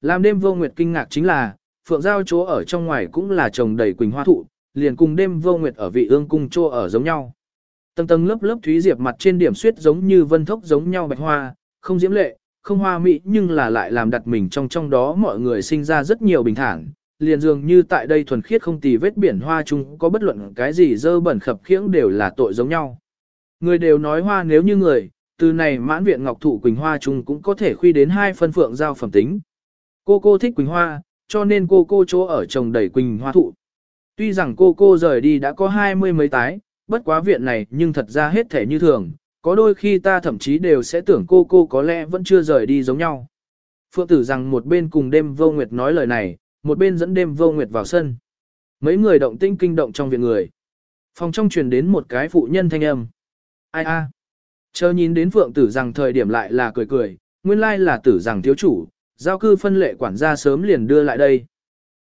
Làm đêm vô nguyệt kinh ngạc chính là, phượng giao chỗ ở trong ngoài cũng là trồng đầy quỳnh hoa thụ, liền cùng đêm vô nguyệt ở vị ương cung chỗ ở giống nhau. Tầng tầng lớp lớp thúy diệp mặt trên điểm suyết giống như vân thốc giống nhau bạch hoa, không diễm lệ, không hoa mỹ nhưng là lại làm đặt mình trong trong đó mọi người sinh ra rất nhiều bình thản, liền dường như tại đây thuần khiết không tì vết biển hoa chung có bất luận cái gì dơ bẩn khập khiễng đều là tội giống nhau. Người đều nói hoa nếu như người, từ này mãn viện ngọc thụ quỳnh hoa chung cũng có thể khuy đến hai phân phượng giao phẩm tính. Cô cô thích quỳnh hoa, cho nên cô cô chỗ ở trồng đầy quỳnh hoa thụ. Tuy rằng cô cô rời đi đã có hai mươi mấy tái, bất quá viện này nhưng thật ra hết thể như thường, có đôi khi ta thậm chí đều sẽ tưởng cô cô có lẽ vẫn chưa rời đi giống nhau. Phượng tử rằng một bên cùng đêm vô nguyệt nói lời này, một bên dẫn đêm vô nguyệt vào sân. Mấy người động tinh kinh động trong viện người. Phòng trong truyền đến một cái phụ nhân thanh âm. Ai a? Chờ nhìn đến phượng tử rằng thời điểm lại là cười cười, nguyên lai là tử rằng thiếu chủ, giao cư phân lệ quản gia sớm liền đưa lại đây.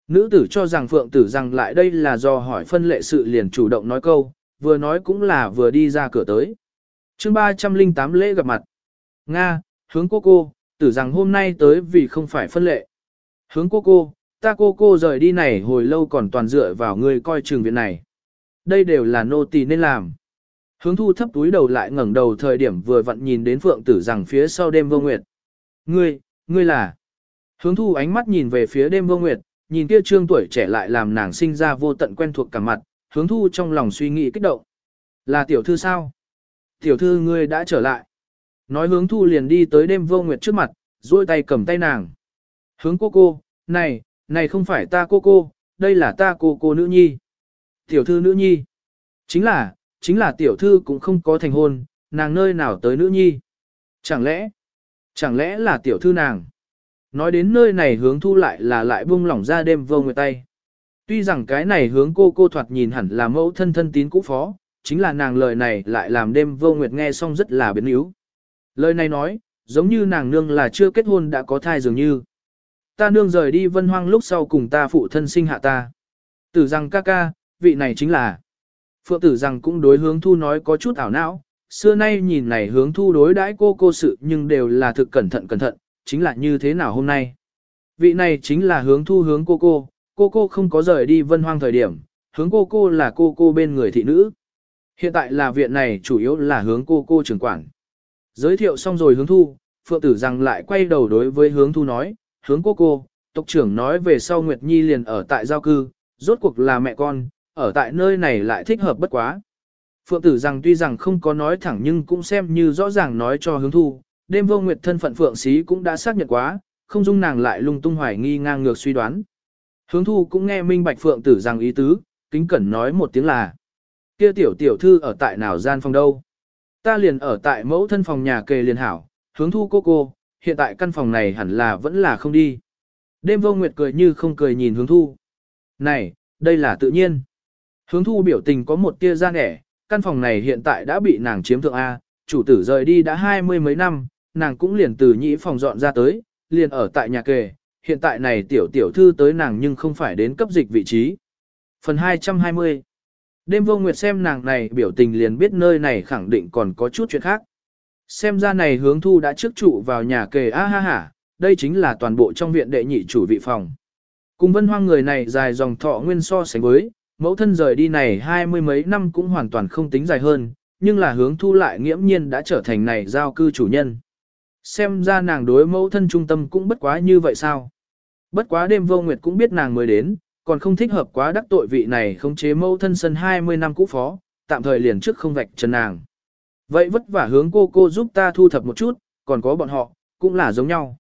Nữ tử cho rằng phượng tử rằng lại đây là do hỏi phân lệ sự liền chủ động nói câu, vừa nói cũng là vừa đi ra cửa tới. chương 308 lễ gặp mặt. Nga, hướng cô cô, tử rằng hôm nay tới vì không phải phân lệ. Hướng cô cô, ta cô cô rời đi này hồi lâu còn toàn dựa vào người coi trường viện này. Đây đều là nô tỳ nên làm. Hướng thu thấp túi đầu lại ngẩng đầu thời điểm vừa vặn nhìn đến phượng tử rằng phía sau đêm vô nguyệt. Ngươi, ngươi là. Hướng thu ánh mắt nhìn về phía đêm vô nguyệt, nhìn kia trương tuổi trẻ lại làm nàng sinh ra vô tận quen thuộc cả mặt, hướng thu trong lòng suy nghĩ kích động. Là tiểu thư sao? Tiểu thư ngươi đã trở lại. Nói hướng thu liền đi tới đêm vô nguyệt trước mặt, duỗi tay cầm tay nàng. Hướng cô cô, này, này không phải ta cô cô, đây là ta cô cô nữ nhi. Tiểu thư nữ nhi. Chính là, chính là tiểu thư cũng không có thành hôn, nàng nơi nào tới nữ nhi. Chẳng lẽ, chẳng lẽ là tiểu thư nàng. Nói đến nơi này hướng thu lại là lại buông lỏng ra đêm vô nguyệt tay. Tuy rằng cái này hướng cô cô thoạt nhìn hẳn là mẫu thân thân tín cũ phó, chính là nàng lời này lại làm đêm vô nguyệt nghe xong rất là biến yếu. Lời này nói, giống như nàng nương là chưa kết hôn đã có thai dường như. Ta nương rời đi vân hoang lúc sau cùng ta phụ thân sinh hạ ta. Tử rằng ca ca, vị này chính là. Phượng tử rằng cũng đối hướng thu nói có chút ảo não, xưa nay nhìn này hướng thu đối đãi cô cô sự nhưng đều là thực cẩn thận cẩn thận, chính là như thế nào hôm nay. Vị này chính là hướng thu hướng cô cô, cô cô không có rời đi vân hoang thời điểm, hướng cô cô là cô cô bên người thị nữ. Hiện tại là viện này chủ yếu là hướng cô cô trưởng quản. Giới thiệu xong rồi hướng thu, phượng tử rằng lại quay đầu đối với hướng thu nói, hướng cô cô, tộc trưởng nói về sau Nguyệt Nhi liền ở tại giao cư, rốt cuộc là mẹ con, ở tại nơi này lại thích hợp bất quá. Phượng tử rằng tuy rằng không có nói thẳng nhưng cũng xem như rõ ràng nói cho hướng thu, đêm vô nguyệt thân phận Phượng Xí cũng đã xác nhận quá, không dung nàng lại lung tung hoài nghi ngang ngược suy đoán. Hướng thu cũng nghe minh bạch Phượng tử rằng ý tứ, kính cẩn nói một tiếng là. Kia tiểu tiểu thư ở tại nào gian phòng đâu? Ta liền ở tại mẫu thân phòng nhà kề liền hảo, hướng thu cô cô, hiện tại căn phòng này hẳn là vẫn là không đi. Đêm vô nguyệt cười như không cười nhìn hướng thu. Này, đây là tự nhiên. Hướng thu biểu tình có một tia gian ẻ, căn phòng này hiện tại đã bị nàng chiếm thượng A, chủ tử rời đi đã hai mươi mấy năm, nàng cũng liền từ nhĩ phòng dọn ra tới, liền ở tại nhà kề, hiện tại này tiểu tiểu thư tới nàng nhưng không phải đến cấp dịch vị trí. Phần 220 Đêm vô nguyệt xem nàng này biểu tình liền biết nơi này khẳng định còn có chút chuyện khác. Xem ra này hướng thu đã trước trụ vào nhà kề a ha ha, đây chính là toàn bộ trong viện đệ nhị chủ vị phòng. Cùng vân hoang người này dài dòng thọ nguyên so sánh với, mẫu thân rời đi này hai mươi mấy năm cũng hoàn toàn không tính dài hơn, nhưng là hướng thu lại nghiễm nhiên đã trở thành này giao cư chủ nhân. Xem ra nàng đối mẫu thân trung tâm cũng bất quá như vậy sao. Bất quá đêm vô nguyệt cũng biết nàng mới đến, còn không thích hợp quá đắc tội vị này không chế mẫu thân sân 20 năm cũ phó, tạm thời liền trước không vạch trần nàng. Vậy vất vả hướng cô cô giúp ta thu thập một chút, còn có bọn họ, cũng là giống nhau.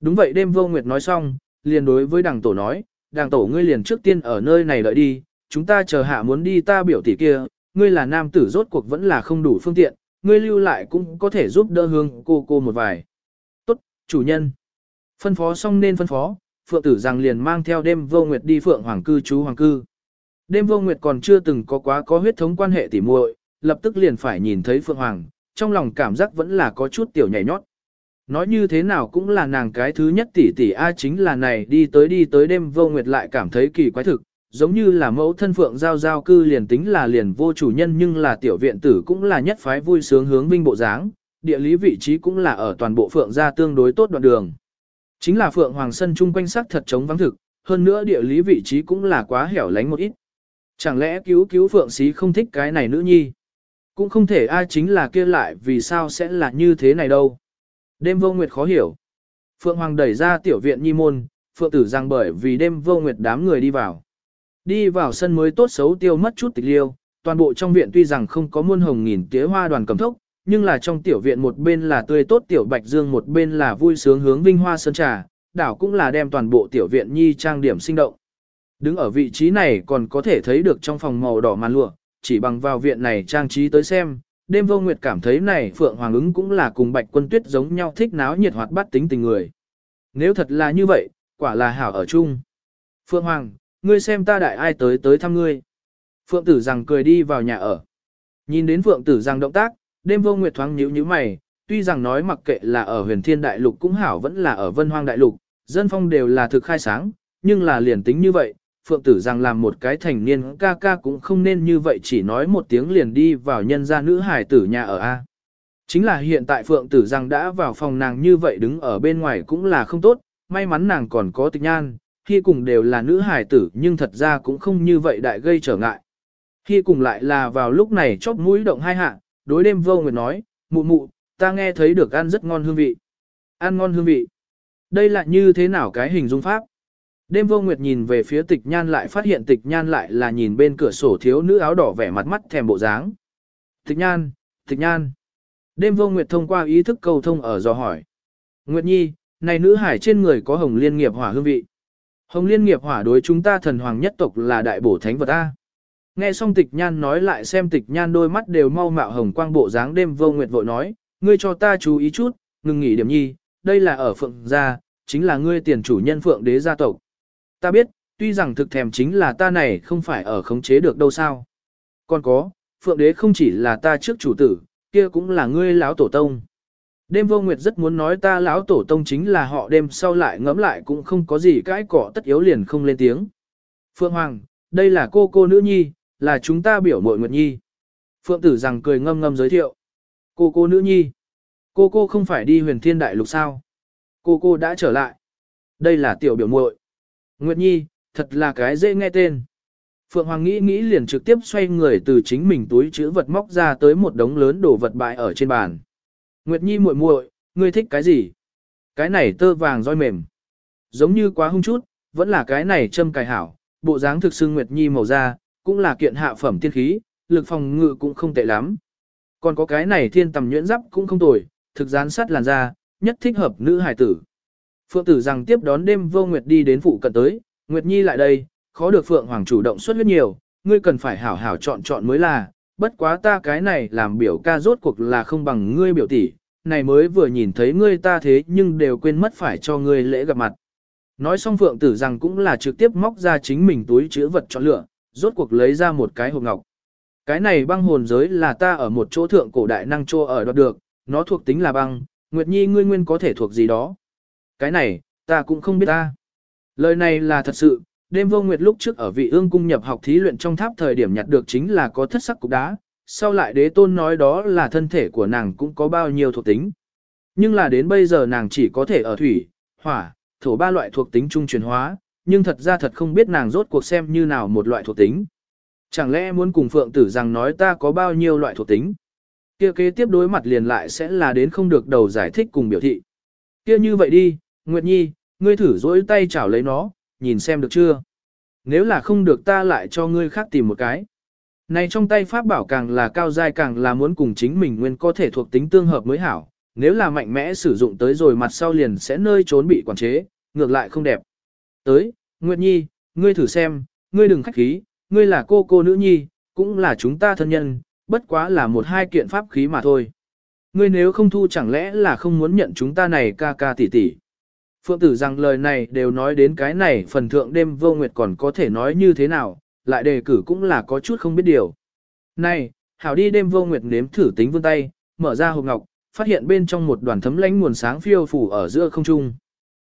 Đúng vậy đêm vô nguyệt nói xong, liền đối với đằng tổ nói, đằng tổ ngươi liền trước tiên ở nơi này đợi đi, chúng ta chờ hạ muốn đi ta biểu tỷ kia, ngươi là nam tử rốt cuộc vẫn là không đủ phương tiện, ngươi lưu lại cũng có thể giúp đỡ hương cô cô một vài. Tốt, chủ nhân. Phân phó xong nên phân phó, phượng tử rằng liền mang theo đêm vô nguyệt đi phượng hoàng cư chú hoàng cư. Đêm vô nguyệt còn chưa từng có quá có huyết thống quan hệ tỉ muội, lập tức liền phải nhìn thấy phượng hoàng, trong lòng cảm giác vẫn là có chút tiểu nhảy nhót. Nói như thế nào cũng là nàng cái thứ nhất tỷ tỷ A chính là này đi tới đi tới đêm vô nguyệt lại cảm thấy kỳ quái thực, giống như là mẫu thân phượng giao giao cư liền tính là liền vô chủ nhân nhưng là tiểu viện tử cũng là nhất phái vui sướng hướng vinh bộ dáng, địa lý vị trí cũng là ở toàn bộ phượng gia tương đối tốt đoạn đường. Chính là Phượng Hoàng Sân chung quanh sắc thật chống vắng thực, hơn nữa địa lý vị trí cũng là quá hẻo lánh một ít. Chẳng lẽ cứu cứu Phượng Xí không thích cái này nữ nhi? Cũng không thể ai chính là kia lại vì sao sẽ là như thế này đâu. Đêm vô nguyệt khó hiểu. Phượng Hoàng đẩy ra tiểu viện nhi môn, Phượng tử rằng bởi vì đêm vô nguyệt đám người đi vào. Đi vào sân mới tốt xấu tiêu mất chút tịch liêu, toàn bộ trong viện tuy rằng không có muôn hồng nghìn tía hoa đoàn cầm thốc, nhưng là trong tiểu viện một bên là tươi tốt tiểu bạch dương một bên là vui sướng hướng vinh hoa sơn trà, đảo cũng là đem toàn bộ tiểu viện nhi trang điểm sinh động. Đứng ở vị trí này còn có thể thấy được trong phòng màu đỏ màn lụa, chỉ bằng vào viện này trang trí tới xem, đêm vô nguyệt cảm thấy này Phượng Hoàng ứng cũng là cùng bạch quân tuyết giống nhau thích náo nhiệt hoạt bát tính tình người. Nếu thật là như vậy, quả là hảo ở chung. Phượng Hoàng, ngươi xem ta đại ai tới tới thăm ngươi. Phượng tử rằng cười đi vào nhà ở. Nhìn đến Phượng tử rằng động tác, đêm vô nguyệt thoáng nhíu nhíu mày, tuy rằng nói mặc kệ là ở huyền thiên đại lục cũng hảo vẫn là ở vân hoang đại lục, dân phong đều là thực khai sáng, nhưng là liền tính như vậy, phượng tử rằng làm một cái thành niên ca ca cũng không nên như vậy chỉ nói một tiếng liền đi vào nhân gia nữ hải tử nhà ở A. Chính là hiện tại phượng tử rằng đã vào phòng nàng như vậy đứng ở bên ngoài cũng là không tốt, may mắn nàng còn có tịch nhan, khi cùng đều là nữ hải tử nhưng thật ra cũng không như vậy đại gây trở ngại. Khi cùng lại là vào lúc này chóp mũi động hai hạ, đối đêm vô nguyệt nói, mụ mụ, ta nghe thấy được ăn rất ngon hương vị. Ăn ngon hương vị. Đây là như thế nào cái hình dung pháp? Đêm vô nguyệt nhìn về phía tịch nhan lại phát hiện tịch nhan lại là nhìn bên cửa sổ thiếu nữ áo đỏ vẻ mặt mắt thèm bộ dáng. Tịch nhan, tịch nhan. Đêm vô nguyệt thông qua ý thức cầu thông ở dò hỏi. Nguyệt nhi, này nữ hải trên người có hồng liên nghiệp hỏa hương vị. Hồng liên nghiệp hỏa đối chúng ta thần hoàng nhất tộc là đại bổ thánh vật A. Nghe xong tịch nhan nói lại xem tịch nhan đôi mắt đều mau mạo hồng quang bộ dáng đêm vô nguyệt vội nói, ngươi cho ta chú ý chút, ngừng nghỉ điểm nhi, đây là ở phượng gia, chính là ngươi tiền chủ nhân phượng đế gia tộc. Ta biết, tuy rằng thực thèm chính là ta này không phải ở khống chế được đâu sao. Còn có, phượng đế không chỉ là ta trước chủ tử, kia cũng là ngươi lão tổ tông. Đêm vô nguyệt rất muốn nói ta lão tổ tông chính là họ đêm sau lại ngẫm lại cũng không có gì cãi cỏ tất yếu liền không lên tiếng. Phượng Hoàng, đây là cô cô nữ nhi, là chúng ta biểu mội Nguyệt Nhi. Phượng tử rằng cười ngâm ngâm giới thiệu. Cô cô nữ nhi. Cô cô không phải đi huyền thiên đại lục sao. Cô cô đã trở lại. Đây là tiểu biểu muội. Nguyệt Nhi, thật là cái dễ nghe tên. Phượng Hoàng nghĩ nghĩ liền trực tiếp xoay người từ chính mình túi chữ vật móc ra tới một đống lớn đồ vật bại ở trên bàn. Nguyệt Nhi muội muội, ngươi thích cái gì? Cái này tơ vàng roi mềm. Giống như quá hung chút, vẫn là cái này châm cài hảo, bộ dáng thực xưng Nguyệt Nhi màu da, cũng là kiện hạ phẩm tiên khí, lực phòng ngự cũng không tệ lắm. Còn có cái này thiên tầm nhuyễn giáp cũng không tồi, thực gián sát làn da, nhất thích hợp nữ hải tử. Phượng tử rằng tiếp đón đêm vô Nguyệt đi đến phụ cận tới, Nguyệt Nhi lại đây, khó được Phượng Hoàng chủ động xuất huyết nhiều, ngươi cần phải hảo hảo chọn chọn mới là, bất quá ta cái này làm biểu ca rốt cuộc là không bằng ngươi biểu tỷ, này mới vừa nhìn thấy ngươi ta thế nhưng đều quên mất phải cho ngươi lễ gặp mặt. Nói xong Phượng tử rằng cũng là trực tiếp móc ra chính mình túi chứa vật chọn lựa, rốt cuộc lấy ra một cái hộp ngọc. Cái này băng hồn giới là ta ở một chỗ thượng cổ đại năng trô ở đoạt được, nó thuộc tính là băng, Nguyệt Nhi ngươi nguyên có thể thuộc gì đó. Cái này, ta cũng không biết ta. Lời này là thật sự, đêm vô nguyệt lúc trước ở vị ương cung nhập học thí luyện trong tháp thời điểm nhặt được chính là có thất sắc cục đá, sau lại đế tôn nói đó là thân thể của nàng cũng có bao nhiêu thuộc tính. Nhưng là đến bây giờ nàng chỉ có thể ở thủy, hỏa, thổ ba loại thuộc tính trung chuyển hóa, nhưng thật ra thật không biết nàng rốt cuộc xem như nào một loại thuộc tính. Chẳng lẽ muốn cùng Phượng Tử rằng nói ta có bao nhiêu loại thuộc tính? Kia kế tiếp đối mặt liền lại sẽ là đến không được đầu giải thích cùng biểu thị. Kia như vậy đi, Nguyệt Nhi, ngươi thử dỗi tay chảo lấy nó, nhìn xem được chưa? Nếu là không được ta lại cho ngươi khác tìm một cái. Này trong tay pháp bảo càng là cao dai càng là muốn cùng chính mình nguyên có thể thuộc tính tương hợp mới hảo, nếu là mạnh mẽ sử dụng tới rồi mặt sau liền sẽ nơi trốn bị quản chế, ngược lại không đẹp. Tới, Nguyệt Nhi, ngươi thử xem, ngươi đừng khách khí, ngươi là cô cô nữ nhi, cũng là chúng ta thân nhân, bất quá là một hai kiện pháp khí mà thôi. Ngươi nếu không thu chẳng lẽ là không muốn nhận chúng ta này ca ca tỷ tỷ. Phượng tử rằng lời này đều nói đến cái này phần thượng đêm vô nguyệt còn có thể nói như thế nào, lại đề cử cũng là có chút không biết điều. Này, hảo đi đêm vô nguyệt nếm thử tính vươn tay, mở ra hộp ngọc, phát hiện bên trong một đoàn thấm lánh nguồn sáng phiêu phủ ở giữa không trung.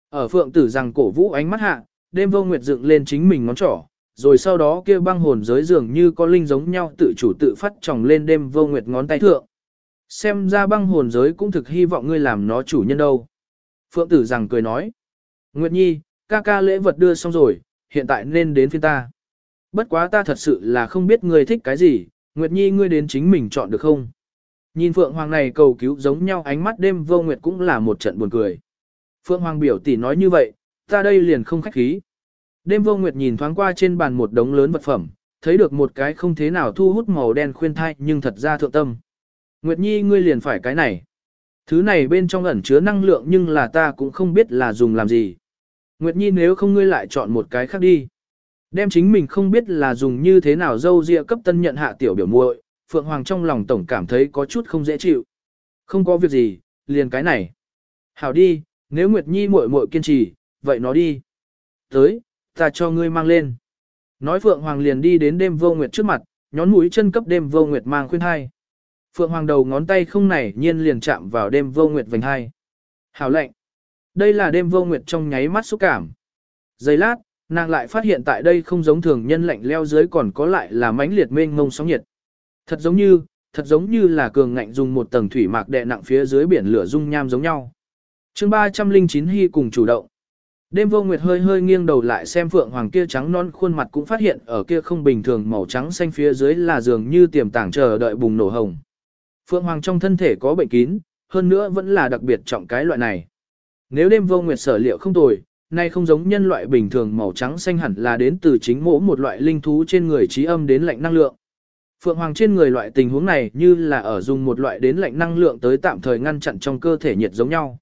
Ở phượng tử rằng cổ vũ ánh mắt hạ, đêm vô nguyệt dựng lên chính mình ngón trỏ, rồi sau đó kia băng hồn giới dường như có linh giống nhau tự chủ tự phát tròng lên đêm vô nguyệt ngón tay thượng. Xem ra băng hồn giới cũng thực hy vọng ngươi làm nó chủ nhân đâu. Phượng tử rằng cười nói. Nguyệt Nhi, ca ca lễ vật đưa xong rồi, hiện tại nên đến phiên ta. Bất quá ta thật sự là không biết ngươi thích cái gì, Nguyệt Nhi ngươi đến chính mình chọn được không? Nhìn Phượng Hoàng này cầu cứu giống nhau ánh mắt đêm vô Nguyệt cũng là một trận buồn cười. Phượng Hoàng biểu tỷ nói như vậy, ta đây liền không khách khí. Đêm vô Nguyệt nhìn thoáng qua trên bàn một đống lớn vật phẩm, thấy được một cái không thế nào thu hút màu đen khuyên thai nhưng thật ra thượng tâm. Nguyệt Nhi ngươi liền phải cái này. Thứ này bên trong ẩn chứa năng lượng nhưng là ta cũng không biết là dùng làm gì. Nguyệt Nhi nếu không ngươi lại chọn một cái khác đi. Đem chính mình không biết là dùng như thế nào dâu ria cấp tân nhận hạ tiểu biểu muội, Phượng Hoàng trong lòng tổng cảm thấy có chút không dễ chịu. Không có việc gì, liền cái này. Hảo đi, nếu Nguyệt Nhi muội muội kiên trì, vậy nó đi. Tới, ta cho ngươi mang lên. Nói Phượng Hoàng liền đi đến đêm vô nguyệt trước mặt, nhón mũi chân cấp đêm vô nguyệt mang khuyên hai. Phượng Hoàng đầu ngón tay không nảy nhiên liền chạm vào đêm vô nguyệt vành hai. Hảo lệnh. Đây là đêm vô nguyệt trong nháy mắt xúc cảm. Giây lát, nàng lại phát hiện tại đây không giống thường nhân lạnh leo dưới còn có lại là mãnh liệt mênh mông sóng nhiệt. Thật giống như, thật giống như là cường ngạnh dùng một tầng thủy mạc đè nặng phía dưới biển lửa dung nham giống nhau. Chương 309 Hy cùng chủ động. Đêm vô nguyệt hơi hơi nghiêng đầu lại xem phượng hoàng kia trắng non khuôn mặt cũng phát hiện ở kia không bình thường màu trắng xanh phía dưới là dường như tiềm tàng chờ đợi bùng nổ hồng. Phượng hoàng trong thân thể có bệnh kín, hơn nữa vẫn là đặc biệt trọng cái loại này. Nếu đêm vô nguyệt sở liệu không tồi, nay không giống nhân loại bình thường màu trắng xanh hẳn là đến từ chính mỗ một loại linh thú trên người trí âm đến lạnh năng lượng. Phượng hoàng trên người loại tình huống này như là ở dùng một loại đến lạnh năng lượng tới tạm thời ngăn chặn trong cơ thể nhiệt giống nhau.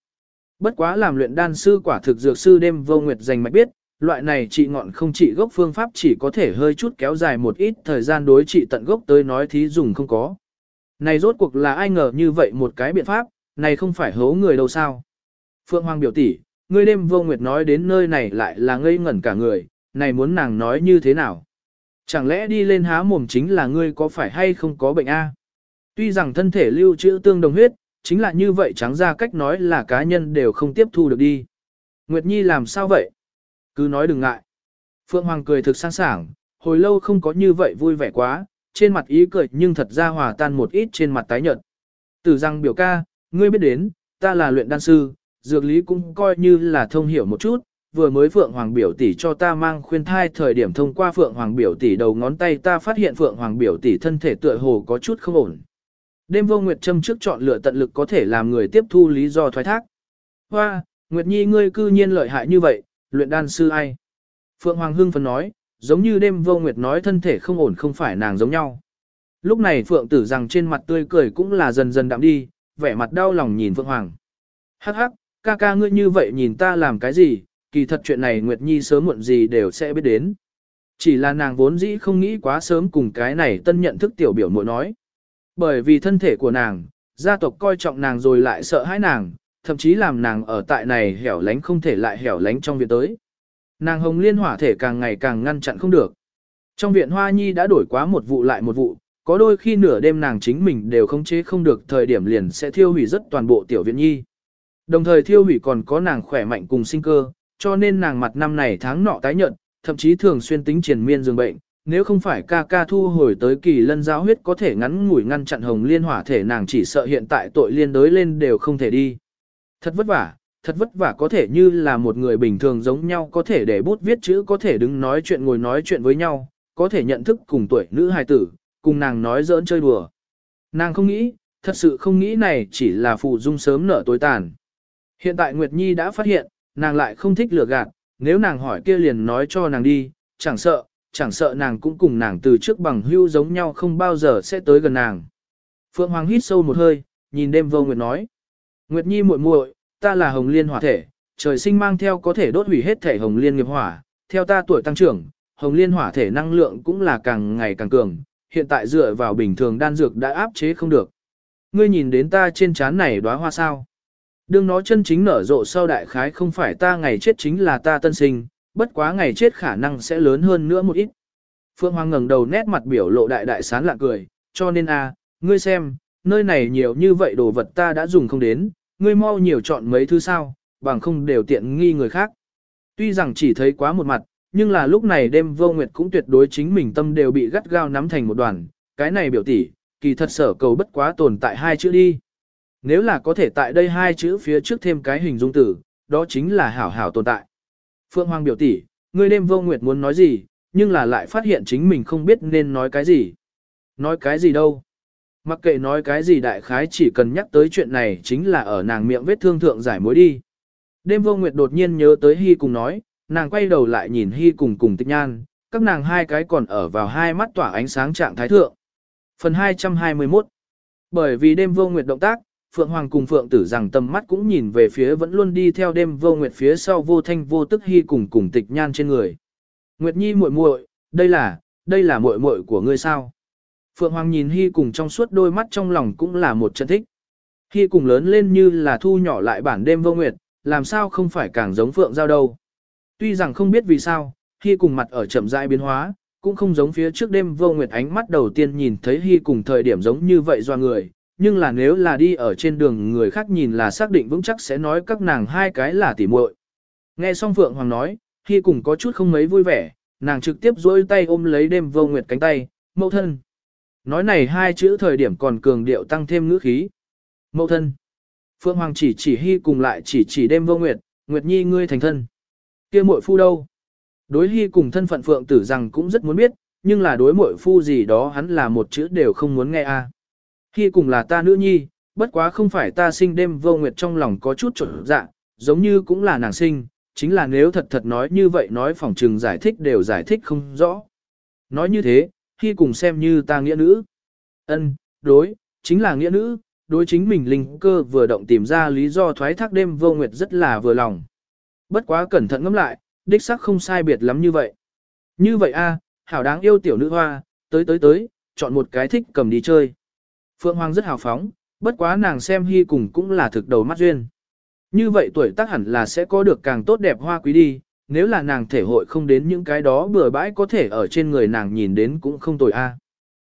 Bất quá làm luyện đan sư quả thực dược sư đêm vô nguyệt dành mạch biết, loại này trị ngọn không trị gốc phương pháp chỉ có thể hơi chút kéo dài một ít thời gian đối trị tận gốc tới nói thí dùng không có. Này rốt cuộc là ai ngờ như vậy một cái biện pháp, này không phải hố người đâu sao. Phượng Hoàng biểu tỷ, ngươi đêm vô nguyệt nói đến nơi này lại là ngây ngẩn cả người, này muốn nàng nói như thế nào? Chẳng lẽ đi lên há mồm chính là ngươi có phải hay không có bệnh a? Tuy rằng thân thể lưu trữ tương đồng huyết, chính là như vậy trắng ra cách nói là cá nhân đều không tiếp thu được đi. Nguyệt Nhi làm sao vậy? Cứ nói đừng ngại. Phượng Hoàng cười thực sang sảng, hồi lâu không có như vậy vui vẻ quá, trên mặt ý cười nhưng thật ra hòa tan một ít trên mặt tái nhợt. Tử rằng biểu ca, ngươi biết đến, ta là luyện đan sư, dược lý cũng coi như là thông hiểu một chút, vừa mới Phượng Hoàng biểu tỷ cho ta mang khuyên thai thời điểm thông qua Phượng Hoàng biểu tỷ đầu ngón tay ta phát hiện Phượng Hoàng biểu tỷ thân thể tựa hồ có chút không ổn. Đêm vô Nguyệt Trâm trước chọn lựa tận lực có thể làm người tiếp thu lý do thoái thác. Hoa, Nguyệt Nhi ngươi cư nhiên lợi hại như vậy, luyện đan sư ai? Phượng Hoàng Hưng phấn nói, giống như đêm vô Nguyệt nói thân thể không ổn không phải nàng giống nhau. Lúc này Phượng tử rằng trên mặt tươi cười cũng là dần dần đạm đi, vẻ mặt đau lòng nhìn Phượng Hoàng. Hắc hắc, ca ca ngươi như vậy nhìn ta làm cái gì, kỳ thật chuyện này Nguyệt Nhi sớm muộn gì đều sẽ biết đến. Chỉ là nàng vốn dĩ không nghĩ quá sớm cùng cái này tân nhận thức tiểu biểu muội nói. Bởi vì thân thể của nàng, gia tộc coi trọng nàng rồi lại sợ hãi nàng, thậm chí làm nàng ở tại này hẻo lánh không thể lại hẻo lánh trong viện tới. Nàng hồng liên hỏa thể càng ngày càng ngăn chặn không được. Trong viện Hoa Nhi đã đổi quá một vụ lại một vụ, có đôi khi nửa đêm nàng chính mình đều không chế không được thời điểm liền sẽ thiêu hủy rất toàn bộ tiểu viện nhi. Đồng thời thiêu hủy còn có nàng khỏe mạnh cùng sinh cơ, cho nên nàng mặt năm này tháng nọ tái nhận, thậm chí thường xuyên tính triền miên dường bệnh, nếu không phải ca ca thu hồi tới kỳ lân giáo huyết có thể ngắn ngủi ngăn chặn hồng liên hỏa thể nàng chỉ sợ hiện tại tội liên đối lên đều không thể đi. Thật vất vả, thật vất vả có thể như là một người bình thường giống nhau có thể để bút viết chữ có thể đứng nói chuyện ngồi nói chuyện với nhau, có thể nhận thức cùng tuổi nữ hài tử, cùng nàng nói giỡn chơi đùa. Nàng không nghĩ, thật sự không nghĩ này chỉ là phụ dung sớm nở tối tàn. Hiện tại Nguyệt Nhi đã phát hiện, nàng lại không thích lừa gạt, nếu nàng hỏi kia liền nói cho nàng đi, chẳng sợ, chẳng sợ nàng cũng cùng nàng từ trước bằng hưu giống nhau không bao giờ sẽ tới gần nàng. Phượng Hoàng hít sâu một hơi, nhìn đêm vô Nguyệt nói. Nguyệt Nhi muội muội, ta là hồng liên hỏa thể, trời sinh mang theo có thể đốt hủy hết thể hồng liên nghiệp hỏa, theo ta tuổi tăng trưởng, hồng liên hỏa thể năng lượng cũng là càng ngày càng cường, hiện tại dựa vào bình thường đan dược đã áp chế không được. Ngươi nhìn đến ta trên trán này đóa hoa sao? Đương nó chân chính nở rộ sau đại khái không phải ta ngày chết chính là ta tân sinh, bất quá ngày chết khả năng sẽ lớn hơn nữa một ít. Phương Hoàng ngẩng đầu nét mặt biểu lộ đại đại sán lạ cười, cho nên a, ngươi xem, nơi này nhiều như vậy đồ vật ta đã dùng không đến, ngươi mau nhiều chọn mấy thứ sao, bằng không đều tiện nghi người khác. Tuy rằng chỉ thấy quá một mặt, nhưng là lúc này đêm vô nguyệt cũng tuyệt đối chính mình tâm đều bị gắt gao nắm thành một đoàn, cái này biểu tỷ, kỳ thật sở cầu bất quá tồn tại hai chữ đi. Nếu là có thể tại đây hai chữ phía trước thêm cái hình dung tử, đó chính là hảo hảo tồn tại. Phượng Hoàng biểu tỷ, ngươi đêm vô nguyệt muốn nói gì, nhưng là lại phát hiện chính mình không biết nên nói cái gì. Nói cái gì đâu. Mặc kệ nói cái gì đại khái chỉ cần nhắc tới chuyện này chính là ở nàng miệng vết thương thượng giải mối đi. Đêm vô nguyệt đột nhiên nhớ tới Hy cùng nói, nàng quay đầu lại nhìn Hy cùng cùng tịch nhan, các nàng hai cái còn ở vào hai mắt tỏa ánh sáng trạng thái thượng. Phần 221 Bởi vì đêm vô nguyệt động tác, Phượng Hoàng cùng Phượng tử rằng tầm mắt cũng nhìn về phía vẫn luôn đi theo đêm vô nguyệt phía sau vô thanh vô tức Hy cùng cùng tịch nhan trên người. Nguyệt Nhi muội muội, đây là, đây là muội muội của ngươi sao? Phượng Hoàng nhìn Hy cùng trong suốt đôi mắt trong lòng cũng là một chân thích. Hy cùng lớn lên như là thu nhỏ lại bản đêm vô nguyệt, làm sao không phải càng giống Phượng Giao đâu. Tuy rằng không biết vì sao, Hy cùng mặt ở chậm rãi biến hóa, cũng không giống phía trước đêm vô nguyệt ánh mắt đầu tiên nhìn thấy Hy cùng thời điểm giống như vậy do người, nhưng là nếu là đi ở trên đường người khác nhìn là xác định vững chắc sẽ nói các nàng hai cái là tỉ muội. Nghe xong Phượng Hoàng nói, Hy cùng có chút không mấy vui vẻ, nàng trực tiếp dối tay ôm lấy đêm vô nguyệt cánh tay, mẫu thân. Nói này hai chữ thời điểm còn cường điệu tăng thêm ngữ khí. Mẫu thân. Phượng Hoàng chỉ chỉ Hy cùng lại chỉ chỉ đêm vô nguyệt, Nguyệt Nhi ngươi thành thân. kia muội phu đâu? Đối Hy cùng thân phận Phượng tử rằng cũng rất muốn biết, nhưng là đối muội phu gì đó hắn là một chữ đều không muốn nghe a. À. Hy cùng là ta nữ nhi, bất quá không phải ta sinh đêm vô nguyệt trong lòng có chút trộn dạ, giống như cũng là nàng sinh, chính là nếu thật thật nói như vậy nói phỏng trừng giải thích đều giải thích không rõ. Nói như thế, Hy cùng xem như ta nghĩa nữ. Ân, đối, chính là nghĩa nữ, đối chính mình linh cơ vừa động tìm ra lý do thoái thác đêm vô nguyệt rất là vừa lòng. Bất quá cẩn thận ngẫm lại, đích xác không sai biệt lắm như vậy. Như vậy a, hảo đáng yêu tiểu nữ hoa, tới tới tới, chọn một cái thích cầm đi chơi. Phượng Hoàng rất hào phóng, bất quá nàng xem hy cùng cũng là thực đầu mắt duyên. Như vậy tuổi tác hẳn là sẽ có được càng tốt đẹp hoa quý đi, nếu là nàng thể hội không đến những cái đó bừa bãi có thể ở trên người nàng nhìn đến cũng không tồi a.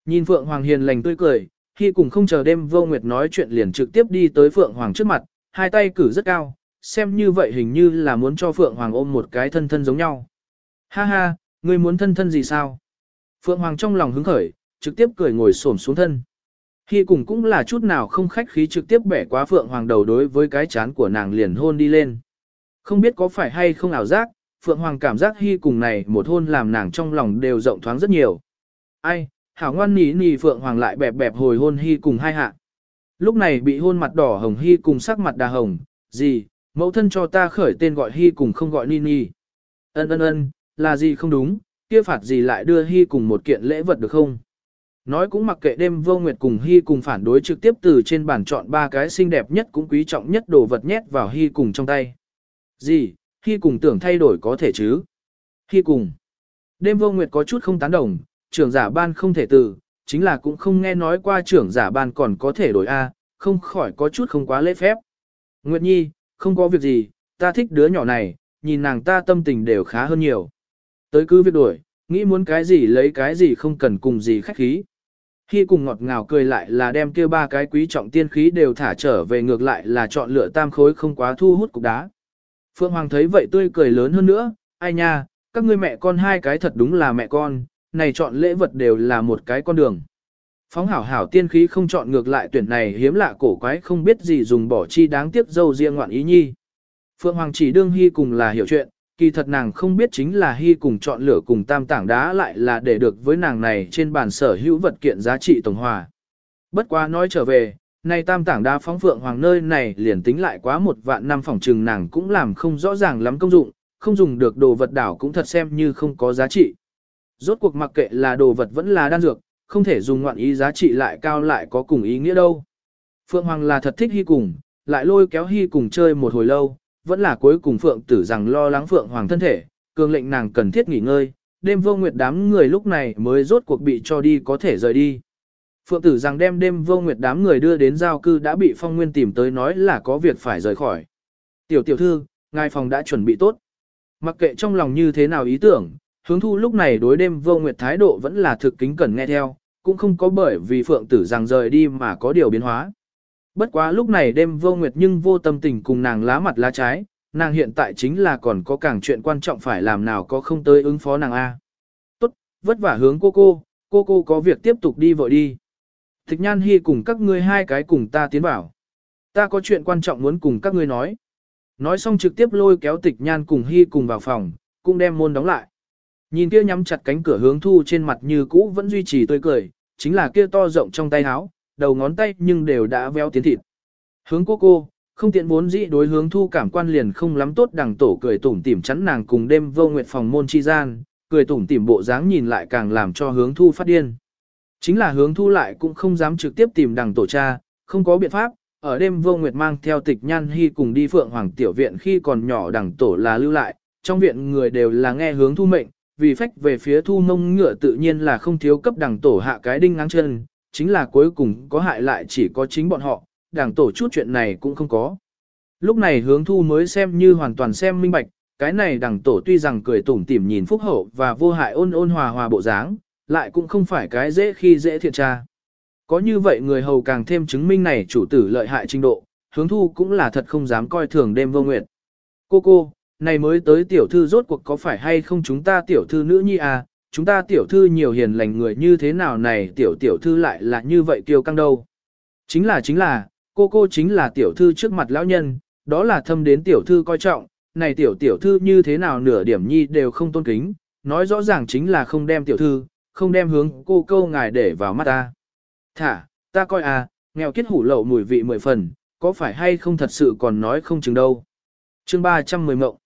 Nhìn Phượng Hoàng hiền lành tươi cười, khi cùng không chờ đêm vô nguyệt nói chuyện liền trực tiếp đi tới Phượng Hoàng trước mặt, hai tay cử rất cao, xem như vậy hình như là muốn cho Phượng Hoàng ôm một cái thân thân giống nhau. Ha ha, ngươi muốn thân thân gì sao? Phượng Hoàng trong lòng hứng khởi, trực tiếp cười ngồi xổm xuống thân. Khi cùng cũng là chút nào không khách khí trực tiếp bẻ quá Phượng Hoàng đầu đối với cái chán của nàng liền hôn đi lên. Không biết có phải hay không ảo giác, Phượng Hoàng cảm giác Hy cùng này một hôn làm nàng trong lòng đều rộng thoáng rất nhiều. Ai, hảo ngoan nỉ nỉ Phượng Hoàng lại bẹp bẹp hồi hôn Hy cùng hai hạ. Lúc này bị hôn mặt đỏ hồng Hy cùng sắc mặt đà hồng, gì, mẫu thân cho ta khởi tên gọi Hy cùng không gọi Nini. Ân ân ân, là gì không đúng, kia phạt gì lại đưa Hy cùng một kiện lễ vật được không? Nói cũng mặc kệ đêm vô nguyệt cùng Hy cùng phản đối trực tiếp từ trên bàn chọn ba cái xinh đẹp nhất cũng quý trọng nhất đồ vật nhét vào Hy cùng trong tay. Gì, Hy cùng tưởng thay đổi có thể chứ? Hy cùng. Đêm vô nguyệt có chút không tán đồng, trưởng giả ban không thể từ, chính là cũng không nghe nói qua trưởng giả ban còn có thể đổi A, không khỏi có chút không quá lễ phép. Nguyệt Nhi, không có việc gì, ta thích đứa nhỏ này, nhìn nàng ta tâm tình đều khá hơn nhiều. Tới cứ việc đổi, nghĩ muốn cái gì lấy cái gì không cần cùng gì khách khí. Khi cùng ngọt ngào cười lại là đem kia ba cái quý trọng tiên khí đều thả trở về ngược lại là chọn lựa tam khối không quá thu hút cục đá. Phượng Hoàng thấy vậy tươi cười lớn hơn nữa, ai nha, các ngươi mẹ con hai cái thật đúng là mẹ con, này chọn lễ vật đều là một cái con đường. Phóng hảo hảo tiên khí không chọn ngược lại tuyển này hiếm lạ cổ quái không biết gì dùng bỏ chi đáng tiếc dâu riêng ngoạn ý nhi. Phượng Hoàng chỉ đương hy cùng là hiểu chuyện, kỳ thật nàng không biết chính là hy cùng chọn lựa cùng tam tảng đá lại là để được với nàng này trên bàn sở hữu vật kiện giá trị tổng hòa. Bất quá nói trở về, này tam tảng đá phóng Phượng Hoàng nơi này liền tính lại quá một vạn năm phòng trừng nàng cũng làm không rõ ràng lắm công dụng, không dùng được đồ vật đảo cũng thật xem như không có giá trị. Rốt cuộc mặc kệ là đồ vật vẫn là đan dược, không thể dùng ngoạn ý giá trị lại cao lại có cùng ý nghĩa đâu. Phượng Hoàng là thật thích hy cùng, lại lôi kéo hy cùng chơi một hồi lâu, vẫn là cuối cùng Phượng tử rằng lo lắng Phượng Hoàng thân thể, cường lệnh nàng cần thiết nghỉ ngơi, đêm vô nguyệt đám người lúc này mới rốt cuộc bị cho đi có thể rời đi. Phượng tử rằng đem đêm vô nguyệt đám người đưa đến giao cư đã bị phong nguyên tìm tới nói là có việc phải rời khỏi. Tiểu tiểu thư, ngài phòng đã chuẩn bị tốt. Mặc kệ trong lòng như thế nào ý tưởng, hướng thu lúc này đối đêm vô nguyệt thái độ vẫn là thực kính cẩn nghe theo, cũng không có bởi vì phượng tử rằng rời đi mà có điều biến hóa. Bất quá lúc này đêm vô nguyệt nhưng vô tâm tình cùng nàng lá mặt lá trái, nàng hiện tại chính là còn có càng chuyện quan trọng phải làm nào có không tới ứng phó nàng A. Tốt, vất vả hướng cô cô, cô cô có việc tiếp tục đi vội đi. Thích nhan Hi cùng các ngươi hai cái cùng ta tiến vào, Ta có chuyện quan trọng muốn cùng các ngươi nói. Nói xong trực tiếp lôi kéo tịch nhan cùng Hi cùng vào phòng, cũng đem môn đóng lại. Nhìn kia nhắm chặt cánh cửa hướng thu trên mặt như cũ vẫn duy trì tươi cười, chính là kia to rộng trong tay áo, đầu ngón tay nhưng đều đã véo tiến thịt. Hướng cô cô, không tiện vốn dĩ đối hướng thu cảm quan liền không lắm tốt đằng tổ cười tủm tỉm chắn nàng cùng đêm vô nguyệt phòng môn chi gian, cười tủm tỉm bộ dáng nhìn lại càng làm cho hướng thu phát điên. Chính là hướng thu lại cũng không dám trực tiếp tìm đằng tổ cha, không có biện pháp, ở đêm vô nguyệt mang theo tịch nhan hy cùng đi phượng hoàng tiểu viện khi còn nhỏ đằng tổ là lưu lại, trong viện người đều là nghe hướng thu mệnh, vì phách về phía thu mông ngựa tự nhiên là không thiếu cấp đằng tổ hạ cái đinh ngang chân, chính là cuối cùng có hại lại chỉ có chính bọn họ, đằng tổ chút chuyện này cũng không có. Lúc này hướng thu mới xem như hoàn toàn xem minh bạch, cái này đằng tổ tuy rằng cười tủm tỉm nhìn phúc hậu và vô hại ôn ôn hòa hòa bộ dáng, lại cũng không phải cái dễ khi dễ thiện tra. Có như vậy người hầu càng thêm chứng minh này chủ tử lợi hại trình độ, hướng thu cũng là thật không dám coi thường đêm vô nguyện. Cô cô, này mới tới tiểu thư rốt cuộc có phải hay không chúng ta tiểu thư nữ nhi à, chúng ta tiểu thư nhiều hiền lành người như thế nào này tiểu tiểu thư lại là như vậy kiêu căng đâu. Chính là chính là, cô cô chính là tiểu thư trước mặt lão nhân, đó là thâm đến tiểu thư coi trọng, này tiểu tiểu thư như thế nào nửa điểm nhi đều không tôn kính, nói rõ ràng chính là không đem tiểu thư, không đem hướng cô câu ngài để vào mắt ta. Thả, ta coi à, nghèo kiết hủ lậu mùi vị mười phần, có phải hay không thật sự còn nói không chừng đâu. chương 310 mộng.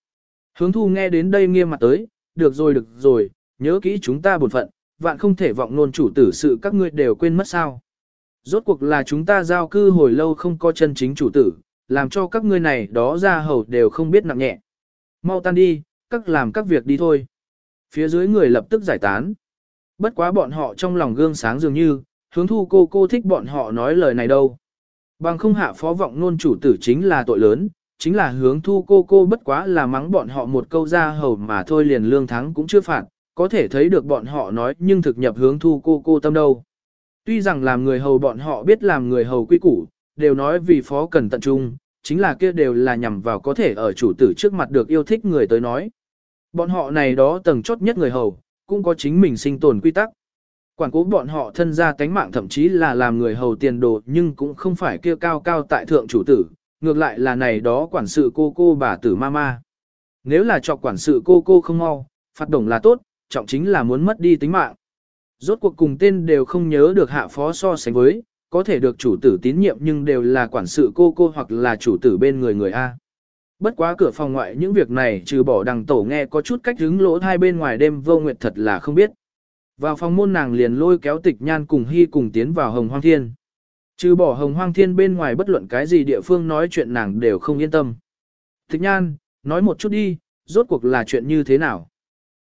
Hướng thu nghe đến đây nghiêm mặt tới, được rồi được rồi, nhớ kỹ chúng ta buồn phận, vạn không thể vọng nôn chủ tử sự các ngươi đều quên mất sao. Rốt cuộc là chúng ta giao cư hồi lâu không có chân chính chủ tử, làm cho các ngươi này đó ra hầu đều không biết nặng nhẹ. Mau tan đi, các làm các việc đi thôi. Phía dưới người lập tức giải tán. Bất quá bọn họ trong lòng gương sáng dường như, hướng thu cô cô thích bọn họ nói lời này đâu. Bằng không hạ phó vọng nôn chủ tử chính là tội lớn, chính là hướng thu cô cô bất quá là mắng bọn họ một câu ra hầu mà thôi liền lương thắng cũng chưa phạt, có thể thấy được bọn họ nói nhưng thực nhập hướng thu cô cô tâm đâu. Tuy rằng làm người hầu bọn họ biết làm người hầu quy củ, đều nói vì phó cần tận trung, chính là kia đều là nhằm vào có thể ở chủ tử trước mặt được yêu thích người tới nói. Bọn họ này đó tầng chốt nhất người hầu, cũng có chính mình sinh tồn quy tắc. Quản cố bọn họ thân ra tánh mạng thậm chí là làm người hầu tiền đồ nhưng cũng không phải kia cao cao tại thượng chủ tử, ngược lại là này đó quản sự cô cô bà tử mama. Nếu là cho quản sự cô cô không mau, phạt đồng là tốt, trọng chính là muốn mất đi tính mạng. Rốt cuộc cùng tên đều không nhớ được hạ phó so sánh với, có thể được chủ tử tín nhiệm nhưng đều là quản sự cô cô hoặc là chủ tử bên người người A. Bất quá cửa phòng ngoại những việc này trừ bỏ đằng tổ nghe có chút cách hứng lỗ hai bên ngoài đêm vô nguyệt thật là không biết. Vào phòng môn nàng liền lôi kéo tịch nhan cùng hy cùng tiến vào hồng hoang thiên. Trừ bỏ hồng hoang thiên bên ngoài bất luận cái gì địa phương nói chuyện nàng đều không yên tâm. Tịch nhan, nói một chút đi, rốt cuộc là chuyện như thế nào?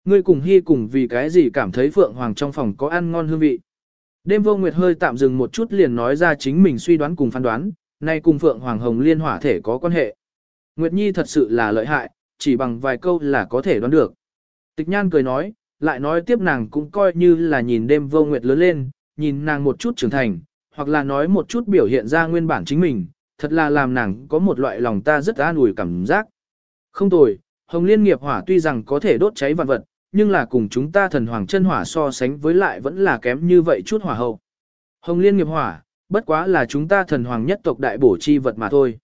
Ngươi cùng hy cùng vì cái gì cảm thấy Phượng Hoàng trong phòng có ăn ngon hương vị? Đêm vô nguyệt hơi tạm dừng một chút liền nói ra chính mình suy đoán cùng phán đoán, nay cùng Phượng Hoàng Hồng liên hỏa thể có quan hệ. Nguyệt Nhi thật sự là lợi hại, chỉ bằng vài câu là có thể đoán được. Tịch Nhan cười nói, lại nói tiếp nàng cũng coi như là nhìn đêm vô nguyệt lớn lên, nhìn nàng một chút trưởng thành, hoặc là nói một chút biểu hiện ra nguyên bản chính mình, thật là làm nàng có một loại lòng ta rất an ủi cảm giác. Không tồi, Hồng Liên nghiệp hỏa tuy rằng có thể đốt cháy vạn vật, nhưng là cùng chúng ta thần hoàng chân hỏa so sánh với lại vẫn là kém như vậy chút hỏa hậu. Hồng Liên nghiệp hỏa, bất quá là chúng ta thần hoàng nhất tộc đại bổ chi vật mà thôi.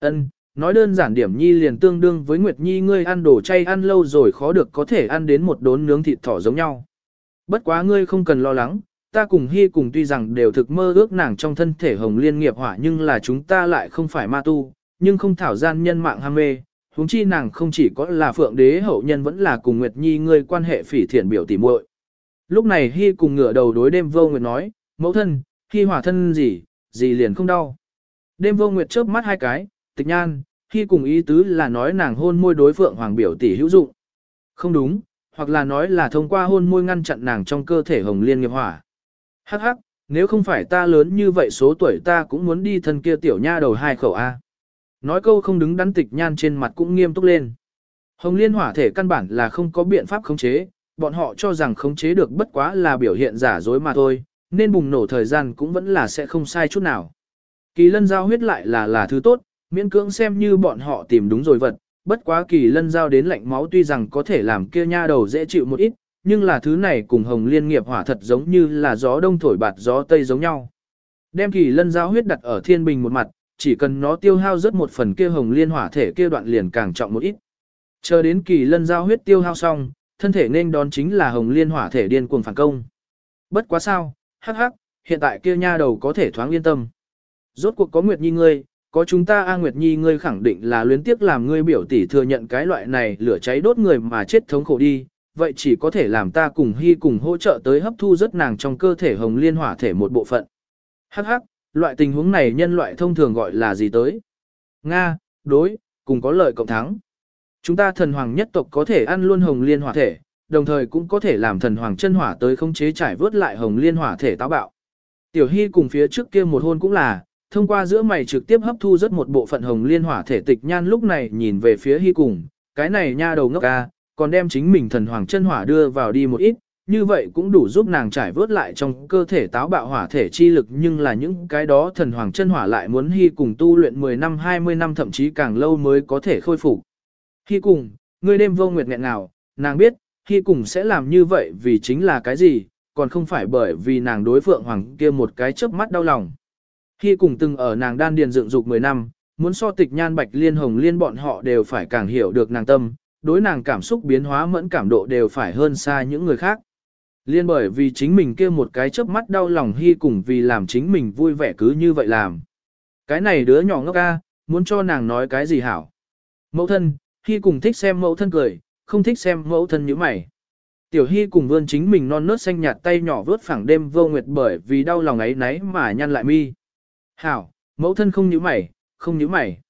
Ân, nói đơn giản điểm nhi liền tương đương với Nguyệt Nhi ngươi ăn đồ chay ăn lâu rồi khó được có thể ăn đến một đốn nướng thịt thỏ giống nhau. Bất quá ngươi không cần lo lắng, ta cùng Hy cùng tuy rằng đều thực mơ ước nàng trong thân thể hồng liên nghiệp hỏa nhưng là chúng ta lại không phải ma tu, nhưng không thảo gian nhân mạng ham mê, huống chi nàng không chỉ có là phượng đế hậu nhân vẫn là cùng Nguyệt Nhi ngươi quan hệ phỉ thiện biểu tỉ muội. Lúc này Hy cùng ngửa đầu đối đêm vô Nguyệt nói, mẫu thân, Hy hỏa thân gì, gì liền không đau. Đêm vô Nguyệt chớp mắt hai cái, tịch nhan, khi cùng ý tứ là nói nàng hôn môi đối phượng hoàng biểu tỷ hữu dụng. Không đúng, hoặc là nói là thông qua hôn môi ngăn chặn nàng trong cơ thể hồng liên nghiệp hỏa. Hắc hắc, nếu không phải ta lớn như vậy số tuổi ta cũng muốn đi thân kia tiểu nha đầu hai khẩu A. Nói câu không đứng đắn tịch nhan trên mặt cũng nghiêm túc lên. Hồng liên hỏa thể căn bản là không có biện pháp khống chế, bọn họ cho rằng khống chế được bất quá là biểu hiện giả dối mà thôi, nên bùng nổ thời gian cũng vẫn là sẽ không sai chút nào. Kỳ lân giao huyết lại là là thứ tốt, miễn cưỡng xem như bọn họ tìm đúng rồi vật, bất quá kỳ lân giao đến lạnh máu tuy rằng có thể làm kia nha đầu dễ chịu một ít, nhưng là thứ này cùng hồng liên nghiệp hỏa thật giống như là gió đông thổi bạt gió tây giống nhau. Đem kỳ lân giao huyết đặt ở thiên bình một mặt, chỉ cần nó tiêu hao rất một phần kia hồng liên hỏa thể kia đoạn liền càng trọng một ít. Chờ đến kỳ lân giao huyết tiêu hao xong, thân thể nên đón chính là hồng liên hỏa thể điên cuồng phản công. Bất quá sao, hắc hắc, hiện tại kia nha đầu có thể thoáng yên tâm. Rốt cuộc có Nguyệt Nhi ngươi, có chúng ta A Nguyệt Nhi ngươi khẳng định là luyến tiếc làm ngươi biểu tỷ thừa nhận cái loại này lửa cháy đốt người mà chết thống khổ đi, vậy chỉ có thể làm ta cùng hy cùng hỗ trợ tới hấp thu rất nàng trong cơ thể hồng liên hỏa thể một bộ phận. Hắc hắc, loại tình huống này nhân loại thông thường gọi là gì tới? Nga, đối, cùng có lợi cộng thắng. Chúng ta thần hoàng nhất tộc có thể ăn luôn hồng liên hỏa thể, đồng thời cũng có thể làm thần hoàng chân hỏa tới không chế trải vớt lại hồng liên hỏa thể táo bạo. Tiểu Hy cùng phía trước kia một hôn cũng là, thông qua giữa mày trực tiếp hấp thu rất một bộ phận hồng liên hỏa thể tịch nhan lúc này nhìn về phía Hy cùng, cái này nha đầu ngốc ca, còn đem chính mình thần hoàng chân hỏa đưa vào đi một ít, như vậy cũng đủ giúp nàng trải vớt lại trong cơ thể táo bạo hỏa thể chi lực nhưng là những cái đó thần hoàng chân hỏa lại muốn hy cùng tu luyện 10 năm 20 năm thậm chí càng lâu mới có thể khôi phục. Hy cùng, ngươi đêm vô nguyệt nghẹn nào, nàng biết, hy cùng sẽ làm như vậy vì chính là cái gì, còn không phải bởi vì nàng đối phượng hoàng kia một cái chớp mắt đau lòng. Khi cùng từng ở nàng đan điền dựng dục 10 năm, muốn so tịch nhan bạch liên hồng liên bọn họ đều phải càng hiểu được nàng tâm, đối nàng cảm xúc biến hóa mẫn cảm độ đều phải hơn xa những người khác. Liên bởi vì chính mình kia một cái chớp mắt đau lòng hy cùng vì làm chính mình vui vẻ cứ như vậy làm. Cái này đứa nhỏ ngốc ca, muốn cho nàng nói cái gì hảo. Mẫu thân, hy cùng thích xem mẫu thân cười, không thích xem mẫu thân như mày. Tiểu hy cùng vươn chính mình non nớt xanh nhạt tay nhỏ vớt phẳng đêm vô nguyệt bởi vì đau lòng ấy nấy mà nhăn lại mi. Hảo, mẫu thân không nhíu mày, không nhíu mày.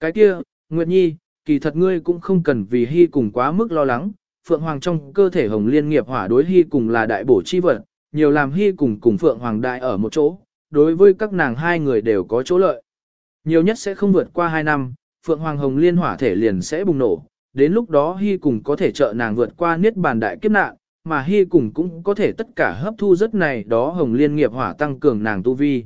Cái kia, Nguyệt Nhi, kỳ thật ngươi cũng không cần vì hy cùng quá mức lo lắng, Phượng Hoàng trong cơ thể Hồng Liên nghiệp hỏa đối hy cùng là đại bổ chi vật, nhiều làm hy cùng cùng Phượng Hoàng đại ở một chỗ, đối với các nàng hai người đều có chỗ lợi. Nhiều nhất sẽ không vượt qua hai năm, Phượng Hoàng Hồng Liên hỏa thể liền sẽ bùng nổ, đến lúc đó hy cùng có thể trợ nàng vượt qua niết bàn đại kiếp nạn, mà hy cùng cũng có thể tất cả hấp thu rất này đó Hồng Liên nghiệp hỏa tăng cường nàng tu vi.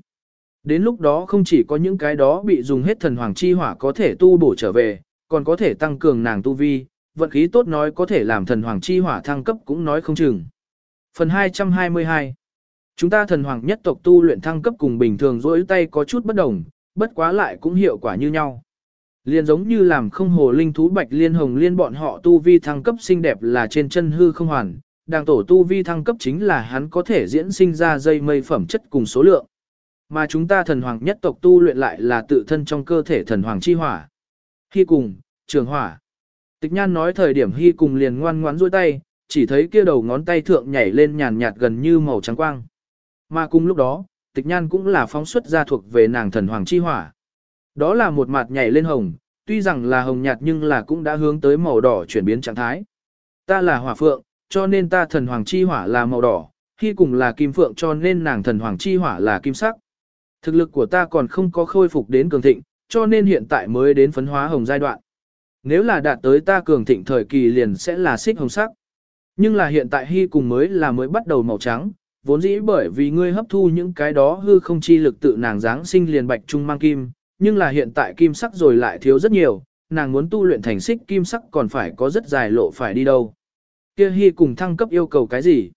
Đến lúc đó không chỉ có những cái đó bị dùng hết thần hoàng chi hỏa có thể tu bổ trở về, còn có thể tăng cường nàng tu vi, vận khí tốt nói có thể làm thần hoàng chi hỏa thăng cấp cũng nói không chừng. Phần 222 Chúng ta thần hoàng nhất tộc tu luyện thăng cấp cùng bình thường rỗi tay có chút bất đồng, bất quá lại cũng hiệu quả như nhau. Liên giống như làm không hồ linh thú bạch liên hồng liên bọn họ tu vi thăng cấp xinh đẹp là trên chân hư không hoàn, đàng tổ tu vi thăng cấp chính là hắn có thể diễn sinh ra dây mây phẩm chất cùng số lượng. Mà chúng ta thần hoàng nhất tộc tu luyện lại là tự thân trong cơ thể thần hoàng chi hỏa. Hy cùng, trường hỏa. Tịch nhan nói thời điểm hy cùng liền ngoan ngoãn duỗi tay, chỉ thấy kia đầu ngón tay thượng nhảy lên nhàn nhạt gần như màu trắng quang. Mà cùng lúc đó, tịch nhan cũng là phóng xuất ra thuộc về nàng thần hoàng chi hỏa. Đó là một mặt nhảy lên hồng, tuy rằng là hồng nhạt nhưng là cũng đã hướng tới màu đỏ chuyển biến trạng thái. Ta là hỏa phượng, cho nên ta thần hoàng chi hỏa là màu đỏ, khi cùng là kim phượng cho nên nàng thần hoàng chi hỏa là kim sắc. Thực lực của ta còn không có khôi phục đến cường thịnh, cho nên hiện tại mới đến phấn hóa hồng giai đoạn. Nếu là đạt tới ta cường thịnh thời kỳ liền sẽ là xích hồng sắc. Nhưng là hiện tại hy cùng mới là mới bắt đầu màu trắng, vốn dĩ bởi vì ngươi hấp thu những cái đó hư không chi lực tự nàng dáng sinh liền bạch trung mang kim, nhưng là hiện tại kim sắc rồi lại thiếu rất nhiều, nàng muốn tu luyện thành xích kim sắc còn phải có rất dài lộ phải đi đâu. Kia hy cùng thăng cấp yêu cầu cái gì?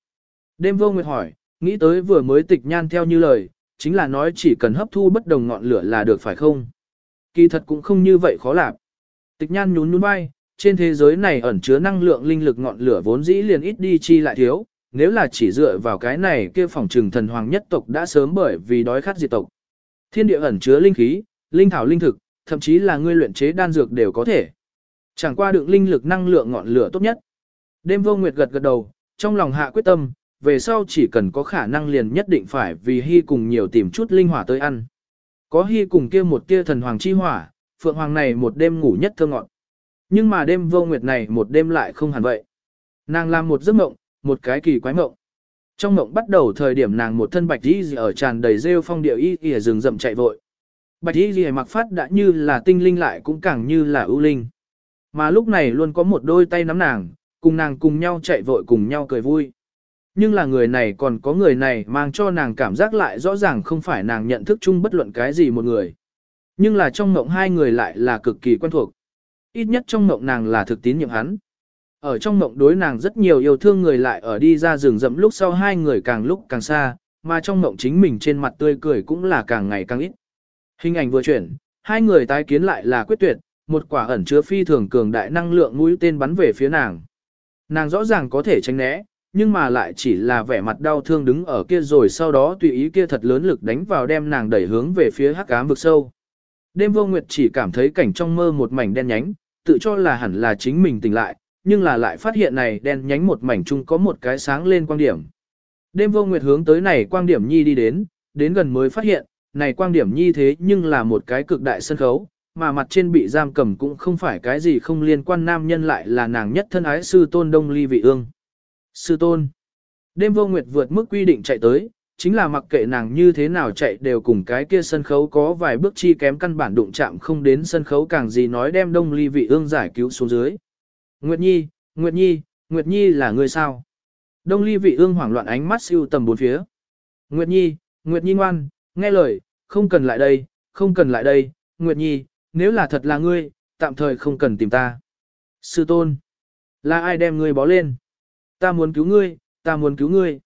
Đêm vô nguyệt hỏi, nghĩ tới vừa mới tịch nhan theo như lời, chính là nói chỉ cần hấp thu bất đồng ngọn lửa là được phải không? Kỳ thật cũng không như vậy khó làm. Tịch nhan nhún nhún vai, trên thế giới này ẩn chứa năng lượng linh lực ngọn lửa vốn dĩ liền ít đi chi lại thiếu, nếu là chỉ dựa vào cái này kia phòng trừng thần hoàng nhất tộc đã sớm bởi vì đói khát diệt tộc. Thiên địa ẩn chứa linh khí, linh thảo linh thực, thậm chí là ngươi luyện chế đan dược đều có thể. Chẳng qua đựng linh lực năng lượng ngọn lửa tốt nhất. Đêm vô nguyệt gật gật đầu, trong lòng hạ quyết tâm, về sau chỉ cần có khả năng liền nhất định phải vì hy cùng nhiều tìm chút linh hỏa tới ăn. Có hy cùng kia một kia thần hoàng chi hỏa, phượng hoàng này một đêm ngủ nhất thơ ngọn. Nhưng mà đêm vô nguyệt này một đêm lại không hẳn vậy. Nàng làm một giấc mộng, một cái kỳ quái mộng. Trong mộng bắt đầu thời điểm nàng một thân bạch y ở tràn đầy rêu phong điệu y y ở rừng rậm chạy vội. Bạch y y mặc phát đã như là tinh linh lại cũng càng như là ưu linh. Mà lúc này luôn có một đôi tay nắm nàng, cùng nàng cùng nhau chạy vội cùng nhau cười vui. Nhưng là người này còn có người này mang cho nàng cảm giác lại rõ ràng không phải nàng nhận thức chung bất luận cái gì một người. Nhưng là trong mộng hai người lại là cực kỳ quen thuộc. Ít nhất trong mộng nàng là thực tín nhiệm hắn. Ở trong mộng đối nàng rất nhiều yêu thương người lại ở đi ra rừng rậm lúc sau hai người càng lúc càng xa, mà trong mộng chính mình trên mặt tươi cười cũng là càng ngày càng ít. Hình ảnh vừa chuyển, hai người tái kiến lại là quyết tuyệt, một quả ẩn chứa phi thường cường đại năng lượng mũi tên bắn về phía nàng. Nàng rõ ràng có thể tránh né, nhưng mà lại chỉ là vẻ mặt đau thương đứng ở kia rồi sau đó tùy ý kia thật lớn lực đánh vào đem nàng đẩy hướng về phía hắc ám vực sâu. Đêm vô nguyệt chỉ cảm thấy cảnh trong mơ một mảnh đen nhánh, tự cho là hẳn là chính mình tỉnh lại, nhưng là lại phát hiện này đen nhánh một mảnh chung có một cái sáng lên quang điểm. Đêm vô nguyệt hướng tới này quang điểm nhi đi đến, đến gần mới phát hiện, này quang điểm nhi thế nhưng là một cái cực đại sân khấu, mà mặt trên bị giam cầm cũng không phải cái gì không liên quan nam nhân lại là nàng nhất thân ái sư tôn đông ly vị ương. Sư tôn. Đêm vô nguyệt vượt mức quy định chạy tới, chính là mặc kệ nàng như thế nào chạy đều cùng cái kia sân khấu có vài bước chi kém căn bản đụng chạm không đến sân khấu càng gì nói đem đông ly vị ương giải cứu xuống dưới. Nguyệt Nhi, Nguyệt Nhi, Nguyệt Nhi là người sao? Đông ly vị ương hoảng loạn ánh mắt siêu tầm bốn phía. Nguyệt Nhi, Nguyệt Nhi ngoan, nghe lời, không cần lại đây, không cần lại đây, Nguyệt Nhi, nếu là thật là ngươi, tạm thời không cần tìm ta. Sư tôn, là ai đem ngươi bó lên? Ta muốn cứu ngươi, ta muốn cứu ngươi.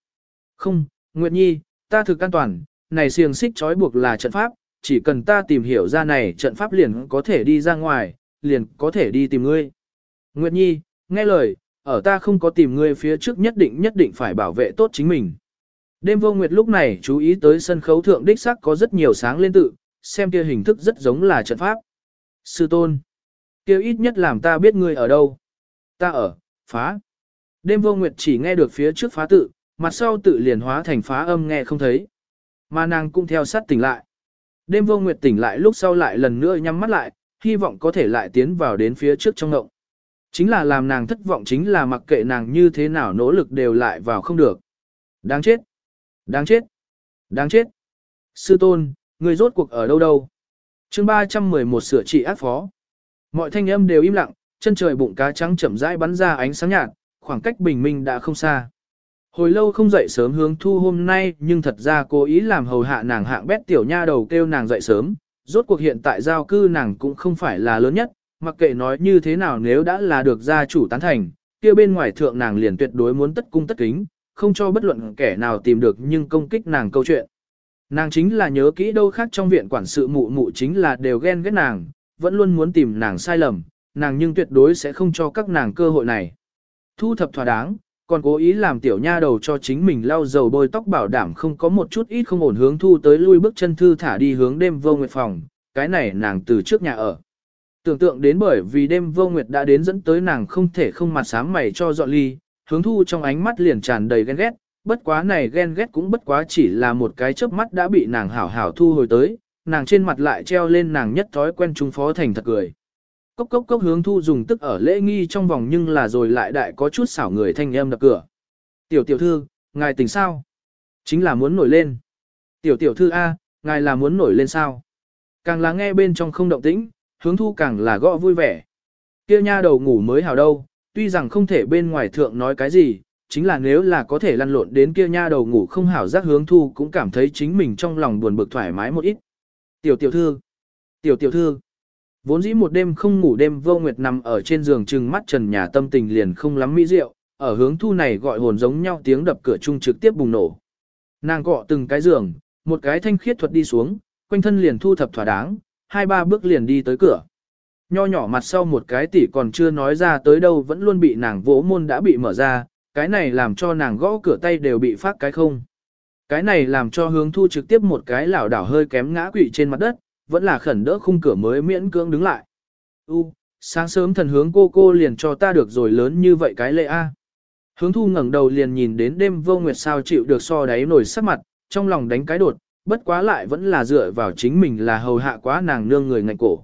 Không, Nguyệt Nhi, ta thực an toàn, này xiềng xích trói buộc là trận pháp, chỉ cần ta tìm hiểu ra này trận pháp liền có thể đi ra ngoài, liền có thể đi tìm ngươi. Nguyệt Nhi, nghe lời, ở ta không có tìm ngươi phía trước nhất định nhất định phải bảo vệ tốt chính mình. Đêm vô nguyệt lúc này chú ý tới sân khấu thượng đích sắc có rất nhiều sáng lên tự, xem kia hình thức rất giống là trận pháp. Sư tôn, kia ít nhất làm ta biết ngươi ở đâu. Ta ở, phá. Đêm vô nguyệt chỉ nghe được phía trước phá tự, mặt sau tự liền hóa thành phá âm nghe không thấy. Mà nàng cũng theo sát tỉnh lại. Đêm vô nguyệt tỉnh lại lúc sau lại lần nữa nhắm mắt lại, hy vọng có thể lại tiến vào đến phía trước trong ngộng. Chính là làm nàng thất vọng chính là mặc kệ nàng như thế nào nỗ lực đều lại vào không được. Đáng chết! Đáng chết! Đáng chết! Sư tôn, người rốt cuộc ở đâu đâu? chương 311 sửa trị ác phó. Mọi thanh âm đều im lặng, chân trời bụng cá trắng chậm rãi bắn ra ánh sáng nhạt, khoảng cách bình minh đã không xa. Hồi lâu không dậy sớm hướng thu hôm nay nhưng thật ra cố ý làm hầu hạ nàng hạng bét tiểu nha đầu kêu nàng dậy sớm, rốt cuộc hiện tại giao cư nàng cũng không phải là lớn nhất, mặc kệ nói như thế nào nếu đã là được gia chủ tán thành, kia bên ngoài thượng nàng liền tuyệt đối muốn tất cung tất kính, không cho bất luận kẻ nào tìm được nhưng công kích nàng câu chuyện. Nàng chính là nhớ kỹ đâu khác trong viện quản sự mụ mụ chính là đều ghen ghét nàng, vẫn luôn muốn tìm nàng sai lầm, nàng nhưng tuyệt đối sẽ không cho các nàng cơ hội này. Thu thập thỏa đáng, còn cố ý làm tiểu nha đầu cho chính mình lau dầu bôi tóc bảo đảm không có một chút ít không ổn hướng thu tới lui bước chân thư thả đi hướng đêm vô nguyệt phòng, cái này nàng từ trước nhà ở. Tưởng tượng đến bởi vì đêm vô nguyệt đã đến dẫn tới nàng không thể không mặt sám mày cho dọn ly, hướng thu trong ánh mắt liền tràn đầy ghen ghét, bất quá này ghen ghét cũng bất quá chỉ là một cái chớp mắt đã bị nàng hảo hảo thu hồi tới, nàng trên mặt lại treo lên nàng nhất thói quen trung phó thành thật cười. Cốc cốc cốc hướng thu dùng tức ở lễ nghi trong vòng nhưng là rồi lại đại có chút xảo người thanh âm đập cửa. Tiểu tiểu thư, ngài tỉnh sao? Chính là muốn nổi lên. Tiểu tiểu thư A, ngài là muốn nổi lên sao? Càng là nghe bên trong không động tĩnh, hướng thu càng là gõ vui vẻ. Kia nha đầu ngủ mới hào đâu, tuy rằng không thể bên ngoài thượng nói cái gì, chính là nếu là có thể lăn lộn đến kia nha đầu ngủ không hảo giác hướng thu cũng cảm thấy chính mình trong lòng buồn bực thoải mái một ít. Tiểu tiểu thư, tiểu tiểu thư, vốn dĩ một đêm không ngủ đêm vô nguyệt nằm ở trên giường trừng mắt trần nhà tâm tình liền không lắm mỹ diệu, ở hướng thu này gọi hồn giống nhau tiếng đập cửa chung trực tiếp bùng nổ. Nàng cọ từng cái giường, một cái thanh khiết thuật đi xuống, quanh thân liền thu thập thỏa đáng, hai ba bước liền đi tới cửa. Nho nhỏ mặt sau một cái tỷ còn chưa nói ra tới đâu vẫn luôn bị nàng vỗ môn đã bị mở ra, cái này làm cho nàng gõ cửa tay đều bị phát cái không. Cái này làm cho hướng thu trực tiếp một cái lảo đảo hơi kém ngã quỵ trên mặt đất, vẫn là khẩn đỡ khung cửa mới miễn cưỡng đứng lại. U, sáng sớm thần hướng cô cô liền cho ta được rồi lớn như vậy cái lệ A. Hướng thu ngẩng đầu liền nhìn đến đêm vô nguyệt sao chịu được so đáy nổi sắc mặt, trong lòng đánh cái đột, bất quá lại vẫn là dựa vào chính mình là hầu hạ quá nàng nương người ngạnh cổ.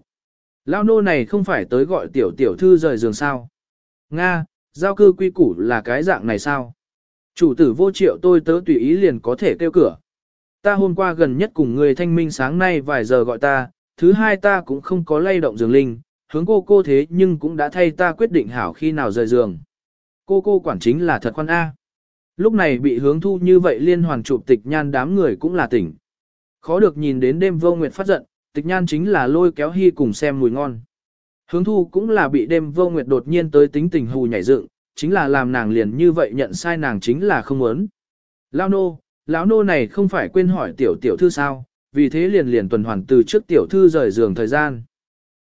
Lao nô này không phải tới gọi tiểu tiểu thư rời giường sao. Nga, giao cư quy củ là cái dạng này sao? Chủ tử vô triệu tôi tớ tùy ý liền có thể kêu cửa. Ta hôm qua gần nhất cùng người thanh minh sáng nay vài giờ gọi ta, thứ hai ta cũng không có lay động giường linh, hướng cô cô thế nhưng cũng đã thay ta quyết định hảo khi nào rời giường. Cô cô quản chính là thật khoan A. Lúc này bị hướng thu như vậy liên hoàn chụp tịch nhan đám người cũng là tỉnh. Khó được nhìn đến đêm vô nguyệt phát giận, tịch nhan chính là lôi kéo hy cùng xem mùi ngon. Hướng thu cũng là bị đêm vô nguyệt đột nhiên tới tính tình hù nhảy dựng, chính là làm nàng liền như vậy nhận sai nàng chính là không muốn. Lao nô, lão nô này không phải quên hỏi tiểu tiểu thư sao, vì thế liền liền tuần hoàn từ trước tiểu thư rời giường thời gian.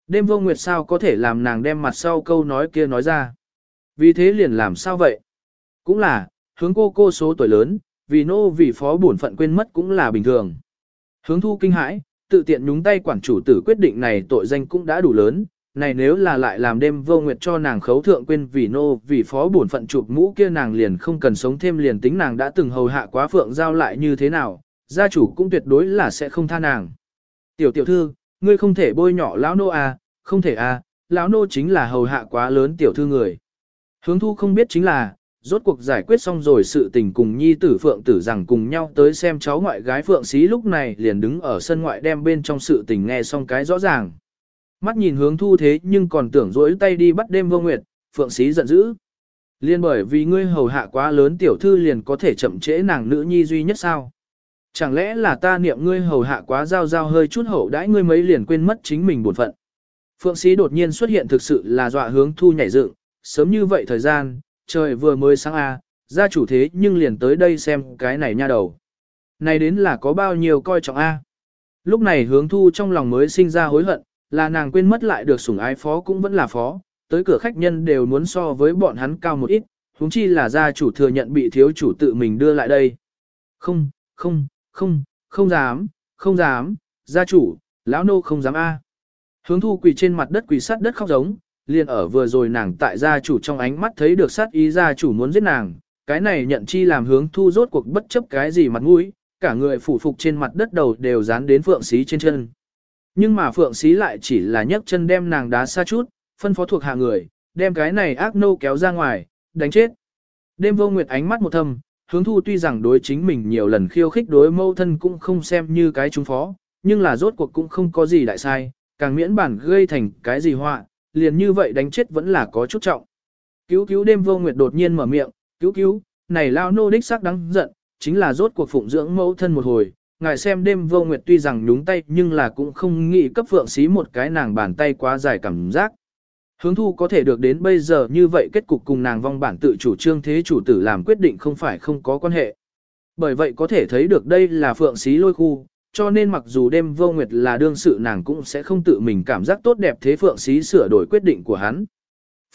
Đêm vô nguyệt sao có thể làm nàng đem mặt sau câu nói kia nói ra. Vì thế liền làm sao vậy? Cũng là, hướng cô cô số tuổi lớn, vì nô vì phó bổn phận quên mất cũng là bình thường. Hướng thu kinh hãi, tự tiện nhúng tay quản chủ tử quyết định này tội danh cũng đã đủ lớn, này nếu là lại làm đêm vô nguyệt cho nàng khấu thượng quên vì nô vì phó bổn phận chụp mũ kia nàng liền không cần sống thêm liền tính nàng đã từng hầu hạ quá phượng giao lại như thế nào, gia chủ cũng tuyệt đối là sẽ không tha nàng. Tiểu tiểu thư, ngươi không thể bôi nhỏ lão nô à, không thể à, lão nô chính là hầu hạ quá lớn tiểu thư người. Hướng thu không biết chính là, rốt cuộc giải quyết xong rồi sự tình cùng nhi tử phượng tử rằng cùng nhau tới xem cháu ngoại gái phượng xí lúc này liền đứng ở sân ngoại đem bên trong sự tình nghe xong cái rõ ràng. Mắt nhìn hướng thu thế nhưng còn tưởng rỗi tay đi bắt đêm vô nguyệt, phượng sĩ giận dữ. Liên bởi vì ngươi hầu hạ quá lớn tiểu thư liền có thể chậm trễ nàng nữ nhi duy nhất sao. Chẳng lẽ là ta niệm ngươi hầu hạ quá giao giao hơi chút hậu đãi ngươi mấy liền quên mất chính mình buồn phận. Phượng sĩ đột nhiên xuất hiện thực sự là dọa hướng thu nhảy dựng, sớm như vậy thời gian, trời vừa mới sáng a, gia chủ thế nhưng liền tới đây xem cái này nha đầu. Này đến là có bao nhiêu coi trọng a. Lúc này hướng thu trong lòng mới sinh ra hối hận, là nàng quên mất lại được sủng ái phó cũng vẫn là phó, tới cửa khách nhân đều muốn so với bọn hắn cao một ít, huống chi là gia chủ thừa nhận bị thiếu chủ tự mình đưa lại đây. Không, không, không, không dám, không dám, gia chủ, lão nô không dám a. Hướng thu quỳ trên mặt đất quỳ sát đất khóc giống, liền ở vừa rồi nàng tại gia chủ trong ánh mắt thấy được sát ý gia chủ muốn giết nàng, cái này nhận chi làm hướng thu rốt cuộc bất chấp cái gì mặt mũi, cả người phủ phục trên mặt đất đầu đều dán đến phượng xí trên chân. Nhưng mà phượng xí lại chỉ là nhấc chân đem nàng đá xa chút, phân phó thuộc hạ người, đem cái này ác nô kéo ra ngoài, đánh chết. Đêm vô nguyệt ánh mắt một thâm, hướng thu tuy rằng đối chính mình nhiều lần khiêu khích đối mâu thân cũng không xem như cái chúng phó, nhưng là rốt cuộc cũng không có gì đại sai, càng miễn bản gây thành cái gì họa, liền như vậy đánh chết vẫn là có chút trọng. Cứu cứu đêm vô nguyệt đột nhiên mở miệng, cứu cứu, này lao nô đích xác đáng giận, chính là rốt cuộc phụng dưỡng mẫu thân một hồi, ngài xem đêm vô nguyệt tuy rằng nhúng tay nhưng là cũng không nghĩ cấp phượng xí một cái nàng bàn tay quá dài cảm giác. Hướng thu có thể được đến bây giờ như vậy kết cục cùng nàng vong bản tự chủ trương thế chủ tử làm quyết định không phải không có quan hệ. Bởi vậy có thể thấy được đây là phượng xí lôi khu, cho nên mặc dù đêm vô nguyệt là đương sự nàng cũng sẽ không tự mình cảm giác tốt đẹp thế phượng xí sửa đổi quyết định của hắn.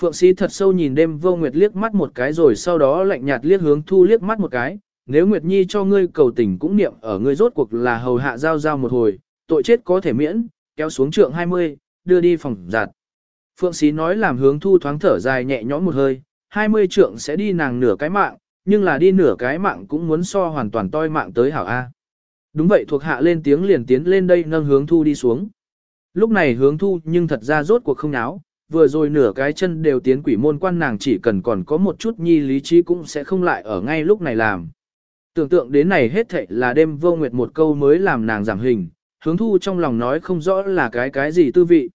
Phượng xí thật sâu nhìn đêm vô nguyệt liếc mắt một cái rồi sau đó lạnh nhạt liếc hướng thu liếc mắt một cái, nếu Nguyệt Nhi cho ngươi cầu tình cũng niệm ở ngươi rốt cuộc là hầu hạ giao giao một hồi, tội chết có thể miễn, kéo xuống trượng 20, đưa đi phòng giặt. Phượng Sĩ nói làm hướng thu thoáng thở dài nhẹ nhõm một hơi, 20 trượng sẽ đi nàng nửa cái mạng, nhưng là đi nửa cái mạng cũng muốn so hoàn toàn toi mạng tới hảo A. Đúng vậy thuộc hạ lên tiếng liền tiến lên đây nâng hướng thu đi xuống. Lúc này hướng thu nhưng thật ra rốt cuộc không náo, vừa rồi nửa cái chân đều tiến quỷ môn quan nàng chỉ cần còn có một chút nhi lý trí cũng sẽ không lại ở ngay lúc này làm. Tưởng tượng đến này hết thảy là đêm vô nguyệt một câu mới làm nàng giảm hình, hướng thu trong lòng nói không rõ là cái cái gì tư vị.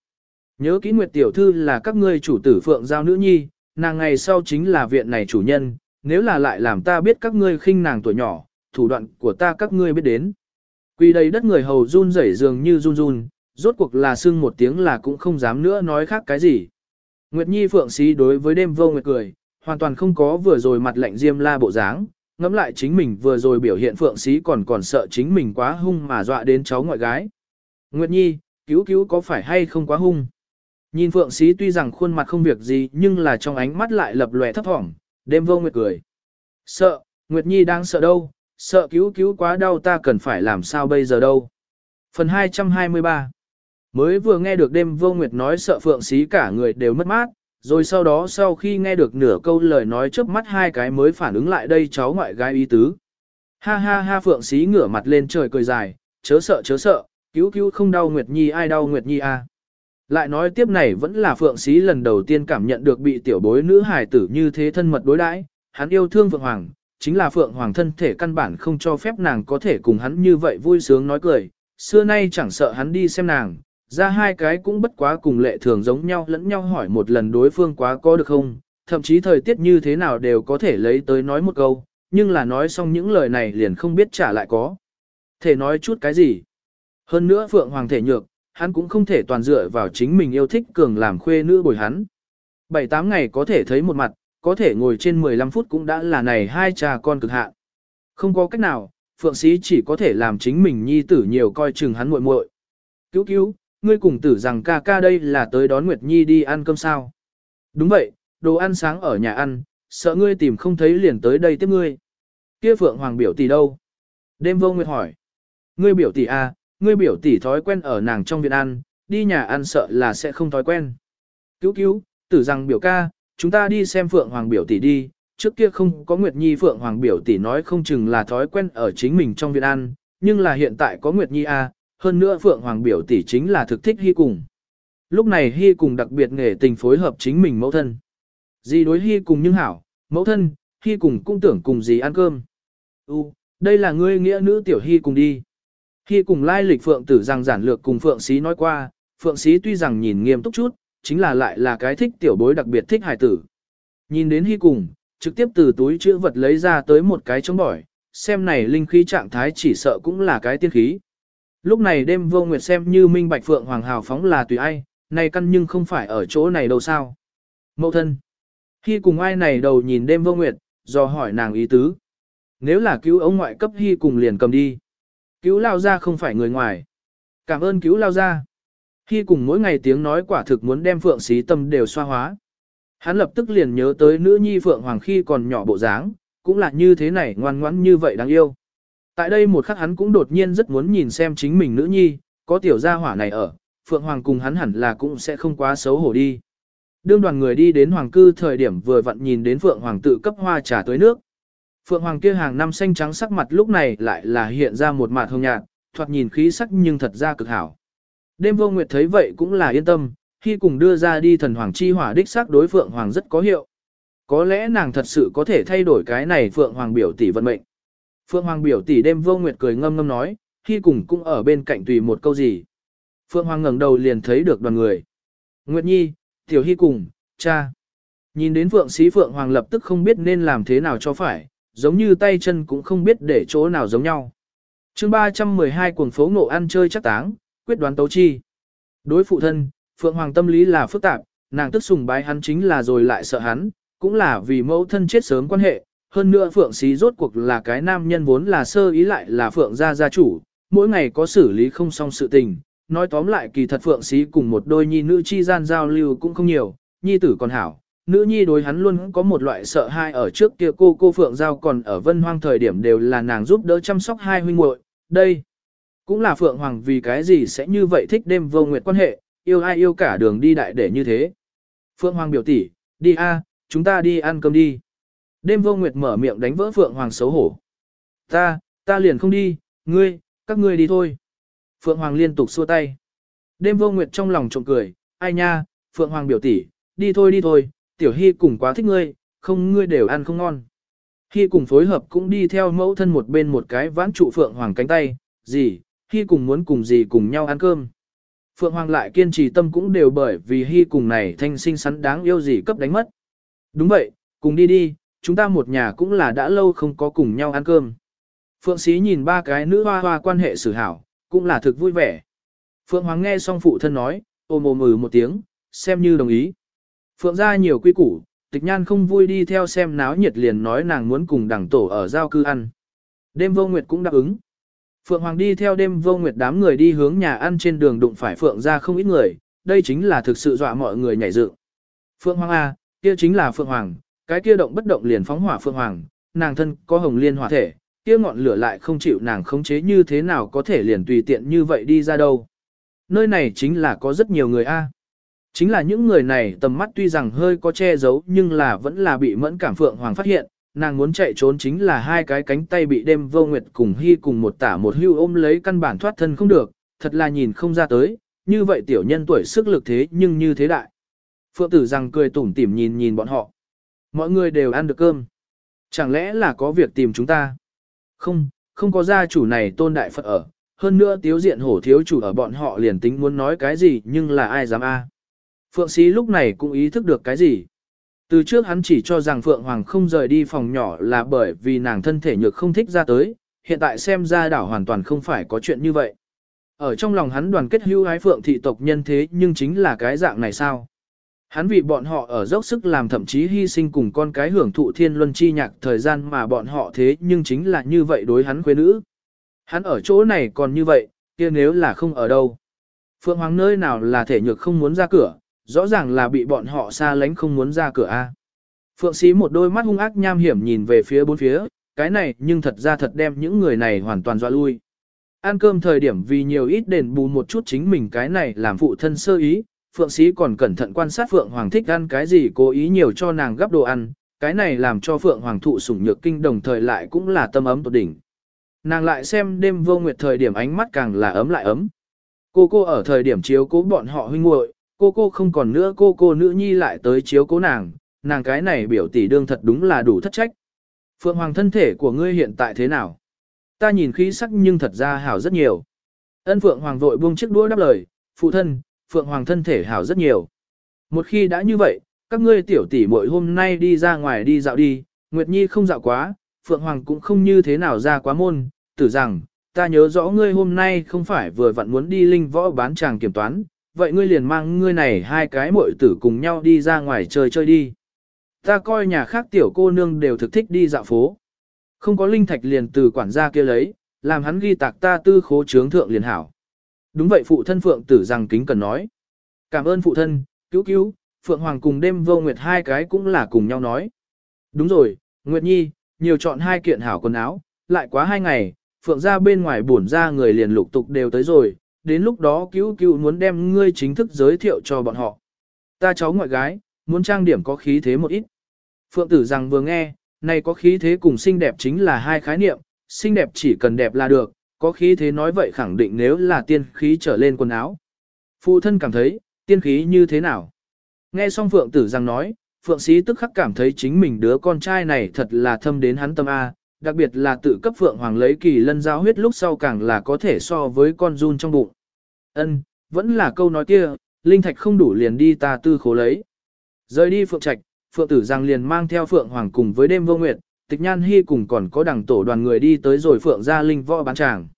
Nhớ kỹ nguyệt tiểu thư là các ngươi chủ tử phượng giao nữ nhi, nàng ngày sau chính là viện này chủ nhân, nếu là lại làm ta biết các ngươi khinh nàng tuổi nhỏ, thủ đoạn của ta các ngươi biết đến. Quỳ đầy đất người hầu run rẩy dường như run run, rốt cuộc là sưng một tiếng là cũng không dám nữa nói khác cái gì. Nguyệt Nhi phượng xí đối với đêm vô nguyệt cười, hoàn toàn không có vừa rồi mặt lạnh diêm la bộ dáng, ngẫm lại chính mình vừa rồi biểu hiện phượng xí còn còn sợ chính mình quá hung mà dọa đến cháu ngoại gái. Nguyệt Nhi, cứu cứu có phải hay không quá hung? Nhìn phượng xí tuy rằng khuôn mặt không việc gì nhưng là trong ánh mắt lại lập lòe thấp thỏm, đêm vô Nguyệt cười. Sợ, Nguyệt Nhi đang sợ đâu, sợ cứu cứu quá đau ta cần phải làm sao bây giờ đâu. Phần 223 Mới vừa nghe được đêm vô Nguyệt nói sợ phượng xí cả người đều mất mát, rồi sau đó sau khi nghe được nửa câu lời nói trước mắt hai cái mới phản ứng lại đây cháu ngoại gái ý tứ. Ha ha ha phượng xí ngửa mặt lên trời cười dài, chớ sợ chớ sợ, cứu cứu không đau Nguyệt Nhi ai đau Nguyệt Nhi a. À. Lại nói tiếp này vẫn là phượng xí lần đầu tiên cảm nhận được bị tiểu bối nữ hài tử như thế thân mật đối đãi, hắn yêu thương phượng hoàng, chính là phượng hoàng thân thể căn bản không cho phép nàng có thể cùng hắn như vậy vui sướng nói cười, xưa nay chẳng sợ hắn đi xem nàng, ra hai cái cũng bất quá cùng lệ thường giống nhau lẫn nhau hỏi một lần đối phương quá có được không, thậm chí thời tiết như thế nào đều có thể lấy tới nói một câu, nhưng là nói xong những lời này liền không biết trả lại có. Thể nói chút cái gì. Hơn nữa Phượng Hoàng thể nhược, hắn cũng không thể toàn dựa vào chính mình yêu thích cường làm khuê nữ bồi hắn. Bảy tám ngày có thể thấy một mặt, có thể ngồi trên 15 phút cũng đã là này hai cha con cực hạn. Không có cách nào, Phượng Sĩ chỉ có thể làm chính mình nhi tử nhiều coi chừng hắn muội muội. Cứu cứu, ngươi cùng tử rằng ca ca đây là tới đón Nguyệt Nhi đi ăn cơm sao. Đúng vậy, đồ ăn sáng ở nhà ăn, sợ ngươi tìm không thấy liền tới đây tiếp ngươi. Kia Phượng Hoàng biểu tỷ đâu? Đêm vô Nguyệt hỏi. Ngươi biểu tỷ à, ngươi biểu tỷ thói quen ở nàng trong viện ăn, đi nhà ăn sợ là sẽ không thói quen. Cứu cứu, tử rằng biểu ca, chúng ta đi xem Phượng Hoàng biểu tỷ đi, trước kia không có Nguyệt Nhi Phượng Hoàng biểu tỷ nói không chừng là thói quen ở chính mình trong viện ăn, nhưng là hiện tại có Nguyệt Nhi à, hơn nữa Phượng Hoàng biểu tỷ chính là thực thích Hy cùng. Lúc này Hy cùng đặc biệt nghề tình phối hợp chính mình mẫu thân. Dì đối Hy cùng nhưng hảo, mẫu thân, Hy cùng cũng tưởng cùng dì ăn cơm. U, đây là ngươi nghĩa nữ tiểu Hy cùng đi. Hy cùng lai lịch Phượng tử rằng giản lược cùng Phượng sĩ nói qua, Phượng sĩ tuy rằng nhìn nghiêm túc chút, chính là lại là cái thích tiểu bối đặc biệt thích hài tử. Nhìn đến Hy cùng, trực tiếp từ túi chữ vật lấy ra tới một cái chống bỏi, xem này linh khí trạng thái chỉ sợ cũng là cái tiên khí. Lúc này đêm vô nguyệt xem như minh bạch phượng hoàng hào phóng là tùy ai, này căn nhưng không phải ở chỗ này đâu sao. Mậu thân. Khi cùng ai này đầu nhìn đêm vô nguyệt, do hỏi nàng ý tứ. Nếu là cứu ông ngoại cấp hy cùng liền cầm đi. Cứu lao ra không phải người ngoài. Cảm ơn cứu lao ra. khi cùng mỗi ngày tiếng nói quả thực muốn đem phượng xí tâm đều xoa hóa. Hắn lập tức liền nhớ tới nữ nhi phượng hoàng khi còn nhỏ bộ dáng, cũng là như thế này ngoan ngoãn như vậy đáng yêu. Tại đây một khắc hắn cũng đột nhiên rất muốn nhìn xem chính mình nữ nhi, có tiểu gia hỏa này ở, Phượng Hoàng cùng hắn hẳn là cũng sẽ không quá xấu hổ đi. Đương đoàn người đi đến Hoàng cư thời điểm vừa vặn nhìn đến Phượng Hoàng tự cấp hoa trà tới nước. Phượng Hoàng kia hàng năm xanh trắng sắc mặt lúc này lại là hiện ra một mặt hồng nhạt, thoạt nhìn khí sắc nhưng thật ra cực hảo. Đêm vô nguyệt thấy vậy cũng là yên tâm, khi cùng đưa ra đi thần Hoàng chi hỏa đích xác đối Phượng Hoàng rất có hiệu. Có lẽ nàng thật sự có thể thay đổi cái này Phượng Hoàng biểu tỷ vận mệnh. Phượng Hoàng biểu tỷ đêm vô nguyệt cười ngâm ngâm nói, khi cùng cũng ở bên cạnh tùy một câu gì. Phượng Hoàng ngẩng đầu liền thấy được đoàn người. Nguyệt Nhi, Tiểu Hy cùng, cha. Nhìn đến Phượng Sĩ Phượng Hoàng lập tức không biết nên làm thế nào cho phải, giống như tay chân cũng không biết để chỗ nào giống nhau. chương 312 cuồng phố ngộ ăn chơi chắc táng, quyết đoán tấu chi. Đối phụ thân, Phượng Hoàng tâm lý là phức tạp, nàng tức sùng bái hắn chính là rồi lại sợ hắn, cũng là vì mẫu thân chết sớm quan hệ, hơn nữa Phượng Xí rốt cuộc là cái nam nhân vốn là sơ ý lại là Phượng gia gia chủ, mỗi ngày có xử lý không xong sự tình. Nói tóm lại kỳ thật Phượng Xí cùng một đôi nhi nữ chi gian giao lưu cũng không nhiều, nhi tử còn hảo. Nữ nhi đối hắn luôn có một loại sợ hai ở trước kia cô cô Phượng Giao còn ở vân hoang thời điểm đều là nàng giúp đỡ chăm sóc hai huynh muội Đây, cũng là Phượng Hoàng vì cái gì sẽ như vậy thích đêm vô nguyệt quan hệ, yêu ai yêu cả đường đi đại để như thế. Phượng Hoàng biểu tỷ, đi a, chúng ta đi ăn cơm đi. Đêm vô nguyệt mở miệng đánh vỡ Phượng Hoàng xấu hổ. Ta, ta liền không đi, ngươi, các ngươi đi thôi. Phượng Hoàng liên tục xua tay. Đêm vô nguyệt trong lòng trộm cười, ai nha, Phượng Hoàng biểu tỷ, đi thôi đi thôi, tiểu hy cùng quá thích ngươi, không ngươi đều ăn không ngon. Hy cùng phối hợp cũng đi theo mẫu thân một bên một cái vãn trụ Phượng Hoàng cánh tay, gì, Hy cùng muốn cùng gì cùng nhau ăn cơm. Phượng Hoàng lại kiên trì tâm cũng đều bởi vì Hy cùng này thanh sinh sắn đáng yêu gì cấp đánh mất. Đúng vậy, cùng đi đi, chúng ta một nhà cũng là đã lâu không có cùng nhau ăn cơm. Phượng Sĩ nhìn ba cái nữ hoa hoa quan hệ xử hảo, cũng là thực vui vẻ. Phượng Hoàng nghe xong phụ thân nói, ôm ôm ừ một tiếng, xem như đồng ý. Phượng ra nhiều quy củ, tịch nhan không vui đi theo xem náo nhiệt liền nói nàng muốn cùng đảng tổ ở giao cư ăn. Đêm vô nguyệt cũng đáp ứng. Phượng Hoàng đi theo đêm vô nguyệt đám người đi hướng nhà ăn trên đường đụng phải Phượng ra không ít người, đây chính là thực sự dọa mọi người nhảy dựng. Phượng Hoàng A, kia chính là Phượng Hoàng, cái kia động bất động liền phóng hỏa phượng hoàng, nàng thân có hồng liên hỏa thể, kia ngọn lửa lại không chịu nàng khống chế như thế nào có thể liền tùy tiện như vậy đi ra đâu. Nơi này chính là có rất nhiều người a. Chính là những người này tầm mắt tuy rằng hơi có che giấu nhưng là vẫn là bị mẫn cảm phượng hoàng phát hiện, nàng muốn chạy trốn chính là hai cái cánh tay bị đêm vô nguyệt cùng hy cùng một tả một hưu ôm lấy căn bản thoát thân không được, thật là nhìn không ra tới, như vậy tiểu nhân tuổi sức lực thế nhưng như thế đại. Phượng tử rằng cười tủm tỉm nhìn nhìn bọn họ. Mọi người đều ăn được cơm. Chẳng lẽ là có việc tìm chúng ta? Không, không có gia chủ này tôn đại Phật ở. Hơn nữa tiếu diện hổ thiếu chủ ở bọn họ liền tính muốn nói cái gì nhưng là ai dám a? Phượng Sĩ lúc này cũng ý thức được cái gì. Từ trước hắn chỉ cho rằng Phượng Hoàng không rời đi phòng nhỏ là bởi vì nàng thân thể nhược không thích ra tới, hiện tại xem ra đảo hoàn toàn không phải có chuyện như vậy. Ở trong lòng hắn đoàn kết hưu ái Phượng thị tộc nhân thế nhưng chính là cái dạng này sao? Hắn vì bọn họ ở dốc sức làm thậm chí hy sinh cùng con cái hưởng thụ thiên luân chi nhạc thời gian mà bọn họ thế nhưng chính là như vậy đối hắn quê nữ. Hắn ở chỗ này còn như vậy, kia nếu là không ở đâu. Phượng Hoàng nơi nào là thể nhược không muốn ra cửa, rõ ràng là bị bọn họ xa lánh không muốn ra cửa a. Phượng Sĩ một đôi mắt hung ác nham hiểm nhìn về phía bốn phía, cái này nhưng thật ra thật đem những người này hoàn toàn dọa lui. Ăn cơm thời điểm vì nhiều ít đền bù một chút chính mình cái này làm phụ thân sơ ý, Phượng Sĩ còn cẩn thận quan sát Phượng Hoàng thích ăn cái gì cố ý nhiều cho nàng gấp đồ ăn, cái này làm cho Phượng Hoàng thụ sủng nhược kinh đồng thời lại cũng là tâm ấm tột đỉnh. Nàng lại xem đêm vô nguyệt thời điểm ánh mắt càng là ấm lại ấm. Cô cô ở thời điểm chiếu cố bọn họ huynh muội, cô cô không còn nữa cô cô nữ nhi lại tới chiếu cố nàng, nàng cái này biểu tỷ đương thật đúng là đủ thất trách. Phượng Hoàng thân thể của ngươi hiện tại thế nào? Ta nhìn khí sắc nhưng thật ra hảo rất nhiều. Ân Phượng Hoàng vội buông chiếc đũa đáp lời, phụ thân, Phượng Hoàng thân thể hảo rất nhiều. Một khi đã như vậy, các ngươi tiểu tỷ muội hôm nay đi ra ngoài đi dạo đi, Nguyệt Nhi không dạo quá, Phượng Hoàng cũng không như thế nào ra quá môn, tử rằng, ta nhớ rõ ngươi hôm nay không phải vừa vặn muốn đi linh võ bán chàng kiểm toán, vậy ngươi liền mang ngươi này hai cái muội tử cùng nhau đi ra ngoài chơi chơi đi. Ta coi nhà khác tiểu cô nương đều thực thích đi dạo phố. Không có linh thạch liền từ quản gia kia lấy, làm hắn ghi tạc ta tư khố trướng thượng liền hảo. Đúng vậy phụ thân Phượng tử rằng kính cần nói. Cảm ơn phụ thân, cứu cứu, Phượng Hoàng cùng đêm vô Nguyệt hai cái cũng là cùng nhau nói. Đúng rồi, Nguyệt Nhi, nhiều chọn hai kiện hảo quần áo, lại quá hai ngày, Phượng ra bên ngoài bổn ra người liền lục tục đều tới rồi, đến lúc đó cứu cứu muốn đem ngươi chính thức giới thiệu cho bọn họ. Ta cháu ngoại gái, muốn trang điểm có khí thế một ít. Phượng tử rằng vừa nghe, này có khí thế cùng xinh đẹp chính là hai khái niệm, xinh đẹp chỉ cần đẹp là được, có khí thế nói vậy khẳng định nếu là tiên khí trở lên quần áo. Phụ thân cảm thấy, tiên khí như thế nào? Nghe xong Phượng tử rằng nói, Phượng sĩ tức khắc cảm thấy chính mình đứa con trai này thật là thâm đến hắn tâm A, đặc biệt là tự cấp Phượng Hoàng lấy kỳ lân giao huyết lúc sau càng là có thể so với con run trong bụng. Ân, vẫn là câu nói kia, linh thạch không đủ liền đi ta tư khố lấy. Rời đi Phượng Trạch, Phượng Tử Giang liền mang theo Phượng Hoàng cùng với đêm vô nguyệt, Tịch Nhan Hy cùng còn có đảng tổ đoàn người đi tới rồi Phượng gia linh võ bán tràng.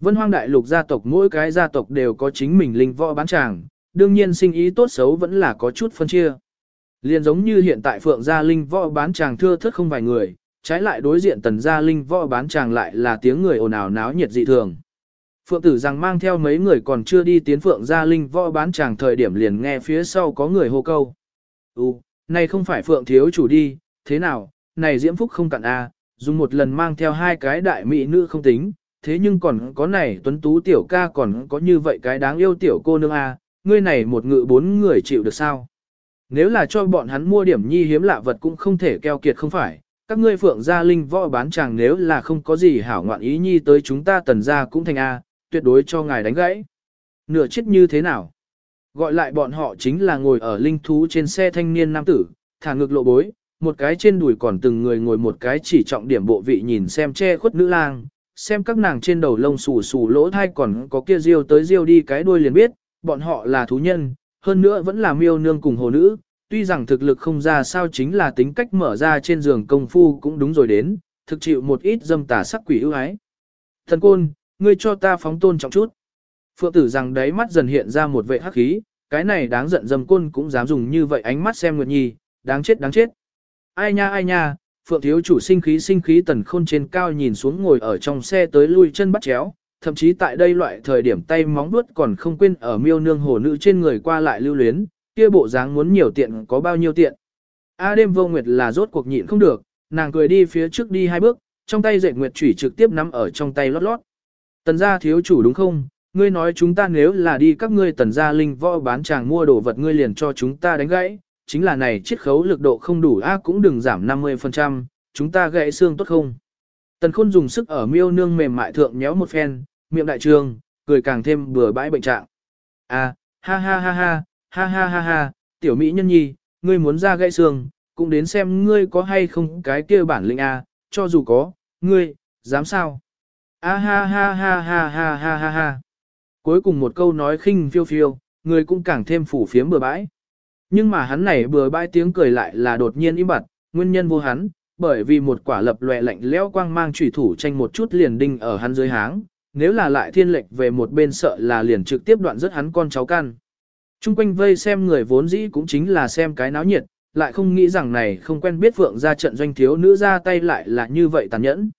Vân Hoang đại lục gia tộc mỗi cái gia tộc đều có chính mình linh võ bán tràng, đương nhiên sinh ý tốt xấu vẫn là có chút phân chia. Liền giống như hiện tại Phượng gia linh võ bán tràng thưa thớt không vài người, trái lại đối diện tần gia linh võ bán tràng lại là tiếng người ồn ào náo nhiệt dị thường. Phượng tử rằng mang theo mấy người còn chưa đi tiến Phượng gia linh võ bán tràng thời điểm liền nghe phía sau có người hô câu. Ú, này không phải Phượng thiếu chủ đi, thế nào, này diễm phúc không cạn a, à, dùng một lần mang theo hai cái đại mỹ nữ không tính, thế nhưng còn có này tuấn tú tiểu ca còn có như vậy cái đáng yêu tiểu cô nương a, à, ngươi này một ngự bốn người chịu được sao? Nếu là cho bọn hắn mua điểm nhi hiếm lạ vật cũng không thể keo kiệt không phải, các ngươi phượng gia linh võ bán chàng nếu là không có gì hảo ngoạn ý nhi tới chúng ta tần gia cũng thành A, tuyệt đối cho ngài đánh gãy. Nửa chết như thế nào? Gọi lại bọn họ chính là ngồi ở linh thú trên xe thanh niên nam tử, thả ngực lộ bối, một cái trên đùi còn từng người ngồi một cái chỉ trọng điểm bộ vị nhìn xem che khuất nữ lang, xem các nàng trên đầu lông xù xù lỗ thai còn có kia riêu tới riêu đi cái đuôi liền biết, bọn họ là thú nhân, hơn nữa vẫn là miêu nương cùng hồ nữ, tuy rằng thực lực không ra sao chính là tính cách mở ra trên giường công phu cũng đúng rồi đến, thực chịu một ít dâm tà sắc quỷ ưu ái. Thần côn, ngươi cho ta phóng tôn trọng chút. Phượng tử rằng đáy mắt dần hiện ra một vệ hắc khí, cái này đáng giận dâm côn cũng dám dùng như vậy ánh mắt xem Nguyệt Nhi, đáng chết đáng chết. Ai nha ai nha, Phượng thiếu chủ sinh khí sinh khí tần khôn trên cao nhìn xuống ngồi ở trong xe tới lui chân bắt chéo, thậm chí tại đây loại thời điểm tay móng vuốt còn không quên ở miêu nương hồ nữ trên người qua lại lưu luyến, kia bộ dáng muốn nhiều tiện có bao nhiêu tiện. A đêm vô nguyệt là rốt cuộc nhịn không được, nàng cười đi phía trước đi hai bước, trong tay dệt nguyệt chủy trực tiếp nắm ở trong tay lót lót. Tần gia thiếu chủ đúng không? Ngươi nói chúng ta nếu là đi các ngươi tần gia linh võ bán chàng mua đồ vật ngươi liền cho chúng ta đánh gãy, chính là này chiết khấu lực độ không đủ a cũng đừng giảm 50%, chúng ta gãy xương tốt không? Tần khôn dùng sức ở miêu nương mềm mại thượng nhéo một phen, miệng đại trường, cười càng thêm bừa bãi bệnh trạng. A, ha ha ha ha, ha ha ha ha, tiểu mỹ nhân nhi, ngươi muốn ra gãy xương, cũng đến xem ngươi có hay không cái kia bản lĩnh a, cho dù có, ngươi, dám sao? A ha ha ha ha ha ha ha ha. Cuối cùng một câu nói khinh phiêu phiêu, người cũng càng thêm phủ phiếm bừa bãi. Nhưng mà hắn này bừa bãi tiếng cười lại là đột nhiên im bặt, nguyên nhân vô hắn, bởi vì một quả lập lòe lạnh lẽo quang mang chủy thủ tranh một chút liền đinh ở hắn dưới háng, nếu là lại thiên lệch về một bên sợ là liền trực tiếp đoạn rất hắn con cháu căn. Trung quanh vây xem người vốn dĩ cũng chính là xem cái náo nhiệt, lại không nghĩ rằng này không quen biết Phượng ra trận doanh thiếu nữ ra tay lại là như vậy tàn nhẫn.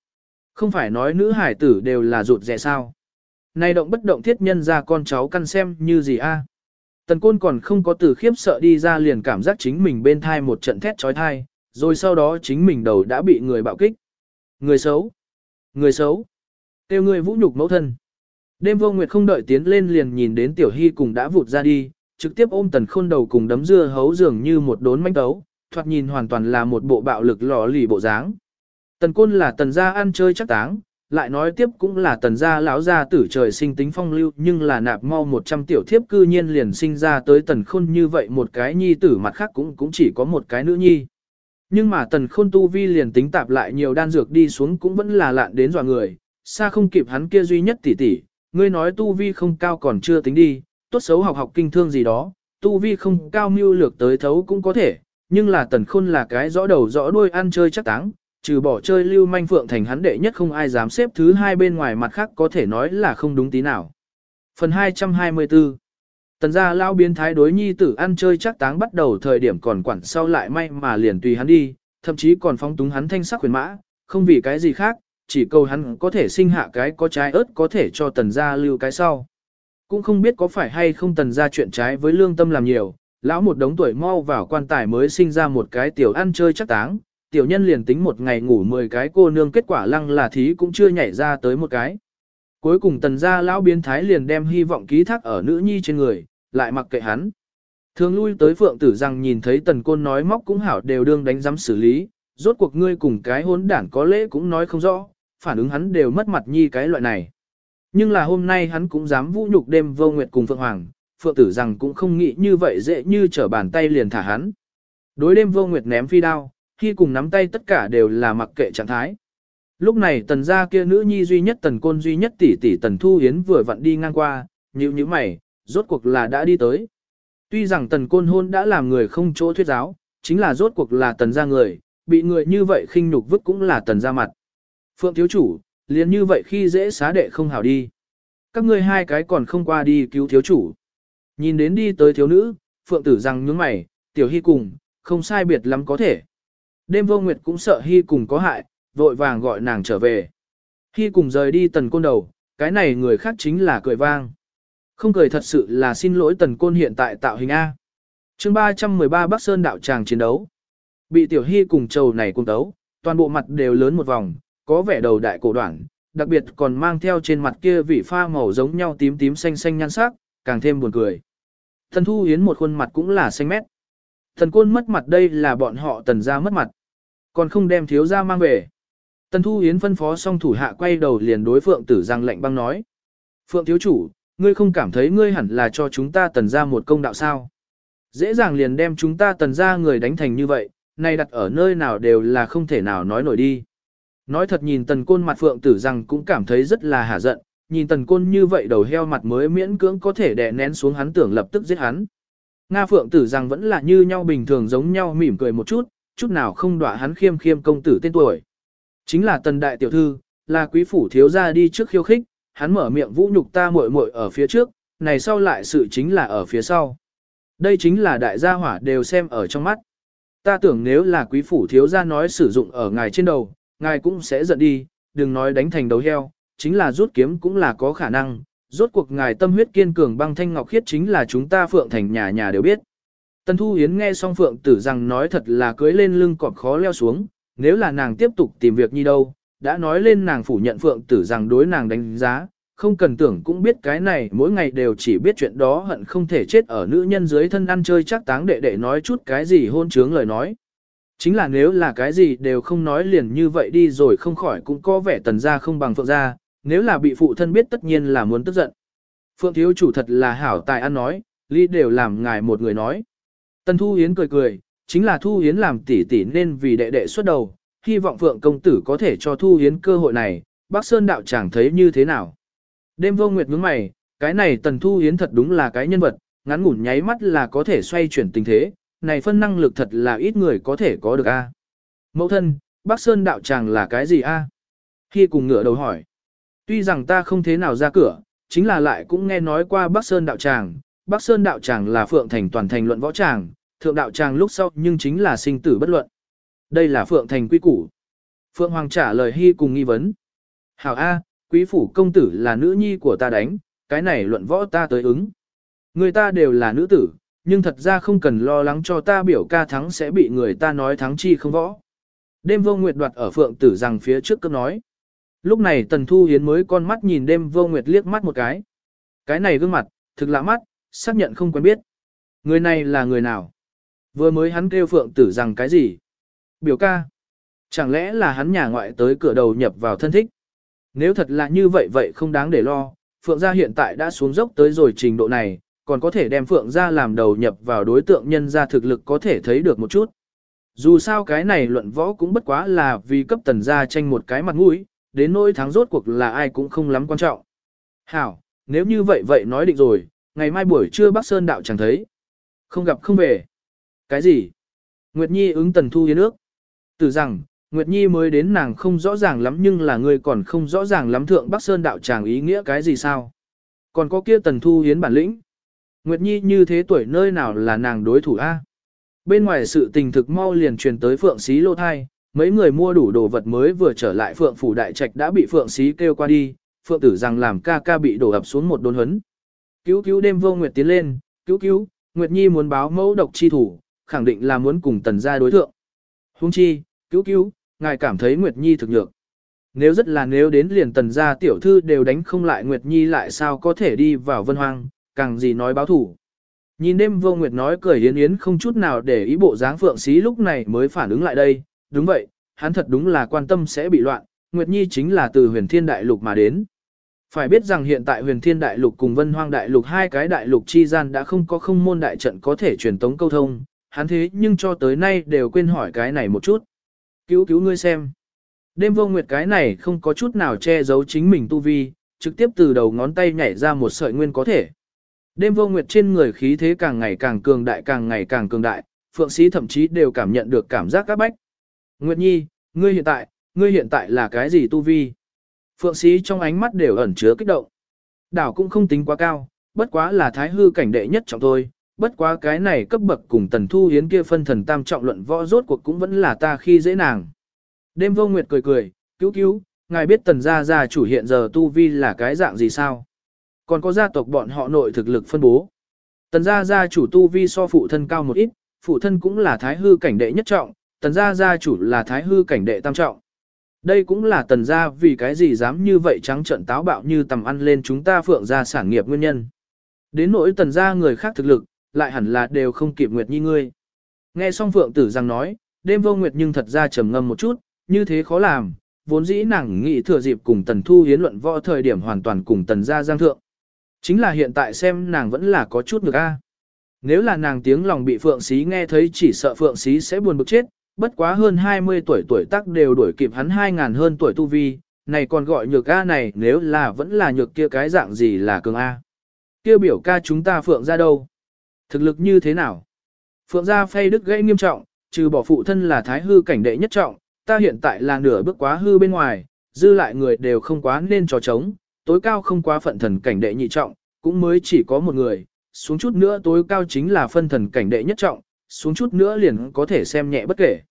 Không phải nói nữ hải tử đều là rụt rẻ sao. Này động bất động thiết nhân ra con cháu căn xem như gì a? Tần côn còn không có từ khiếp sợ đi ra liền cảm giác chính mình bên thai một trận thét trói thai, rồi sau đó chính mình đầu đã bị người bạo kích. Người xấu! Người xấu! Tiêu người vũ nhục mẫu thân. Đêm vô nguyệt không đợi tiến lên liền nhìn đến tiểu hy cùng đã vụt ra đi, trực tiếp ôm tần khôn đầu cùng đấm dưa hấu dường như một đốn manh tấu, thoạt nhìn hoàn toàn là một bộ bạo lực lò lì bộ dáng. Tần côn là tần gia ăn chơi chắc táng, lại nói tiếp cũng là tần gia lão gia tử trời sinh tính phong lưu nhưng là nạp mau 100 tiểu thiếp cư nhiên liền sinh ra tới tần khôn như vậy một cái nhi tử mặt khác cũng cũng chỉ có một cái nữ nhi. Nhưng mà tần khôn tu vi liền tính tạp lại nhiều đan dược đi xuống cũng vẫn là lạn đến dọa người, xa không kịp hắn kia duy nhất tỷ tỷ, ngươi nói tu vi không cao còn chưa tính đi, tốt xấu học học kinh thương gì đó, tu vi không cao mưu lược tới thấu cũng có thể, nhưng là tần khôn là cái rõ đầu rõ đuôi ăn chơi chắc táng, trừ bỏ chơi lưu manh phượng thành hắn đệ nhất không ai dám xếp thứ hai bên ngoài mặt khác có thể nói là không đúng tí nào. Phần 224 Tần gia lao biến thái đối nhi tử ăn chơi chắc táng bắt đầu thời điểm còn quản sau lại may mà liền tùy hắn đi, thậm chí còn phóng túng hắn thanh sắc khuyến mã, không vì cái gì khác, chỉ cầu hắn có thể sinh hạ cái có trái ớt có thể cho tần gia lưu cái sau. Cũng không biết có phải hay không tần gia chuyện trái với lương tâm làm nhiều, lão một đống tuổi mau vào quan tài mới sinh ra một cái tiểu ăn chơi chắc táng, tiểu nhân liền tính một ngày ngủ 10 cái cô nương kết quả lăng là thí cũng chưa nhảy ra tới một cái. Cuối cùng tần gia lão biến thái liền đem hy vọng ký thác ở nữ nhi trên người, lại mặc kệ hắn. Thường lui tới phượng tử rằng nhìn thấy tần côn nói móc cũng hảo đều đương đánh giám xử lý, rốt cuộc ngươi cùng cái hốn đảng có lễ cũng nói không rõ, phản ứng hắn đều mất mặt nhi cái loại này. Nhưng là hôm nay hắn cũng dám vũ nhục đêm vô nguyệt cùng Phượng Hoàng, Phượng tử rằng cũng không nghĩ như vậy dễ như trở bàn tay liền thả hắn. Đối đêm vô nguyệt ném phi đao, khi cùng nắm tay tất cả đều là mặc kệ trạng thái. Lúc này tần gia kia nữ nhi duy nhất tần côn duy nhất tỷ tỷ tần thu hiến vừa vặn đi ngang qua, nhíu nhíu mày, rốt cuộc là đã đi tới. Tuy rằng tần côn hôn đã làm người không chỗ thuyết giáo, chính là rốt cuộc là tần gia người, bị người như vậy khinh nhục vứt cũng là tần gia mặt. Phượng thiếu chủ, liền như vậy khi dễ xá đệ không hảo đi. Các ngươi hai cái còn không qua đi cứu thiếu chủ. Nhìn đến đi tới thiếu nữ, Phượng tử rằng nhướng mày, tiểu hy cùng, không sai biệt lắm có thể. Đêm vô nguyệt cũng sợ hy cùng có hại, vội vàng gọi nàng trở về. Hy cùng rời đi tần côn đầu, cái này người khác chính là cười vang. Không cười thật sự là xin lỗi tần côn hiện tại tạo hình A. chương 313 Bắc Sơn đạo tràng chiến đấu. Bị tiểu hy cùng trầu này cùng tấu, toàn bộ mặt đều lớn một vòng, có vẻ đầu đại cổ đoạn, đặc biệt còn mang theo trên mặt kia vị pha màu giống nhau tím tím xanh xanh nhan sắc, càng thêm buồn cười. Thần Thu Hiến một khuôn mặt cũng là xanh mét. Thần Côn mất mặt đây là bọn họ tần ra mất mặt. Còn không đem thiếu ra mang về. Tần Thu Yến phân phó xong thủ hạ quay đầu liền đối Phượng Tử Giang lệnh băng nói. Phượng thiếu chủ, ngươi không cảm thấy ngươi hẳn là cho chúng ta tần ra một công đạo sao? Dễ dàng liền đem chúng ta tần ra người đánh thành như vậy, nay đặt ở nơi nào đều là không thể nào nói nổi đi. Nói thật nhìn tần côn mặt phượng tử Giang cũng cảm thấy rất là hả giận, nhìn tần côn như vậy đầu heo mặt mới miễn cưỡng có thể đè nén xuống hắn tưởng lập tức giết hắn. Nga phượng tử Giang vẫn là như nhau bình thường giống nhau mỉm cười một chút, chút nào không đọa hắn khiêm khiêm công tử tên tuổi. Chính là tần đại tiểu thư, là quý phủ thiếu gia đi trước khiêu khích, hắn mở miệng vũ nhục ta muội muội ở phía trước, này sau lại sự chính là ở phía sau. Đây chính là đại gia hỏa đều xem ở trong mắt. Ta tưởng nếu là quý phủ thiếu gia nói sử dụng ở ngài trên đầu, ngài cũng sẽ giận đi, đừng nói đánh thành đầu heo, chính là rút kiếm cũng là có khả năng, rốt cuộc ngài tâm huyết kiên cường băng thanh ngọc khiết chính là chúng ta phượng thành nhà nhà đều biết. Tần Thu Yến nghe xong phượng tử rằng nói thật là cưới lên lưng cọp khó leo xuống, nếu là nàng tiếp tục tìm việc như đâu, đã nói lên nàng phủ nhận phượng tử rằng đối nàng đánh giá, không cần tưởng cũng biết cái này mỗi ngày đều chỉ biết chuyện đó hận không thể chết ở nữ nhân dưới thân ăn chơi chắc táng đệ đệ nói chút cái gì hôn trướng lời nói. Chính là nếu là cái gì đều không nói liền như vậy đi rồi không khỏi cũng có vẻ tần gia không bằng phượng gia, nếu là bị phụ thân biết tất nhiên là muốn tức giận. Phượng thiếu chủ thật là hảo tài ăn nói, ly đều làm ngài một người nói. Tần Thu Yến cười cười, chính là Thu Yến làm tỷ tỷ nên vì đệ đệ xuất đầu, hy vọng Phượng công tử có thể cho Thu Yến cơ hội này, bác Sơn đạo chẳng thấy như thế nào. Đêm vô nguyệt nhướng mày, cái này Tần Thu Yến thật đúng là cái nhân vật, ngắn ngủn nháy mắt là có thể xoay chuyển tình thế, này phân năng lực thật là ít người có thể có được a. Mẫu thân, Bắc Sơn đạo tràng là cái gì a? Khi cùng ngựa đầu hỏi. Tuy rằng ta không thế nào ra cửa, chính là lại cũng nghe nói qua Bắc Sơn đạo tràng, Bắc Sơn đạo tràng là Phượng Thành toàn thành luận võ tràng, thượng đạo tràng lúc sau nhưng chính là sinh tử bất luận. Đây là Phượng Thành quy củ. Phượng Hoàng trả lời hy cùng nghi vấn. Hảo A, quý phủ công tử là nữ nhi của ta đánh, cái này luận võ ta tới ứng. Người ta đều là nữ tử, nhưng thật ra không cần lo lắng cho ta biểu ca thắng sẽ bị người ta nói thắng chi không võ. Đêm vô nguyệt đoạt ở phượng tử rằng phía trước cấp nói. Lúc này Tần Thu Hiến mới con mắt nhìn đêm vô nguyệt liếc mắt một cái. Cái này gương mặt, thực lạ mắt, xác nhận không quen biết. Người này là người nào? Vừa mới hắn kêu phượng tử rằng cái gì? Biểu ca. Chẳng lẽ là hắn nhà ngoại tới cửa đầu nhập vào thân thích? Nếu thật là như vậy vậy không đáng để lo, Phượng gia hiện tại đã xuống dốc tới rồi trình độ này, còn có thể đem Phượng gia làm đầu nhập vào đối tượng nhân gia thực lực có thể thấy được một chút. Dù sao cái này luận võ cũng bất quá là vì cấp tần gia tranh một cái mặt mũi, đến nỗi thắng rốt cuộc là ai cũng không lắm quan trọng. Hảo, nếu như vậy vậy nói định rồi, ngày mai buổi trưa Bắc Sơn đạo chẳng thấy. Không gặp không về. Cái gì? Nguyệt Nhi ứng tần thu yến ước. Từ rằng, Nguyệt Nhi mới đến nàng không rõ ràng lắm nhưng là người còn không rõ ràng lắm thượng Bắc Sơn đạo chàng ý nghĩa cái gì sao. Còn có kia tần thu yến bản lĩnh. Nguyệt Nhi như thế tuổi nơi nào là nàng đối thủ A. Bên ngoài sự tình thực mau liền truyền tới Phượng Xí lô thai, mấy người mua đủ đồ vật mới vừa trở lại Phượng Phủ Đại Trạch đã bị Phượng Xí kêu qua đi, Phượng tử rằng làm ca ca bị đổ ập xuống một đôn hấn. Cứu cứu đêm vô Nguyệt tiến lên, cứu cứu, Nguyệt Nhi muốn báo mẫu độc chi thủ, khẳng định là muốn cùng tần gia đối thượng. Hung chi, cứu cứu, ngài cảm thấy Nguyệt Nhi thực nhược. Nếu rất là nếu đến liền tần gia tiểu thư đều đánh không lại Nguyệt Nhi lại sao có thể đi vào vân hoang, càng gì nói báo thủ. Nhìn đêm vô Nguyệt nói cười yến yến không chút nào để ý bộ dáng phượng xí lúc này mới phản ứng lại đây, đúng vậy, hắn thật đúng là quan tâm sẽ bị loạn, Nguyệt Nhi chính là từ huyền thiên đại lục mà đến. Phải biết rằng hiện tại huyền thiên đại lục cùng vân hoang đại lục hai cái đại lục chi gian đã không có không môn đại trận có thể truyền tống câu thông, hắn thế nhưng cho tới nay đều quên hỏi cái này một chút. Cứu cứu ngươi xem. Đêm vô nguyệt cái này không có chút nào che giấu chính mình tu vi, trực tiếp từ đầu ngón tay nhảy ra một sợi nguyên có thể. Đêm vô nguyệt trên người khí thế càng ngày càng cường đại càng ngày càng cường đại, phượng sĩ thậm chí đều cảm nhận được cảm giác các bách. Nguyệt nhi, ngươi hiện tại, ngươi hiện tại là cái gì tu vi? Phượng sĩ trong ánh mắt đều ẩn chứa kích động. Đảo cũng không tính quá cao, bất quá là thái hư cảnh đệ nhất trọng thôi, bất quá cái này cấp bậc cùng tần thu hiến kia phân thần tam trọng luận võ rốt cuộc cũng vẫn là ta khi dễ nàng. Đêm vô nguyệt cười cười, cứu cứu, ngài biết tần gia gia chủ hiện giờ tu vi là cái dạng gì sao? Còn có gia tộc bọn họ nội thực lực phân bố. Tần gia gia chủ tu vi so phụ thân cao một ít, phụ thân cũng là thái hư cảnh đệ nhất trọng, tần gia gia chủ là thái hư cảnh đệ tam trọng. Đây cũng là tần gia vì cái gì dám như vậy trắng trận táo bạo như tầm ăn lên chúng ta phượng gia sản nghiệp nguyên nhân. Đến nỗi tần gia người khác thực lực, lại hẳn là đều không kịp Nguyệt Nhi ngươi. Nghe xong Phượng Tử rằng nói, đêm vô Nguyệt nhưng thật ra trầm ngâm một chút, như thế khó làm, vốn dĩ nàng nghĩ thừa dịp cùng Tần Thu hiến luận võ thời điểm hoàn toàn cùng Tần gia giang thượng. Chính là hiện tại xem nàng vẫn là có chút ngược a. Nếu là nàng tiếng lòng bị Phượng Xí nghe thấy chỉ sợ Phượng Xí sẽ buồn bực chết, bất quá hơn 20 tuổi tuổi tác đều đuổi kịp hắn 2.000 hơn tuổi tu vi, này còn gọi nhược A này nếu là vẫn là nhược kia cái dạng gì là cường A. Kia biểu ca chúng ta Phượng ra đâu? Thực lực như thế nào? Phượng gia phay đức gãy nghiêm trọng, trừ bỏ phụ thân là thái hư cảnh đệ nhất trọng, ta hiện tại là nửa bước quá hư bên ngoài, dư lại người đều không quá nên trò trống, tối cao không quá phận thần cảnh đệ nhị trọng, cũng mới chỉ có một người, xuống chút nữa tối cao chính là phân thần cảnh đệ nhất trọng, xuống chút nữa liền có thể xem nhẹ bất kể.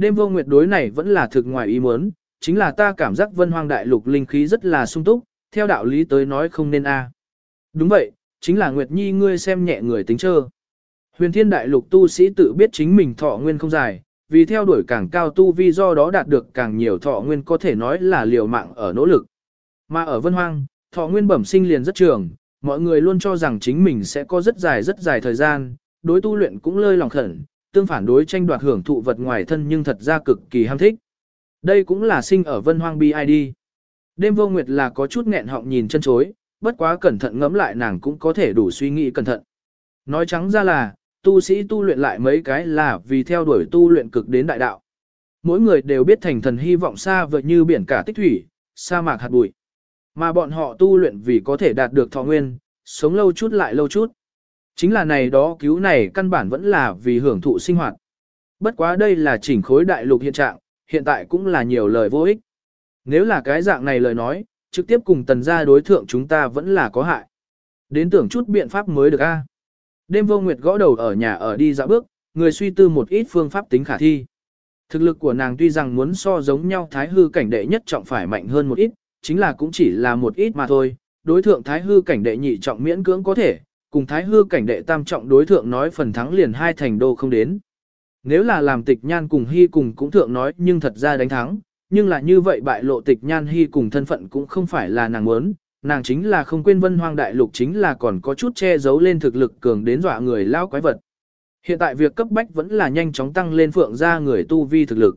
Đêm vô nguyệt đối này vẫn là thực ngoài ý muốn, chính là ta cảm giác vân hoang đại lục linh khí rất là sung túc, theo đạo lý tới nói không nên a. À. Đúng vậy, chính là Nguyệt Nhi ngươi xem nhẹ người tính chơ. Huyền thiên đại lục tu sĩ tự biết chính mình thọ nguyên không dài, vì theo đuổi càng cao tu vi do đó đạt được càng nhiều thọ nguyên có thể nói là liều mạng ở nỗ lực. Mà ở vân hoang, thọ nguyên bẩm sinh liền rất trường, mọi người luôn cho rằng chính mình sẽ có rất dài rất dài thời gian, đối tu luyện cũng lơi lòng khẩn, tương phản đối tranh đoạt hưởng thụ vật ngoài thân nhưng thật ra cực kỳ ham thích. Đây cũng là sinh ở vân hoang BID. Đêm vô nguyệt là có chút nghẹn họng nhìn chân chối, bất quá cẩn thận ngẫm lại nàng cũng có thể đủ suy nghĩ cẩn thận. Nói trắng ra là, tu sĩ tu luyện lại mấy cái là vì theo đuổi tu luyện cực đến đại đạo. Mỗi người đều biết thành thần hy vọng xa vời như biển cả tích thủy, sa mạc hạt bụi. Mà bọn họ tu luyện vì có thể đạt được thọ nguyên, sống lâu chút lại lâu chút. Chính là này đó cứu này căn bản vẫn là vì hưởng thụ sinh hoạt. Bất quá đây là chỉnh khối đại lục hiện trạng, hiện tại cũng là nhiều lời vô ích. Nếu là cái dạng này lời nói, trực tiếp cùng tần gia đối thượng chúng ta vẫn là có hại. Đến tưởng chút biện pháp mới được a. À? Đêm vô nguyệt gõ đầu ở nhà ở đi dạo bước, người suy tư một ít phương pháp tính khả thi. Thực lực của nàng tuy rằng muốn so giống nhau thái hư cảnh đệ nhất trọng phải mạnh hơn một ít, chính là cũng chỉ là một ít mà thôi. Đối thượng thái hư cảnh đệ nhị trọng miễn cưỡng có thể, cùng thái hư cảnh đệ tam trọng đối thượng nói phần thắng liền hai thành đô không đến. Nếu là làm tịch nhan cùng hy cùng cũng thượng nói nhưng thật ra đánh thắng, nhưng là như vậy bại lộ tịch nhan hy cùng thân phận cũng không phải là nàng muốn, nàng chính là không quên vân hoang đại lục chính là còn có chút che giấu lên thực lực cường đến dọa người lao quái vật. Hiện tại việc cấp bách vẫn là nhanh chóng tăng lên phượng ra người tu vi thực lực.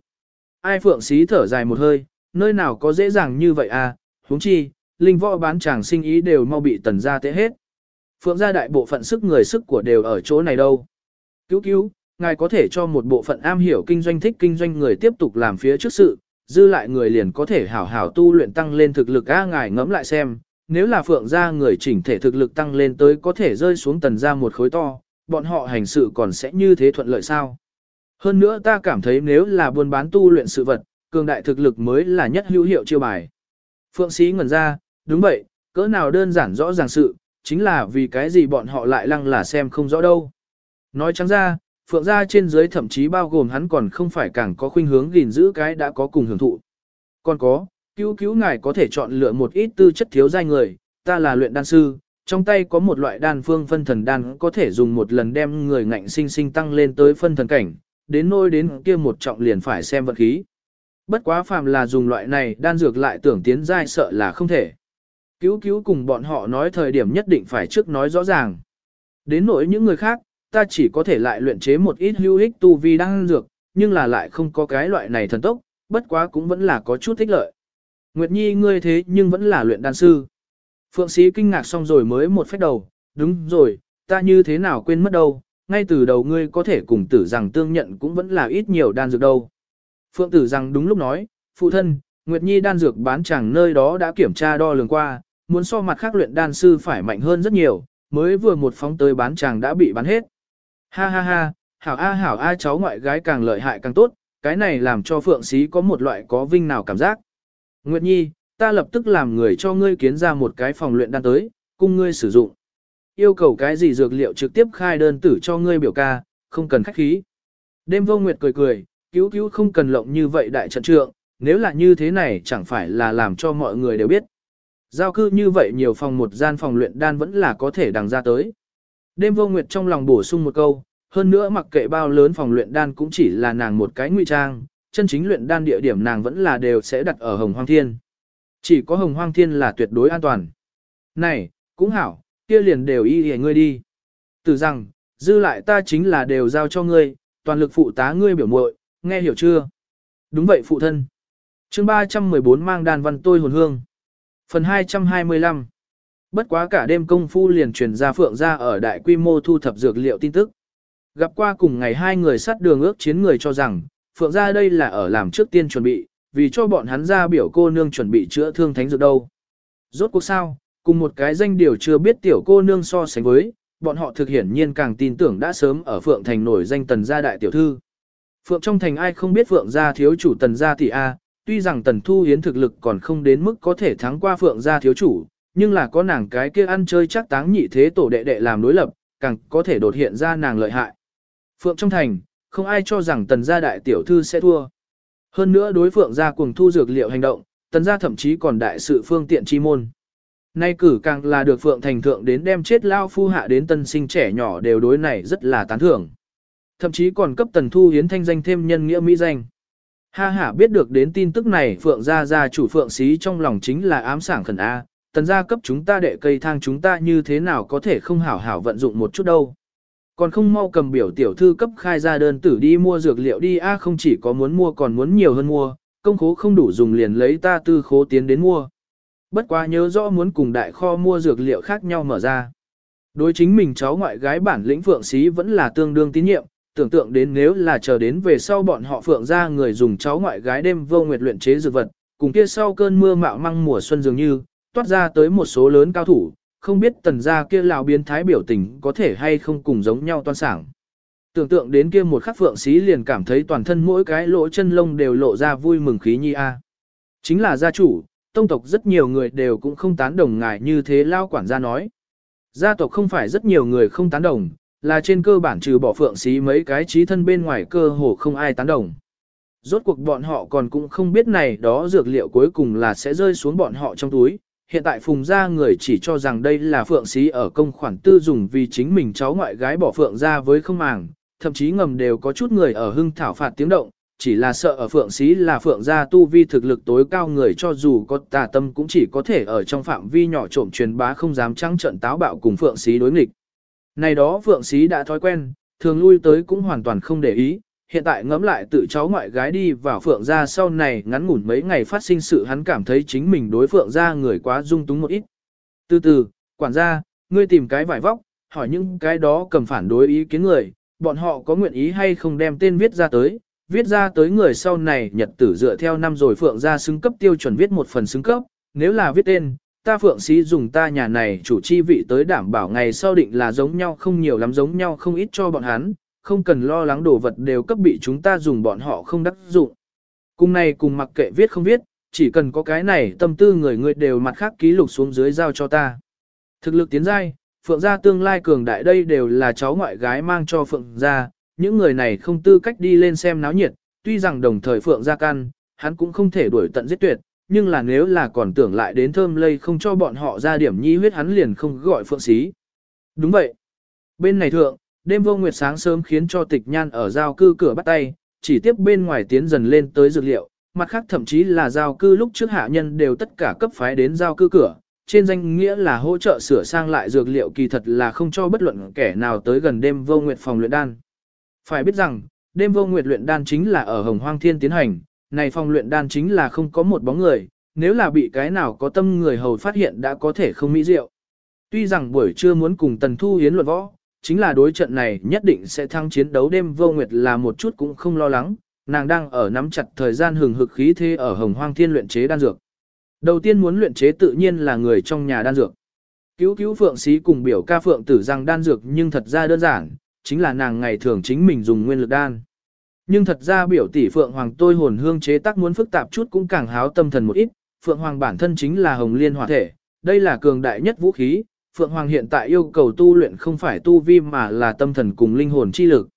Ai phượng xí thở dài một hơi, nơi nào có dễ dàng như vậy à, huống chi, linh võ bán chàng sinh ý đều mau bị tần ra tế hết. Phượng gia đại bộ phận sức người sức của đều ở chỗ này đâu. Cứu cứu, ngài có thể cho một bộ phận am hiểu kinh doanh thích kinh doanh người tiếp tục làm phía trước sự, dư lại người liền có thể hảo hảo tu luyện tăng lên thực lực a ngài ngẫm lại xem, nếu là phượng gia người chỉnh thể thực lực tăng lên tới có thể rơi xuống tần gia một khối to, bọn họ hành sự còn sẽ như thế thuận lợi sao? Hơn nữa ta cảm thấy nếu là buôn bán tu luyện sự vật, cường đại thực lực mới là nhất hữu hiệu chiêu bài. Phượng sĩ ngẩn ra, đúng vậy, cỡ nào đơn giản rõ ràng sự, chính là vì cái gì bọn họ lại lăng là xem không rõ đâu. Nói trắng ra, Phượng gia trên dưới thậm chí bao gồm hắn còn không phải càng có khuynh hướng gìn giữ cái đã có cùng hưởng thụ. Còn có, cứu cứu ngài có thể chọn lựa một ít tư chất thiếu giai người, ta là luyện đan sư, trong tay có một loại đan phương phân thần đan có thể dùng một lần đem người ngạnh sinh sinh tăng lên tới phân thần cảnh, đến nôi đến kia một trọng liền phải xem vận khí. Bất quá phàm là dùng loại này đan dược lại tưởng tiến giai sợ là không thể. Cứu cứu cùng bọn họ nói thời điểm nhất định phải trước nói rõ ràng. Đến nỗi những người khác, ta chỉ có thể lại luyện chế một ít hữu ích tu vi đan dược, nhưng là lại không có cái loại này thần tốc, bất quá cũng vẫn là có chút thích lợi. Nguyệt Nhi ngươi thế nhưng vẫn là luyện đan sư. Phượng Sĩ kinh ngạc xong rồi mới một phép đầu, đúng rồi, ta như thế nào quên mất đâu, ngay từ đầu ngươi có thể cùng tử rằng tương nhận cũng vẫn là ít nhiều đan dược đâu. Phượng tử rằng đúng lúc nói, phụ thân, Nguyệt Nhi đan dược bán chẳng nơi đó đã kiểm tra đo lường qua, muốn so mặt khác luyện đan sư phải mạnh hơn rất nhiều, mới vừa một phóng tới bán chàng đã bị bán hết. Ha ha ha, hảo a hảo a cháu ngoại gái càng lợi hại càng tốt, cái này làm cho Phượng Sĩ có một loại có vinh nào cảm giác. Nguyệt Nhi, ta lập tức làm người cho ngươi kiến ra một cái phòng luyện đan tới, cung ngươi sử dụng. Yêu cầu cái gì dược liệu trực tiếp khai đơn tử cho ngươi biểu ca, không cần khách khí. Đêm vô Nguyệt cười cười, cứu cứu không cần lộng như vậy đại trận trượng, nếu là như thế này chẳng phải là làm cho mọi người đều biết. Giao cư như vậy nhiều phòng một gian phòng luyện đan vẫn là có thể đằng ra tới. Đêm vô nguyệt trong lòng bổ sung một câu, hơn nữa mặc kệ bao lớn phòng luyện đan cũng chỉ là nàng một cái ngụy trang, chân chính luyện đan địa điểm nàng vẫn là đều sẽ đặt ở Hồng Hoang Thiên. Chỉ có Hồng Hoang Thiên là tuyệt đối an toàn. Này, cũng hảo, kia liền đều y hề ngươi đi. Từ rằng, dư lại ta chính là đều giao cho ngươi, toàn lực phụ tá ngươi biểu muội, nghe hiểu chưa? Đúng vậy phụ thân. chương 314 mang đàn văn tôi hồn hương. Phần 225 Bất quá cả đêm công phu liền truyền ra phượng ra ở đại quy mô thu thập dược liệu tin tức. Gặp qua cùng ngày hai người sát đường ước chiến người cho rằng, phượng ra đây là ở làm trước tiên chuẩn bị, vì cho bọn hắn ra biểu cô nương chuẩn bị chữa thương thánh dược đâu. Rốt cuộc sao, cùng một cái danh điều chưa biết tiểu cô nương so sánh với, bọn họ thực hiển nhiên càng tin tưởng đã sớm ở Phượng Thành nổi danh tần gia đại tiểu thư. Phượng trong thành ai không biết Phượng gia thiếu chủ tần gia tỷ A, tuy rằng tần thu hiến thực lực còn không đến mức có thể thắng qua Phượng gia thiếu chủ, nhưng là có nàng cái kia ăn chơi chắc táng nhị thế tổ đệ đệ làm đối lập, càng có thể đột hiện ra nàng lợi hại. Phượng trong thành, không ai cho rằng tần gia đại tiểu thư sẽ thua. Hơn nữa đối phượng gia cùng thu dược liệu hành động, tần gia thậm chí còn đại sự phương tiện chi môn. Nay cử càng là được phượng thành thượng đến đem chết lao phu hạ đến tân sinh trẻ nhỏ đều đối này rất là tán thưởng. Thậm chí còn cấp tần thu hiến thanh danh thêm nhân nghĩa mỹ danh. Ha ha biết được đến tin tức này phượng gia gia chủ phượng xí trong lòng chính là ám sảng khẩn A, tần gia cấp chúng ta đệ cây thang chúng ta như thế nào có thể không hảo hảo vận dụng một chút đâu. Còn không mau cầm biểu tiểu thư cấp khai ra đơn tử đi mua dược liệu đi a không chỉ có muốn mua còn muốn nhiều hơn mua, công khố không đủ dùng liền lấy ta tư khố tiến đến mua. Bất quá nhớ rõ muốn cùng đại kho mua dược liệu khác nhau mở ra. Đối chính mình cháu ngoại gái bản lĩnh phượng xí vẫn là tương đương tín nhiệm, tưởng tượng đến nếu là chờ đến về sau bọn họ phượng ra người dùng cháu ngoại gái đêm vô nguyệt luyện chế dược vật, cùng kia sau cơn mưa mạo măng mùa xuân dường như, toát ra tới một số lớn cao thủ, không biết tần gia kia lão biến thái biểu tình có thể hay không cùng giống nhau toan sảng. Tưởng tượng đến kia một khắc phượng xí liền cảm thấy toàn thân mỗi cái lỗ chân lông đều lộ ra vui mừng khí nhi a. Chính là gia chủ, tông tộc rất nhiều người đều cũng không tán đồng ngài như thế lao quản gia nói. Gia tộc không phải rất nhiều người không tán đồng, là trên cơ bản trừ bỏ phượng xí mấy cái trí thân bên ngoài cơ hồ không ai tán đồng. Rốt cuộc bọn họ còn cũng không biết này đó dược liệu cuối cùng là sẽ rơi xuống bọn họ trong túi. Hiện tại phùng gia người chỉ cho rằng đây là phượng xí ở công khoản tư dùng vì chính mình cháu ngoại gái bỏ phượng ra với không màng, thậm chí ngầm đều có chút người ở hưng thảo phạt tiếng động, chỉ là sợ ở phượng xí là phượng gia tu vi thực lực tối cao người cho dù có tà tâm cũng chỉ có thể ở trong phạm vi nhỏ trộm truyền bá không dám trăng trận táo bạo cùng phượng xí đối nghịch. Này đó phượng xí đã thói quen, thường lui tới cũng hoàn toàn không để ý, hiện tại ngẫm lại tự cháu ngoại gái đi vào phượng gia sau này ngắn ngủn mấy ngày phát sinh sự hắn cảm thấy chính mình đối phượng gia người quá dung túng một ít. Từ từ, quản gia, ngươi tìm cái vải vóc, hỏi những cái đó cầm phản đối ý kiến người, bọn họ có nguyện ý hay không đem tên viết ra tới, viết ra tới người sau này nhật tử dựa theo năm rồi phượng gia xứng cấp tiêu chuẩn viết một phần xứng cấp, nếu là viết tên, ta phượng sĩ dùng ta nhà này chủ chi vị tới đảm bảo ngày sau định là giống nhau không nhiều lắm giống nhau không ít cho bọn hắn, không cần lo lắng đồ vật đều cấp bị chúng ta dùng bọn họ không đắc dụng. Cùng này cùng mặc kệ viết không viết, chỉ cần có cái này tâm tư người người đều mặt khác ký lục xuống dưới giao cho ta. Thực lực tiến giai, phượng gia tương lai cường đại đây đều là cháu ngoại gái mang cho phượng gia, những người này không tư cách đi lên xem náo nhiệt, tuy rằng đồng thời phượng gia căn, hắn cũng không thể đuổi tận giết tuyệt, nhưng là nếu là còn tưởng lại đến thơm lây không cho bọn họ ra điểm nhi huyết hắn liền không gọi phượng xí. Đúng vậy. Bên này thượng, đêm vô nguyệt sáng sớm khiến cho tịch nhan ở giao cư cửa bắt tay, chỉ tiếp bên ngoài tiến dần lên tới dược liệu, mặt khác thậm chí là giao cư lúc trước hạ nhân đều tất cả cấp phái đến giao cư cửa, trên danh nghĩa là hỗ trợ sửa sang lại dược liệu kỳ thật là không cho bất luận kẻ nào tới gần đêm vô nguyệt phòng luyện đan. Phải biết rằng, đêm vô nguyệt luyện đan chính là ở Hồng Hoang Thiên tiến hành, này phòng luyện đan chính là không có một bóng người, nếu là bị cái nào có tâm người hầu phát hiện đã có thể không mỹ diệu. Tuy rằng buổi trưa muốn cùng Tần Thu Hiến luận võ, chính là đối trận này nhất định sẽ thăng chiến đấu đêm vô nguyệt là một chút cũng không lo lắng, nàng đang ở nắm chặt thời gian hừng hực khí thế ở Hồng Hoang Thiên luyện chế đan dược. Đầu tiên muốn luyện chế tự nhiên là người trong nhà đan dược. Cứu cứu Phượng Sĩ cùng biểu ca Phượng tử rằng đan dược nhưng thật ra đơn giản, chính là nàng ngày thường chính mình dùng nguyên lực đan. Nhưng thật ra biểu tỷ Phượng Hoàng tôi hồn hương chế tác muốn phức tạp chút cũng càng háo tâm thần một ít, Phượng Hoàng bản thân chính là hồng liên hỏa thể, đây là cường đại nhất vũ khí, Phượng Hoàng hiện tại yêu cầu tu luyện không phải tu vi mà là tâm thần cùng linh hồn chi lực.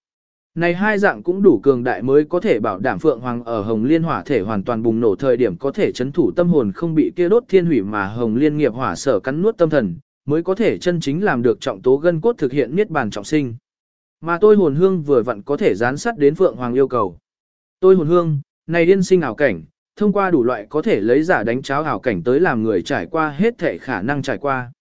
Này hai dạng cũng đủ cường đại mới có thể bảo đảm Phượng Hoàng ở Hồng Liên Hỏa thể hoàn toàn bùng nổ thời điểm có thể chấn thủ tâm hồn không bị kia đốt thiên hủy mà Hồng Liên nghiệp hỏa sở cắn nuốt tâm thần, mới có thể chân chính làm được trọng tố gân cốt thực hiện niết bàn trọng sinh. Mà tôi hồn hương vừa vặn có thể gián sát đến Phượng Hoàng yêu cầu. Tôi hồn hương, này điên sinh ảo cảnh, thông qua đủ loại có thể lấy giả đánh cháo ảo cảnh tới làm người trải qua hết thể khả năng trải qua.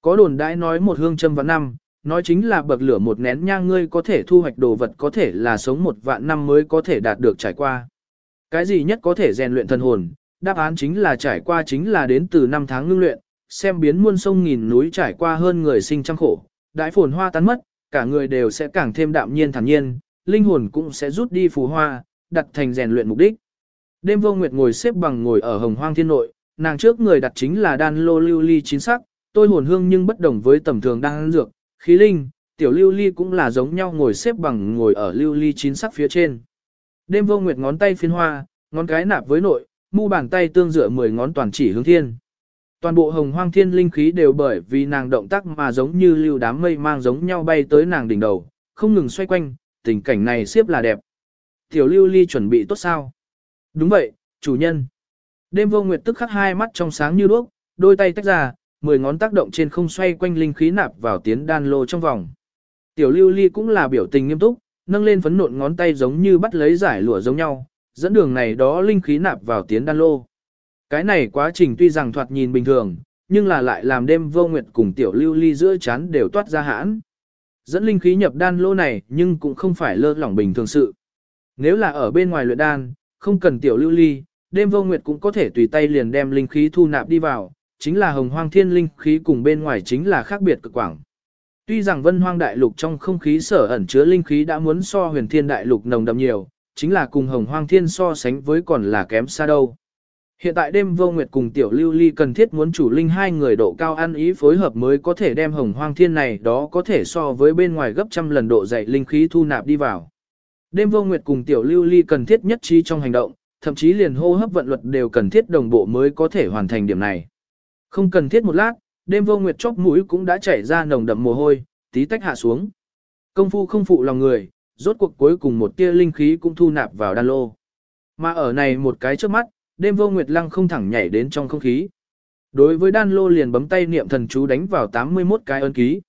Có đồn đãi nói một hương châm vạn năm, nói chính là bậc lửa một nén nhang ngươi có thể thu hoạch đồ vật có thể là sống một vạn năm mới có thể đạt được trải qua. Cái gì nhất có thể rèn luyện thần hồn, đáp án chính là trải qua chính là đến từ năm tháng ngưng luyện, xem biến muôn sông nghìn núi trải qua hơn người sinh trăm khổ, đại phồn hoa tán mất, cả người đều sẽ càng thêm đạm nhiên thản nhiên, linh hồn cũng sẽ rút đi phù hoa, đặt thành rèn luyện mục đích. Đêm vô nguyệt ngồi xếp bằng ngồi ở hồng hoang thiên nội, nàng trước người đặt chính là đan lô lưu ly chín sắc, tôi hồn hương nhưng bất đồng với tầm thường đan dược, khí linh, tiểu lưu ly cũng là giống nhau ngồi xếp bằng ngồi ở lưu ly chín sắc phía trên. Đêm vô nguyệt ngón tay phiên hoa, ngón cái nạp với nội, mu bàn tay tương dựa 10 ngón toàn chỉ hướng thiên. Toàn bộ hồng hoang thiên linh khí đều bởi vì nàng động tác mà giống như lưu đám mây mang giống nhau bay tới nàng đỉnh đầu, không ngừng xoay quanh, tình cảnh này siếp là đẹp. Tiểu lưu ly chuẩn bị tốt sao? Đúng vậy, chủ nhân. Đêm vô nguyệt tức khắc hai mắt trong sáng như đuốc, đôi tay tách ra, mười ngón tác động trên không xoay quanh linh khí nạp vào tiến đan lô trong vòng. Tiểu lưu ly cũng là biểu tình nghiêm túc, nâng lên phấn nộn ngón tay giống như bắt lấy giải lụa giống nhau, dẫn đường này đó linh khí nạp vào tiến đan lô. Cái này quá trình tuy rằng thoạt nhìn bình thường, nhưng là lại làm đêm vô nguyệt cùng tiểu lưu ly giữa chán đều toát ra hãn. Dẫn linh khí nhập đan lô này nhưng cũng không phải lơ lỏng bình thường sự. Nếu là ở bên ngoài luyện đan, không cần tiểu lưu ly, đêm vô nguyệt cũng có thể tùy tay liền đem linh khí thu nạp đi vào, chính là hồng hoang thiên linh khí cùng bên ngoài chính là khác biệt cực quảng. Tuy rằng vân hoang đại lục trong không khí sở ẩn chứa linh khí đã muốn so huyền thiên đại lục nồng đậm nhiều, chính là cùng hồng hoang thiên so sánh với còn là kém xa đâu. Hiện tại đêm vô nguyệt cùng tiểu lưu ly cần thiết muốn chủ linh hai người độ cao ăn ý phối hợp mới có thể đem hồng hoang thiên này đó có thể so với bên ngoài gấp trăm lần độ dày linh khí thu nạp đi vào. Đêm vô nguyệt cùng tiểu lưu ly cần thiết nhất trí trong hành động, thậm chí liền hô hấp vận luật đều cần thiết đồng bộ mới có thể hoàn thành điểm này. Không cần thiết một lát, đêm vô nguyệt chóp mũi cũng đã chảy ra nồng đậm mồ hôi, tí tách hạ xuống. Công phu không phụ lòng người, rốt cuộc cuối cùng một tia linh khí cũng thu nạp vào đan lô. Mà ở này một cái trước mắt, đêm vô nguyệt lăng không thẳng nhảy đến trong không khí. Đối với đan lô liền bấm tay niệm thần chú đánh vào 81 cái ấn ký.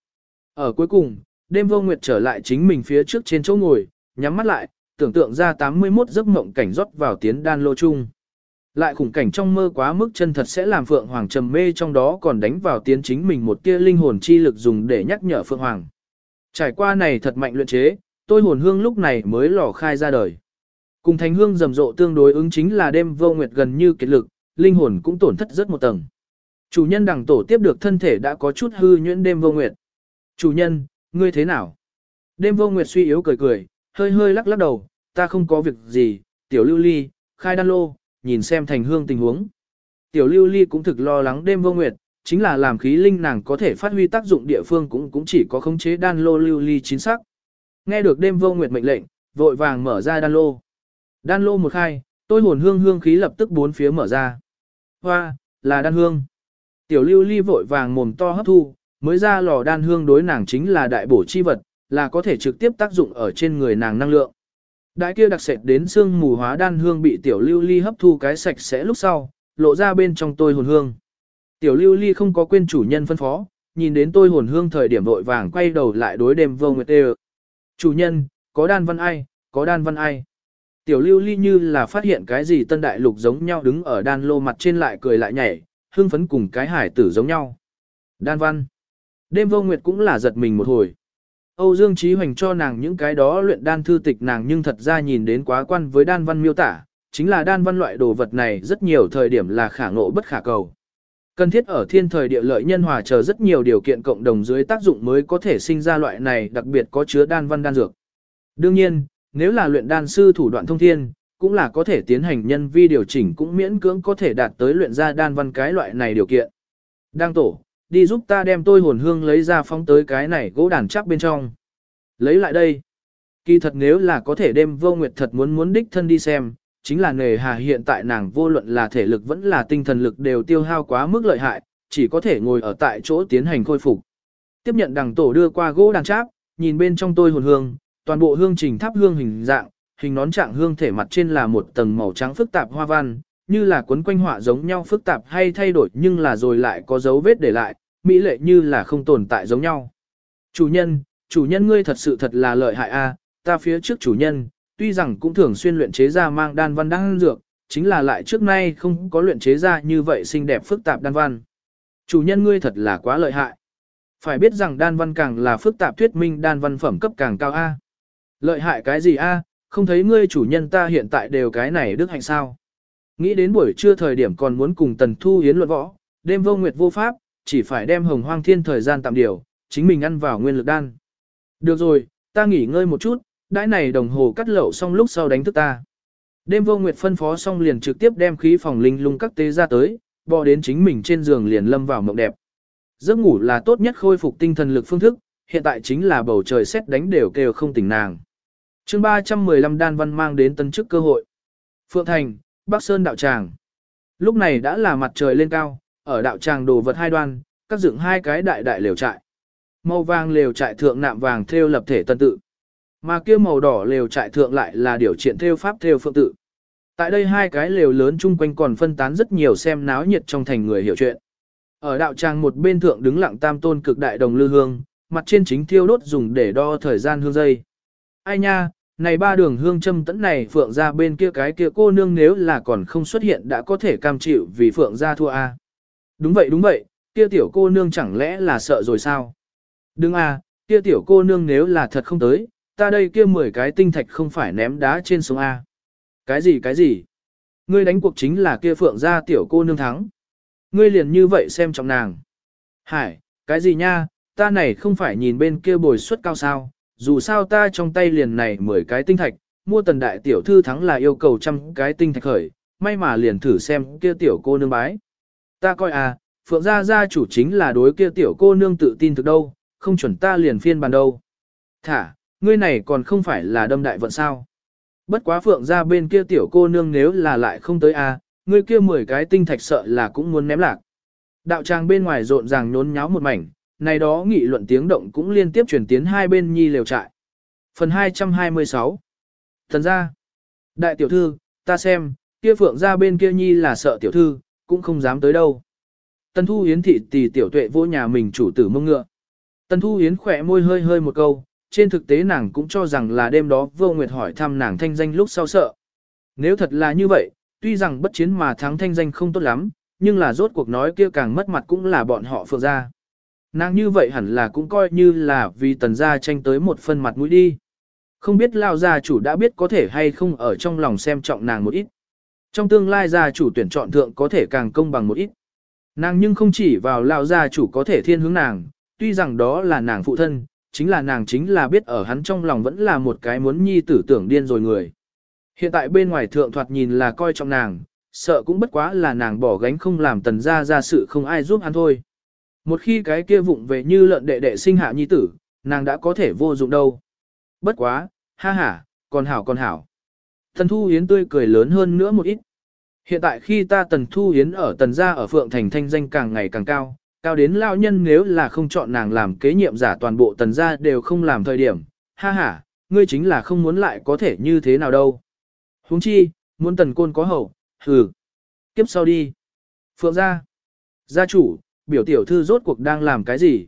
Ở cuối cùng, đêm vô nguyệt trở lại chính mình phía trước trên chỗ ngồi, nhắm mắt lại, tưởng tượng ra 81 giấc mộng cảnh rót vào tiến đan lô chung. Lại khủng cảnh trong mơ quá mức chân thật sẽ làm Phượng Hoàng trầm mê trong đó còn đánh vào tiến chính mình một tia linh hồn chi lực dùng để nhắc nhở Phượng Hoàng. Trải qua này thật mạnh luyện chế, tôi hồn hương lúc này mới lò khai ra đời. Cùng thánh hương rầm rộ tương đối ứng chính là đêm vô nguyệt gần như kiệt lực, linh hồn cũng tổn thất rất một tầng. Chủ nhân đằng tổ tiếp được thân thể đã có chút hư nhuyễn đêm vô nguyệt. Chủ nhân, ngươi thế nào? Đêm vô nguyệt suy yếu cười cười, hơi hơi lắc lắc đầu, ta không có việc gì, tiểu lưu ly, khai đan lô, nhìn xem thành hương tình huống. Tiểu lưu ly cũng thực lo lắng đêm vô nguyệt, chính là làm khí linh nàng có thể phát huy tác dụng địa phương cũng cũng chỉ có khống chế đan lô lưu ly chính xác. Nghe được đêm vô nguyệt mệnh lệnh, vội vàng mở ra đan lô. Đan lô một khai, tôi hồn hương hương khí lập tức bốn phía mở ra. Hoa, là đan hương. Tiểu lưu ly vội vàng mồm to hấp thu, mới ra lò đan hương đối nàng chính là đại bổ chi vật, là có thể trực tiếp tác dụng ở trên người nàng năng lượng. Đại kia đặc sệt đến xương mù hóa đan hương bị tiểu lưu ly hấp thu cái sạch sẽ lúc sau, lộ ra bên trong tôi hồn hương. Tiểu lưu ly không có quên chủ nhân phân phó, nhìn đến tôi hồn hương thời điểm vội vàng quay đầu lại đối đêm vô nguyệt tê. Chủ nhân, có đan văn ai, có đan văn ai. Tiểu lưu ly như là phát hiện cái gì tân đại lục giống nhau đứng ở đan lô mặt trên lại cười lại nhảy, hương phấn cùng cái hải tử giống nhau. Đan văn. Đêm vô nguyệt cũng là giật mình một hồi. Âu Dương Chí Hoành cho nàng những cái đó luyện đan thư tịch nàng nhưng thật ra nhìn đến quá quan với đan văn miêu tả, chính là đan văn loại đồ vật này rất nhiều thời điểm là khả ngộ bất khả cầu. Cần thiết ở thiên thời địa lợi nhân hòa chờ rất nhiều điều kiện cộng đồng dưới tác dụng mới có thể sinh ra loại này đặc biệt có chứa đan văn đan dược. Đương nhiên, nếu là luyện đan sư thủ đoạn thông thiên, cũng là có thể tiến hành nhân vi điều chỉnh cũng miễn cưỡng có thể đạt tới luyện ra đan văn cái loại này điều kiện. Đang tổ, đi giúp ta đem tôi hồn hương lấy ra phóng tới cái này gỗ đàn chắc bên trong. Lấy lại đây. Kỳ thật nếu là có thể đem vô nguyệt thật muốn muốn đích thân đi xem, chính là nghề hà hiện tại nàng vô luận là thể lực vẫn là tinh thần lực đều tiêu hao quá mức lợi hại, chỉ có thể ngồi ở tại chỗ tiến hành khôi phục. Tiếp nhận đằng tổ đưa qua gỗ đàn cháp, nhìn bên trong tôi hồn hương, toàn bộ hương trình tháp hương hình dạng, hình nón trạng hương thể mặt trên là một tầng màu trắng phức tạp hoa văn, như là cuốn quanh họa giống nhau phức tạp hay thay đổi nhưng là rồi lại có dấu vết để lại, mỹ lệ như là không tồn tại giống nhau. Chủ nhân, chủ nhân ngươi thật sự thật là lợi hại a, ta phía trước chủ nhân, tuy rằng cũng thường xuyên luyện chế ra mang đan văn đan dược, chính là lại trước nay không có luyện chế ra như vậy xinh đẹp phức tạp đan văn. Chủ nhân ngươi thật là quá lợi hại. Phải biết rằng đan văn càng là phức tạp thuyết minh đan văn phẩm cấp càng cao a. Lợi hại cái gì a? không thấy ngươi chủ nhân ta hiện tại đều cái này đức hạnh sao? Nghĩ đến buổi trưa thời điểm còn muốn cùng Tần Thu Hiến luận võ, đêm vô nguyệt vô pháp, chỉ phải đem hồng hoang thiên thời gian tạm điều, chính mình ăn vào nguyên lực đan. Được rồi, ta nghỉ ngơi một chút, đãi này đồng hồ cắt lậu xong lúc sau đánh thức ta. Đêm vô nguyệt phân phó xong liền trực tiếp đem khí phòng linh lung các tế ra tới, bò đến chính mình trên giường liền lâm vào mộng đẹp. Giấc ngủ là tốt nhất khôi phục tinh thần lực phương thức, hiện tại chính là bầu trời xét đánh đều kêu không tỉnh nàng chương 315 đan văn mang đến tân chức cơ hội. Phượng Thành, Bắc Sơn đạo tràng. Lúc này đã là mặt trời lên cao, ở đạo tràng đồ vật hai đoan, các dựng hai cái đại đại lều trại. Màu vàng lều trại thượng nạm vàng theo lập thể tân tự. Mà kia màu đỏ lều trại thượng lại là điều triển theo pháp theo phượng tự. Tại đây hai cái lều lớn chung quanh còn phân tán rất nhiều xem náo nhiệt trong thành người hiểu chuyện. Ở đạo tràng một bên thượng đứng lặng tam tôn cực đại đồng lư hương, mặt trên chính thiêu đốt dùng để đo thời gian hương dây. Ai nha, này ba đường hương châm tẫn này phượng ra bên kia cái kia cô nương nếu là còn không xuất hiện đã có thể cam chịu vì phượng ra thua a. Đúng vậy đúng vậy, kia tiểu cô nương chẳng lẽ là sợ rồi sao? Đừng a, kia tiểu cô nương nếu là thật không tới, ta đây kia 10 cái tinh thạch không phải ném đá trên sông A. Cái gì cái gì? Ngươi đánh cuộc chính là kia phượng ra tiểu cô nương thắng. Ngươi liền như vậy xem trọng nàng. Hải, cái gì nha, ta này không phải nhìn bên kia bồi suất cao sao, dù sao ta trong tay liền này 10 cái tinh thạch, mua tần đại tiểu thư thắng là yêu cầu trăm cái tinh thạch khởi, may mà liền thử xem kia tiểu cô nương bái. Ta coi à, phượng gia gia chủ chính là đối kia tiểu cô nương tự tin thực đâu, không chuẩn ta liền phiên bàn đâu. Thả, ngươi này còn không phải là đâm đại vận sao. Bất quá phượng gia bên kia tiểu cô nương nếu là lại không tới à, ngươi kia 10 cái tinh thạch sợ là cũng muốn ném lạc. Đạo tràng bên ngoài rộn ràng nhốn nháo một mảnh, này đó nghị luận tiếng động cũng liên tiếp chuyển tiến hai bên nhi lều trại. Phần 226 Thần ra Đại tiểu thư, ta xem, kia phượng ra bên kia nhi là sợ tiểu thư, cũng không dám tới đâu. Tần Thu Yến thị tỷ tiểu tuệ vô nhà mình chủ tử mông ngựa. Tần Thu Yến khỏe môi hơi hơi một câu, trên thực tế nàng cũng cho rằng là đêm đó vô nguyệt hỏi thăm nàng thanh danh lúc sau sợ. Nếu thật là như vậy, tuy rằng bất chiến mà thắng thanh danh không tốt lắm, nhưng là rốt cuộc nói kia càng mất mặt cũng là bọn họ phượng ra. Nàng như vậy hẳn là cũng coi như là vì tần gia tranh tới một phân mặt mũi đi. Không biết lao gia chủ đã biết có thể hay không ở trong lòng xem trọng nàng một ít. Trong tương lai gia chủ tuyển chọn thượng có thể càng công bằng một ít. Nàng nhưng không chỉ vào lao gia chủ có thể thiên hướng nàng, tuy rằng đó là nàng phụ thân, chính là nàng chính là biết ở hắn trong lòng vẫn là một cái muốn nhi tử tưởng điên rồi người. Hiện tại bên ngoài thượng thoạt nhìn là coi trọng nàng, sợ cũng bất quá là nàng bỏ gánh không làm tần gia ra sự không ai giúp hắn thôi. Một khi cái kia vụng về như lợn đệ đệ sinh hạ nhi tử, nàng đã có thể vô dụng đâu. Bất quá, ha ha, còn hảo còn hảo. Tần Thu Yến tươi cười lớn hơn nữa một ít. Hiện tại khi ta Tần Thu Yến ở Tần gia ở Phượng Thành thanh danh càng ngày càng cao, cao đến lao nhân nếu là không chọn nàng làm kế nhiệm giả toàn bộ Tần gia đều không làm thời điểm, ha ha, ngươi chính là không muốn lại có thể như thế nào đâu. Huống chi, muốn Tần Côn có hậu, hừ, kiếp sau đi. Phượng gia, gia chủ, biểu tiểu thư rốt cuộc đang làm cái gì?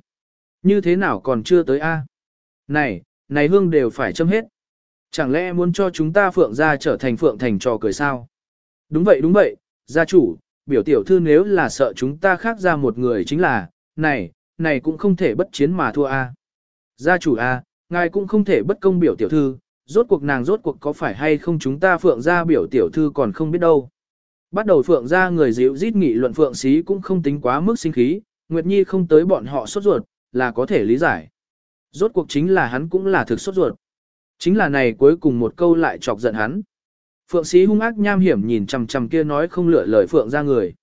Như thế nào còn chưa tới a? Này, này hương đều phải châm hết. Chẳng lẽ muốn cho chúng ta Phượng gia trở thành Phượng thành trò cười sao? Đúng vậy đúng vậy, gia chủ, biểu tiểu thư nếu là sợ chúng ta khác ra một người chính là, này, này cũng không thể bất chiến mà thua a. Gia chủ a, ngài cũng không thể bất công biểu tiểu thư, rốt cuộc nàng rốt cuộc có phải hay không chúng ta Phượng gia biểu tiểu thư còn không biết đâu. Bắt đầu Phượng ra người dịu rít nghị luận Phượng xí cũng không tính quá mức sinh khí, Nguyệt Nhi không tới bọn họ sốt ruột, là có thể lý giải. Rốt cuộc chính là hắn cũng là thực sốt ruột. Chính là này cuối cùng một câu lại chọc giận hắn. Phượng sĩ hung ác nham hiểm nhìn chằm chằm kia nói không lựa lời Phượng ra người.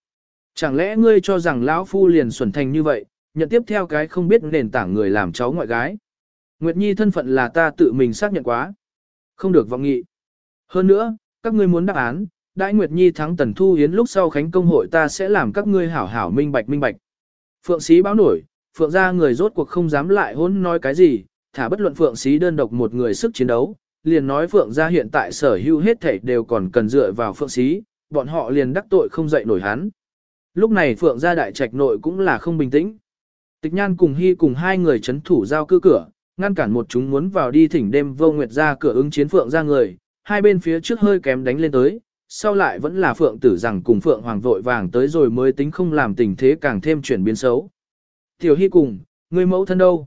Chẳng lẽ ngươi cho rằng lão phu liền xuẩn thành như vậy, nhận tiếp theo cái không biết nền tảng người làm cháu ngoại gái. Nguyệt Nhi thân phận là ta tự mình xác nhận quá. Không được vọng nghị. Hơn nữa, các ngươi muốn đáp án, Đại Nguyệt Nhi thắng Tần Thu Hiến lúc sau khánh công hội ta sẽ làm các ngươi hảo hảo minh bạch minh bạch. Phượng sĩ báo nổi, Phượng gia người rốt cuộc không dám lại hôn nói cái gì, thả bất luận Phượng sĩ đơn độc một người sức chiến đấu, liền nói Phượng gia hiện tại sở hữu hết thảy đều còn cần dựa vào Phượng sĩ, bọn họ liền đắc tội không dậy nổi hắn. Lúc này Phượng gia đại trạch nội cũng là không bình tĩnh. Tịch Nhan cùng Hy cùng hai người chấn thủ giao cư cửa, ngăn cản một chúng muốn vào đi thỉnh đêm vô nguyệt ra cửa ứng chiến Phượng gia người, hai bên phía trước hơi kém đánh lên tới, sau lại vẫn là Phượng tử rằng cùng Phượng Hoàng vội vàng tới rồi mới tính không làm tình thế càng thêm chuyển biến xấu. Tiểu Hy cùng, người mẫu thân đâu?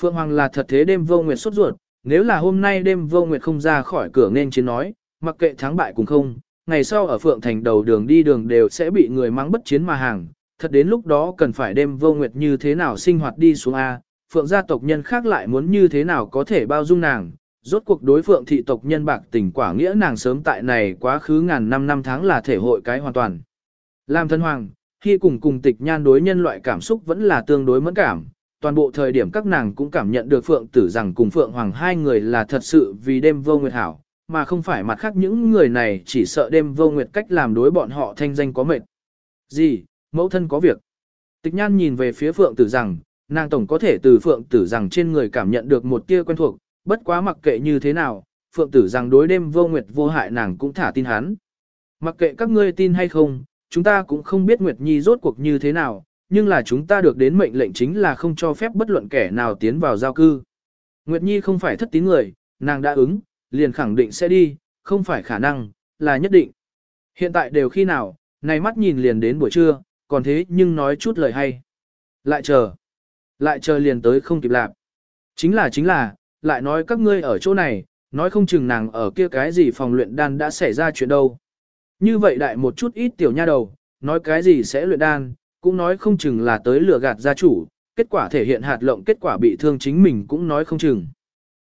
Phượng Hoàng là thật thế đêm vô nguyệt sốt ruột, nếu là hôm nay đêm vô nguyệt không ra khỏi cửa nên chiến nói, mặc kệ thắng bại cũng không, ngày sau ở Phượng Thành đầu đường đi đường đều sẽ bị người mắng bất chiến mà hàng, thật đến lúc đó cần phải đêm vô nguyệt như thế nào sinh hoạt đi xuống A, Phượng gia tộc nhân khác lại muốn như thế nào có thể bao dung nàng, rốt cuộc đối Phượng thị tộc nhân bạc tình quả nghĩa nàng sớm tại này quá khứ ngàn năm năm tháng là thể hội cái hoàn toàn. Làm thân hoàng, khi cùng cùng tịch nhan đối nhân loại cảm xúc vẫn là tương đối mẫn cảm, toàn bộ thời điểm các nàng cũng cảm nhận được Phượng tử rằng cùng Phượng Hoàng hai người là thật sự vì đêm vô nguyệt hảo, mà không phải mặt khác những người này chỉ sợ đêm vô nguyệt cách làm đối bọn họ thanh danh có mệt. Gì, mẫu thân có việc. Tịch nhan nhìn về phía Phượng tử rằng, nàng tổng có thể từ Phượng tử rằng trên người cảm nhận được một tia quen thuộc, bất quá mặc kệ như thế nào, Phượng tử rằng đối đêm vô nguyệt vô hại nàng cũng thả tin hắn. Mặc kệ các ngươi tin hay không, chúng ta cũng không biết Nguyệt Nhi rốt cuộc như thế nào, nhưng là chúng ta được đến mệnh lệnh chính là không cho phép bất luận kẻ nào tiến vào giao cư. Nguyệt Nhi không phải thất tín người, nàng đã ứng, liền khẳng định sẽ đi, không phải khả năng, là nhất định. Hiện tại đều khi nào, này mắt nhìn liền đến buổi trưa, còn thế nhưng nói chút lời hay. Lại chờ, lại chờ liền tới không kịp lạp. Chính là chính là, lại nói các ngươi ở chỗ này, nói không chừng nàng ở kia cái gì phòng luyện đan đã xảy ra chuyện đâu. Như vậy đại một chút ít tiểu nha đầu, nói cái gì sẽ luyện đan, cũng nói không chừng là tới lừa gạt gia chủ, kết quả thể hiện hạt lộng kết quả bị thương chính mình cũng nói không chừng.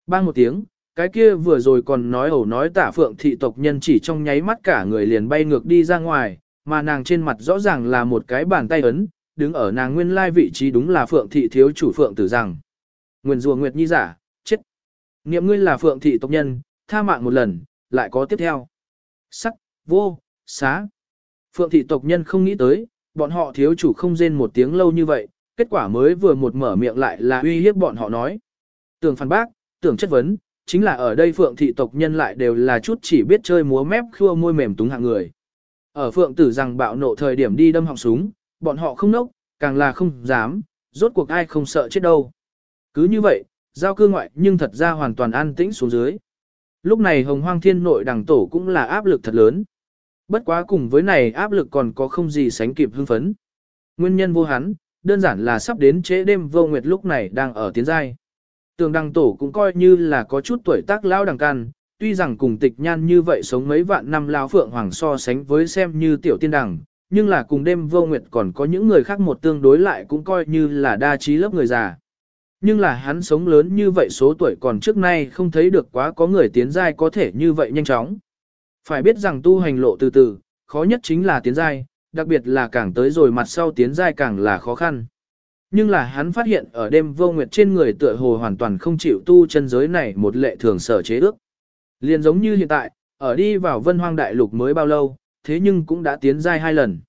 Bang một tiếng, cái kia vừa rồi còn nói ẩu nói tả phượng thị tộc nhân chỉ trong nháy mắt cả người liền bay ngược đi ra ngoài, mà nàng trên mặt rõ ràng là một cái bàn tay ấn, đứng ở nàng nguyên lai vị trí đúng là phượng thị thiếu chủ phượng tử rằng. Nguyên rùa nguyệt nhi giả. Niệm ngươi là phượng thị tộc nhân, tha mạng một lần, lại có tiếp theo. Sắc, vô, xá. Phượng thị tộc nhân không nghĩ tới, bọn họ thiếu chủ không rên một tiếng lâu như vậy, kết quả mới vừa một mở miệng lại là uy hiếp bọn họ nói. Tưởng phản bác, tưởng chất vấn, chính là ở đây phượng thị tộc nhân lại đều là chút chỉ biết chơi múa mép khua môi mềm túng hạng người. Ở phượng tử rằng bạo nộ thời điểm đi đâm họng súng, bọn họ không nốc, càng là không dám, rốt cuộc ai không sợ chết đâu. Cứ như vậy, giao cư ngoại nhưng thật ra hoàn toàn an tĩnh xuống dưới. Lúc này hồng hoang thiên nội đằng tổ cũng là áp lực thật lớn. Bất quá cùng với này áp lực còn có không gì sánh kịp hưng phấn. Nguyên nhân vô hắn, đơn giản là sắp đến trễ đêm vô nguyệt lúc này đang ở tiến giai. Tường đằng tổ cũng coi như là có chút tuổi tác lao đằng can, tuy rằng cùng tịch nhan như vậy sống mấy vạn năm lao phượng hoàng so sánh với xem như tiểu tiên đằng, nhưng là cùng đêm vô nguyệt còn có những người khác một tương đối lại cũng coi như là đa trí lớp người già. Nhưng là hắn sống lớn như vậy số tuổi còn trước nay không thấy được quá có người tiến giai có thể như vậy nhanh chóng. Phải biết rằng tu hành lộ từ từ, khó nhất chính là tiến giai, đặc biệt là càng tới rồi mặt sau tiến giai càng là khó khăn. Nhưng là hắn phát hiện ở đêm vô nguyệt trên người tựa hồ hoàn toàn không chịu tu chân giới này một lệ thường sở chế ước. Liền giống như hiện tại, ở đi vào vân hoang đại lục mới bao lâu, thế nhưng cũng đã tiến giai hai lần.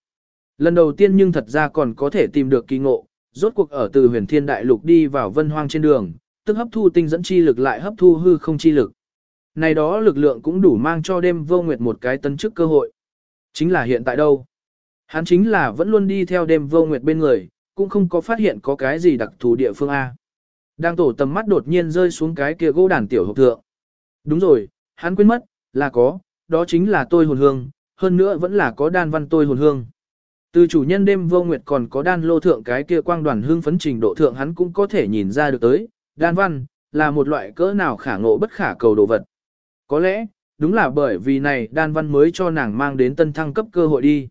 Lần đầu tiên nhưng thật ra còn có thể tìm được kỳ ngộ, rốt cuộc ở từ huyền thiên đại lục đi vào vân hoang trên đường, tức hấp thu tinh dẫn chi lực lại hấp thu hư không chi lực. Này đó lực lượng cũng đủ mang cho đêm vô nguyệt một cái tân chức cơ hội. Chính là hiện tại đâu? Hắn chính là vẫn luôn đi theo đêm vô nguyệt bên người, cũng không có phát hiện có cái gì đặc thù địa phương A. Đang tổ tầm mắt đột nhiên rơi xuống cái kia gỗ đàn tiểu hộp thượng. Đúng rồi, hắn quên mất, là có, đó chính là tôi hồn hương, hơn nữa vẫn là có đan văn tôi hồn hương. Từ chủ nhân đêm vô nguyệt còn có đan lô thượng cái kia quang đoàn hương phấn trình độ thượng hắn cũng có thể nhìn ra được tới, đan văn, là một loại cỡ nào khả ngộ bất khả cầu đồ vật. Có lẽ, đúng là bởi vì này đan văn mới cho nàng mang đến tân thăng cấp cơ hội đi.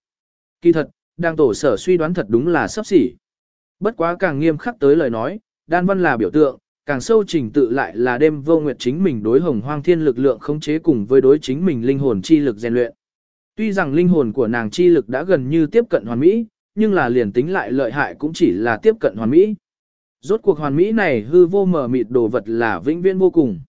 Kỳ thật, đang tổ sở suy đoán thật đúng là sắp xỉ. Bất quá càng nghiêm khắc tới lời nói, đan văn là biểu tượng, càng sâu trình tự lại là đêm vô nguyệt chính mình đối hồng hoang thiên lực lượng khống chế cùng với đối chính mình linh hồn chi lực rèn luyện. Tuy rằng linh hồn của nàng chi lực đã gần như tiếp cận hoàn mỹ, nhưng là liền tính lại lợi hại cũng chỉ là tiếp cận hoàn mỹ. Rốt cuộc hoàn mỹ này hư vô mở mịt đồ vật là vĩnh viễn vô cùng.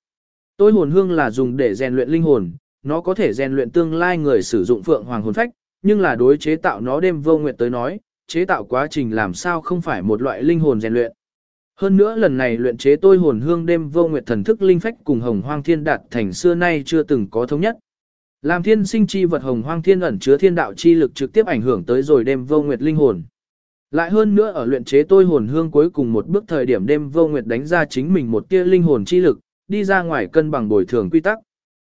Tôi hồn hương là dùng để rèn luyện linh hồn, nó có thể rèn luyện tương lai người sử dụng phượng hoàng hồn phách, nhưng là đối chế tạo nó đêm vô nguyệt tới nói, chế tạo quá trình làm sao không phải một loại linh hồn rèn luyện. Hơn nữa lần này luyện chế tôi hồn hương đêm vô nguyệt thần thức linh phách cùng hồng hoang thiên đạt thành xưa nay chưa từng có thống nhất. Làm thiên sinh chi vật hồng hoang thiên ẩn chứa thiên đạo chi lực trực tiếp ảnh hưởng tới rồi đêm vô nguyệt linh hồn. Lại hơn nữa ở luyện chế tôi hồn hương cuối cùng một bước thời điểm đêm vô nguyệt đánh ra chính mình một tia linh hồn chi lực, đi ra ngoài cân bằng bồi thường quy tắc.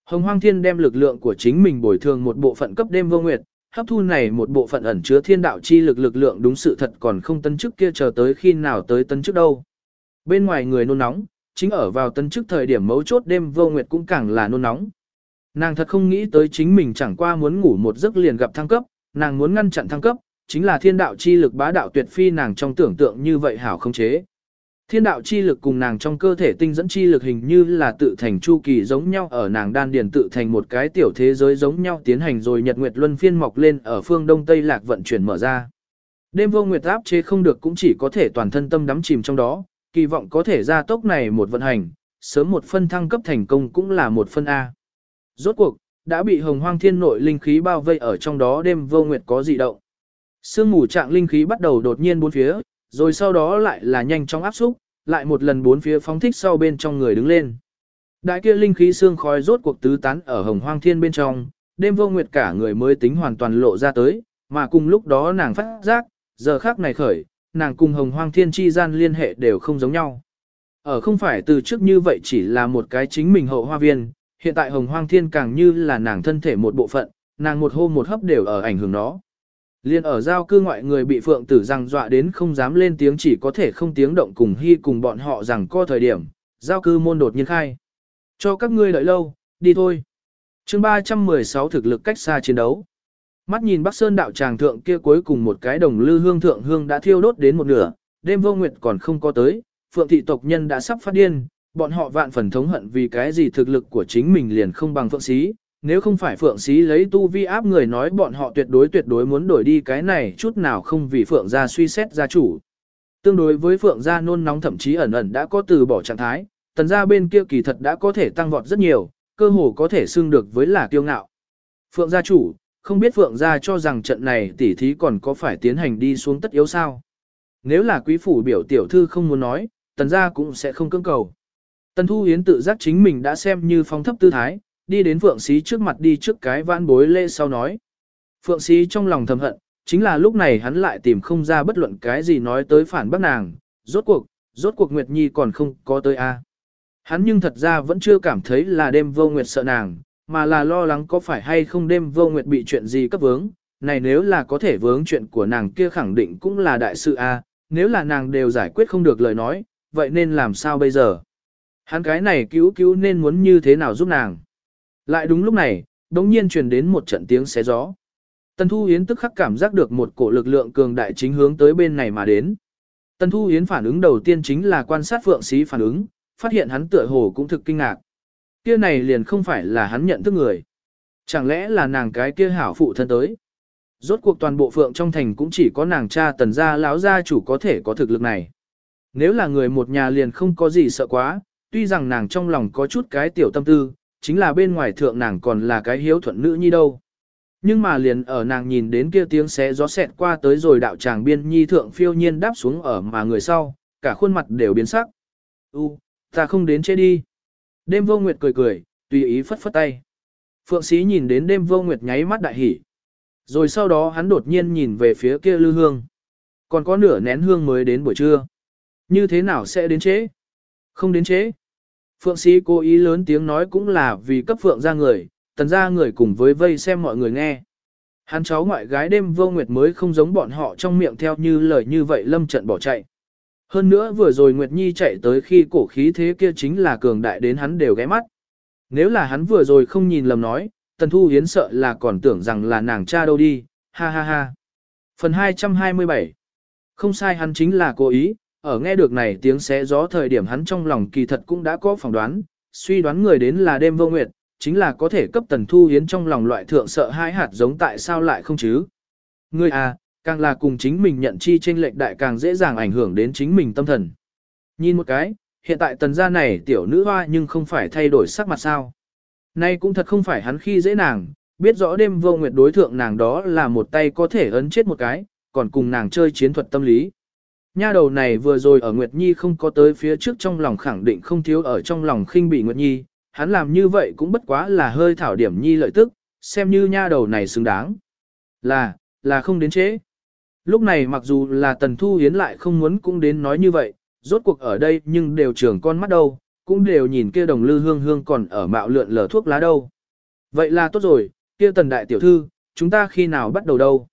Hồng hoang thiên đem lực lượng của chính mình bồi thường một bộ phận cấp đêm vô nguyệt, hấp thu này một bộ phận ẩn chứa thiên đạo chi lực lực lượng đúng sự thật còn không tân chức kia chờ tới khi nào tới tân chức đâu. Bên ngoài người nôn nóng, chính ở vào tân chức thời điểm mấu chốt đêm vô nguyệt cũng càng là nôn nóng. Nàng thật không nghĩ tới chính mình chẳng qua muốn ngủ một giấc liền gặp thăng cấp, nàng muốn ngăn chặn thăng cấp, chính là thiên đạo chi lực bá đạo tuyệt phi nàng trong tưởng tượng như vậy hảo không chế. Thiên đạo chi lực cùng nàng trong cơ thể tinh dẫn chi lực hình như là tự thành chu kỳ giống nhau ở nàng đan điền tự thành một cái tiểu thế giới giống nhau tiến hành rồi nhật nguyệt luân phiên mọc lên ở phương đông tây lạc vận chuyển mở ra. Đêm vô nguyệt áp chế không được cũng chỉ có thể toàn thân tâm đắm chìm trong đó, kỳ vọng có thể ra tốc này một vận hành, sớm một phân thăng cấp thành công cũng là một phân A. Rốt cuộc, đã bị hồng hoang thiên nội linh khí bao vây ở trong đó đêm vô nguyệt có dị động. Sương mù trạng linh khí bắt đầu đột nhiên bốn phía, rồi sau đó lại là nhanh chóng áp xúc, lại một lần bốn phía phóng thích sau bên trong người đứng lên. Đại kia linh khí xương khói rốt cuộc tứ tán ở hồng hoang thiên bên trong, đêm vô nguyệt cả người mới tính hoàn toàn lộ ra tới, mà cùng lúc đó nàng phát giác, giờ khác này khởi, nàng cùng hồng hoang thiên chi gian liên hệ đều không giống nhau. Ở không phải từ trước như vậy chỉ là một cái chính mình hậu hoa viên, hiện tại hồng hoang thiên càng như là nàng thân thể một bộ phận, nàng một hô một hấp đều ở ảnh hưởng nó. Liên ở giao cư ngoại người bị phượng tử rằng dọa đến không dám lên tiếng chỉ có thể không tiếng động cùng hy cùng bọn họ rằng co thời điểm, giao cư môn đột nhiên khai. Cho các ngươi đợi lâu, đi thôi. chương 316 thực lực cách xa chiến đấu. Mắt nhìn Bắc Sơn đạo tràng thượng kia cuối cùng một cái đồng lư hương thượng hương đã thiêu đốt đến một nửa, đêm vô nguyệt còn không có tới, phượng thị tộc nhân đã sắp phát điên, bọn họ vạn phần thống hận vì cái gì thực lực của chính mình liền không bằng phượng sĩ, nếu không phải Phượng Xí lấy tu vi áp người nói bọn họ tuyệt đối tuyệt đối muốn đổi đi cái này chút nào không vì Phượng gia suy xét gia chủ. Tương đối với Phượng gia nôn nóng thậm chí ẩn ẩn đã có từ bỏ trạng thái, tần gia bên kia kỳ thật đã có thể tăng vọt rất nhiều, cơ hồ có thể xưng được với là kiêu ngạo. Phượng gia chủ, không biết Phượng gia cho rằng trận này tỉ thí còn có phải tiến hành đi xuống tất yếu sao. Nếu là quý phủ biểu tiểu thư không muốn nói, tần gia cũng sẽ không cưỡng cầu. Tần Thu Yến tự giác chính mình đã xem như phong thấp tư thái, đi đến Phượng Sĩ trước mặt đi trước cái vãn bối lễ sau nói. Phượng Sĩ trong lòng thầm hận, chính là lúc này hắn lại tìm không ra bất luận cái gì nói tới phản bác nàng, rốt cuộc, rốt cuộc Nguyệt Nhi còn không có tới a. Hắn nhưng thật ra vẫn chưa cảm thấy là đêm vô Nguyệt sợ nàng, mà là lo lắng có phải hay không đêm vô Nguyệt bị chuyện gì cấp vướng, này nếu là có thể vướng chuyện của nàng kia khẳng định cũng là đại sự a, nếu là nàng đều giải quyết không được lời nói, vậy nên làm sao bây giờ? Hắn cái này cứu cứu nên muốn như thế nào giúp nàng? Lại đúng lúc này, đống nhiên truyền đến một trận tiếng xé gió. Tần Thu Yến tức khắc cảm giác được một cổ lực lượng cường đại chính hướng tới bên này mà đến. Tần Thu Yến phản ứng đầu tiên chính là quan sát Phượng Sĩ phản ứng, phát hiện hắn tựa hồ cũng thực kinh ngạc. Kia này liền không phải là hắn nhận thức người. Chẳng lẽ là nàng cái kia hảo phụ thân tới? Rốt cuộc toàn bộ Phượng trong thành cũng chỉ có nàng cha tần gia lão gia chủ có thể có thực lực này. Nếu là người một nhà liền không có gì sợ quá, tuy rằng nàng trong lòng có chút cái tiểu tâm tư, chính là bên ngoài thượng nàng còn là cái hiếu thuận nữ nhi đâu. Nhưng mà liền ở nàng nhìn đến kia tiếng xé gió xẹt qua tới rồi đạo tràng biên nhi thượng phiêu nhiên đáp xuống ở mà người sau, cả khuôn mặt đều biến sắc. U, ta không đến chế đi. Đêm vô nguyệt cười cười, tùy ý phất phất tay. Phượng sĩ nhìn đến đêm vô nguyệt nháy mắt đại hỉ. Rồi sau đó hắn đột nhiên nhìn về phía kia lư hương. Còn có nửa nén hương mới đến buổi trưa. Như thế nào sẽ đến chế? Không đến chế. Phượng sĩ cố ý lớn tiếng nói cũng là vì cấp phượng ra người, tần ra người cùng với vây xem mọi người nghe. Hắn cháu ngoại gái đêm vô nguyệt mới không giống bọn họ trong miệng theo như lời như vậy lâm trận bỏ chạy. Hơn nữa vừa rồi Nguyệt Nhi chạy tới khi cổ khí thế kia chính là cường đại đến hắn đều ghé mắt. Nếu là hắn vừa rồi không nhìn lầm nói, Tần Thu Hiến sợ là còn tưởng rằng là nàng cha đâu đi, ha ha ha. Phần 227 Không sai hắn chính là cố ý, ở nghe được này tiếng xé gió thời điểm hắn trong lòng kỳ thật cũng đã có phỏng đoán, suy đoán người đến là đêm vô nguyệt, chính là có thể cấp Tần Thu Hiến trong lòng loại thượng sợ hai hạt giống tại sao lại không chứ. Người à, càng là cùng chính mình nhận chi trên lệch đại càng dễ dàng ảnh hưởng đến chính mình tâm thần. Nhìn một cái, hiện tại tần gia này tiểu nữ hoa nhưng không phải thay đổi sắc mặt sao. Nay cũng thật không phải hắn khi dễ nàng, biết rõ đêm vô nguyệt đối thượng nàng đó là một tay có thể ấn chết một cái, còn cùng nàng chơi chiến thuật tâm lý. Nha đầu này vừa rồi ở Nguyệt Nhi không có tới phía trước trong lòng khẳng định không thiếu ở trong lòng khinh bị Nguyệt Nhi, hắn làm như vậy cũng bất quá là hơi thảo điểm Nhi lợi tức, xem như nha đầu này xứng đáng. Là, là không đến chế. Lúc này mặc dù là Tần Thu Hiến lại không muốn cũng đến nói như vậy, rốt cuộc ở đây nhưng đều trưởng con mắt đâu, cũng đều nhìn kia đồng lư hương hương còn ở mạo lượn lờ thuốc lá đâu. Vậy là tốt rồi, kia Tần Đại Tiểu Thư, chúng ta khi nào bắt đầu đâu?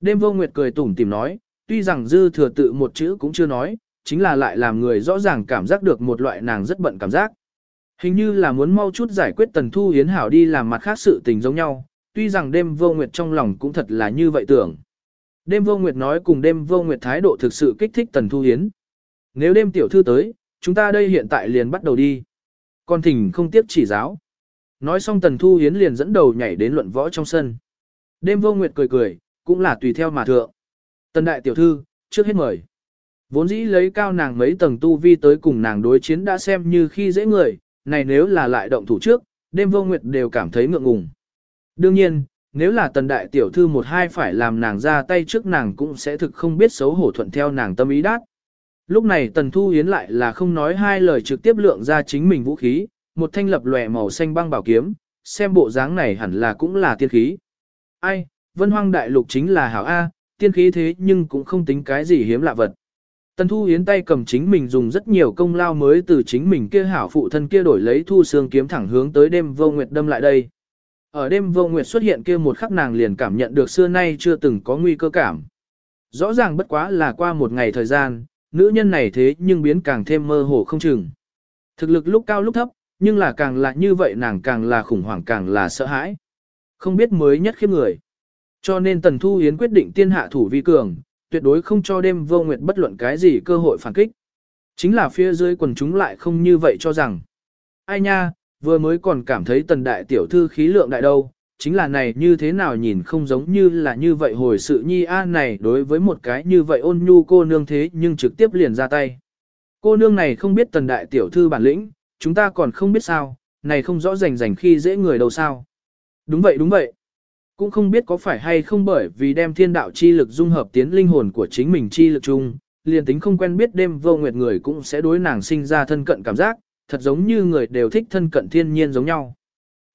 Đêm vô nguyệt cười tủm tìm nói, tuy rằng dư thừa tự một chữ cũng chưa nói, chính là lại làm người rõ ràng cảm giác được một loại nàng rất bận cảm giác. Hình như là muốn mau chút giải quyết Tần Thu Yến hảo đi làm mặt khác sự tình giống nhau, tuy rằng đêm vô nguyệt trong lòng cũng thật là như vậy tưởng. Đêm vô nguyệt nói cùng đêm vô nguyệt thái độ thực sự kích thích Tần Thu Yến. Nếu đêm tiểu thư tới, chúng ta đây hiện tại liền bắt đầu đi. Con thỉnh không tiếp chỉ giáo. Nói xong Tần Thu Yến liền dẫn đầu nhảy đến luận võ trong sân. Đêm vô nguyệt cười cười, cũng là tùy theo mà thượng. Tần đại tiểu thư, trước hết mời. Vốn dĩ lấy cao nàng mấy tầng tu vi tới cùng nàng đối chiến đã xem như khi dễ người, này nếu là lại động thủ trước, đêm vô nguyệt đều cảm thấy ngượng ngùng. Đương nhiên, nếu là tần đại tiểu thư một hai phải làm nàng ra tay trước nàng cũng sẽ thực không biết xấu hổ thuận theo nàng tâm ý đát. Lúc này tần thu hiến lại là không nói hai lời trực tiếp lượng ra chính mình vũ khí, một thanh lập lòe màu xanh băng bảo kiếm, xem bộ dáng này hẳn là cũng là tiên khí. Ai, vân hoang đại lục chính là hảo A, tiên khí thế nhưng cũng không tính cái gì hiếm lạ vật. Tần Thu yến tay cầm chính mình dùng rất nhiều công lao mới từ chính mình kia hảo phụ thân kia đổi lấy thu xương kiếm thẳng hướng tới đêm vô nguyệt đâm lại đây. Ở đêm vô nguyệt xuất hiện kia một khắc nàng liền cảm nhận được xưa nay chưa từng có nguy cơ cảm. Rõ ràng bất quá là qua một ngày thời gian, nữ nhân này thế nhưng biến càng thêm mơ hồ không chừng. Thực lực lúc cao lúc thấp, nhưng là càng là như vậy nàng càng là khủng hoảng càng là sợ hãi. Không biết mới nhất khiếp người. Cho nên Tần Thu Yến quyết định tiên hạ thủ vi cường, tuyệt đối không cho đêm vô nguyệt bất luận cái gì cơ hội phản kích. Chính là phía dưới quần chúng lại không như vậy cho rằng. Ai nha, vừa mới còn cảm thấy tần đại tiểu thư khí lượng đại đâu, chính là này như thế nào nhìn không giống như là như vậy hồi sự nhi a này đối với một cái như vậy ôn nhu cô nương thế nhưng trực tiếp liền ra tay. Cô nương này không biết tần đại tiểu thư bản lĩnh, chúng ta còn không biết sao, này không rõ rành rành khi dễ người đâu sao. Đúng vậy đúng vậy. Cũng không biết có phải hay không bởi vì đem thiên đạo chi lực dung hợp tiến linh hồn của chính mình chi lực chung, liền tính không quen biết đêm vô nguyệt người cũng sẽ đối nàng sinh ra thân cận cảm giác, thật giống như người đều thích thân cận thiên nhiên giống nhau.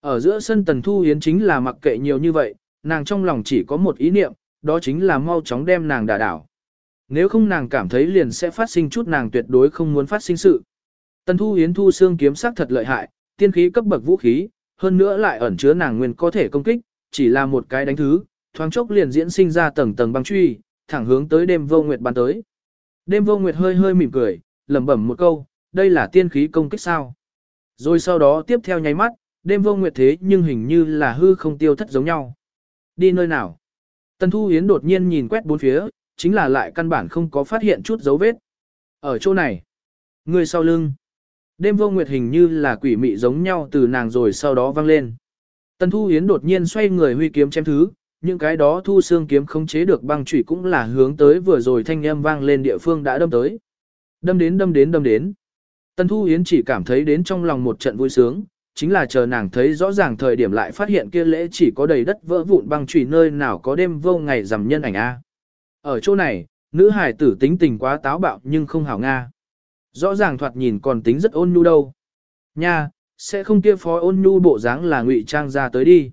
Ở giữa sân Tần Thu Yến chính là mặc kệ nhiều như vậy, nàng trong lòng chỉ có một ý niệm, đó chính là mau chóng đem nàng đả đảo. Nếu không nàng cảm thấy liền sẽ phát sinh chút nàng tuyệt đối không muốn phát sinh sự. Tần Thu Yến thu xương kiếm sắc thật lợi hại, tiên khí cấp bậc vũ khí, hơn nữa lại ẩn chứa nàng nguyên có thể công kích, chỉ là một cái đánh thứ, thoáng chốc liền diễn sinh ra tầng tầng băng truy, thẳng hướng tới đêm vô nguyệt bắn tới. Đêm vô nguyệt hơi hơi mỉm cười, lẩm bẩm một câu, đây là tiên khí công kích sao. Rồi sau đó tiếp theo nháy mắt, đêm vô nguyệt thế nhưng hình như là hư không tiêu thất giống nhau. Đi nơi nào? Tần Thu Yến đột nhiên nhìn quét bốn phía, chính là lại căn bản không có phát hiện chút dấu vết. Ở chỗ này, người sau lưng. Đêm vô nguyệt hình như là quỷ mị giống nhau từ nàng rồi sau đó vang lên. Tần Thu Yến đột nhiên xoay người huy kiếm chém thứ, những cái đó thu xương kiếm không chế được băng chủy cũng là hướng tới vừa rồi thanh âm vang lên địa phương đã đâm tới. Đâm đến đâm đến đâm đến. Tần Thu Yến chỉ cảm thấy đến trong lòng một trận vui sướng, chính là chờ nàng thấy rõ ràng thời điểm lại phát hiện kia lễ chỉ có đầy đất vỡ vụn băng chủy nơi nào có đêm vô ngày rằm nhân ảnh a. Ở chỗ này, nữ hải tử tính tình quá táo bạo nhưng không hảo nga. Rõ ràng thoạt nhìn còn tính rất ôn nhu đâu. Nha, sẽ không kia phó ôn nhu bộ dáng là ngụy trang ra tới đi.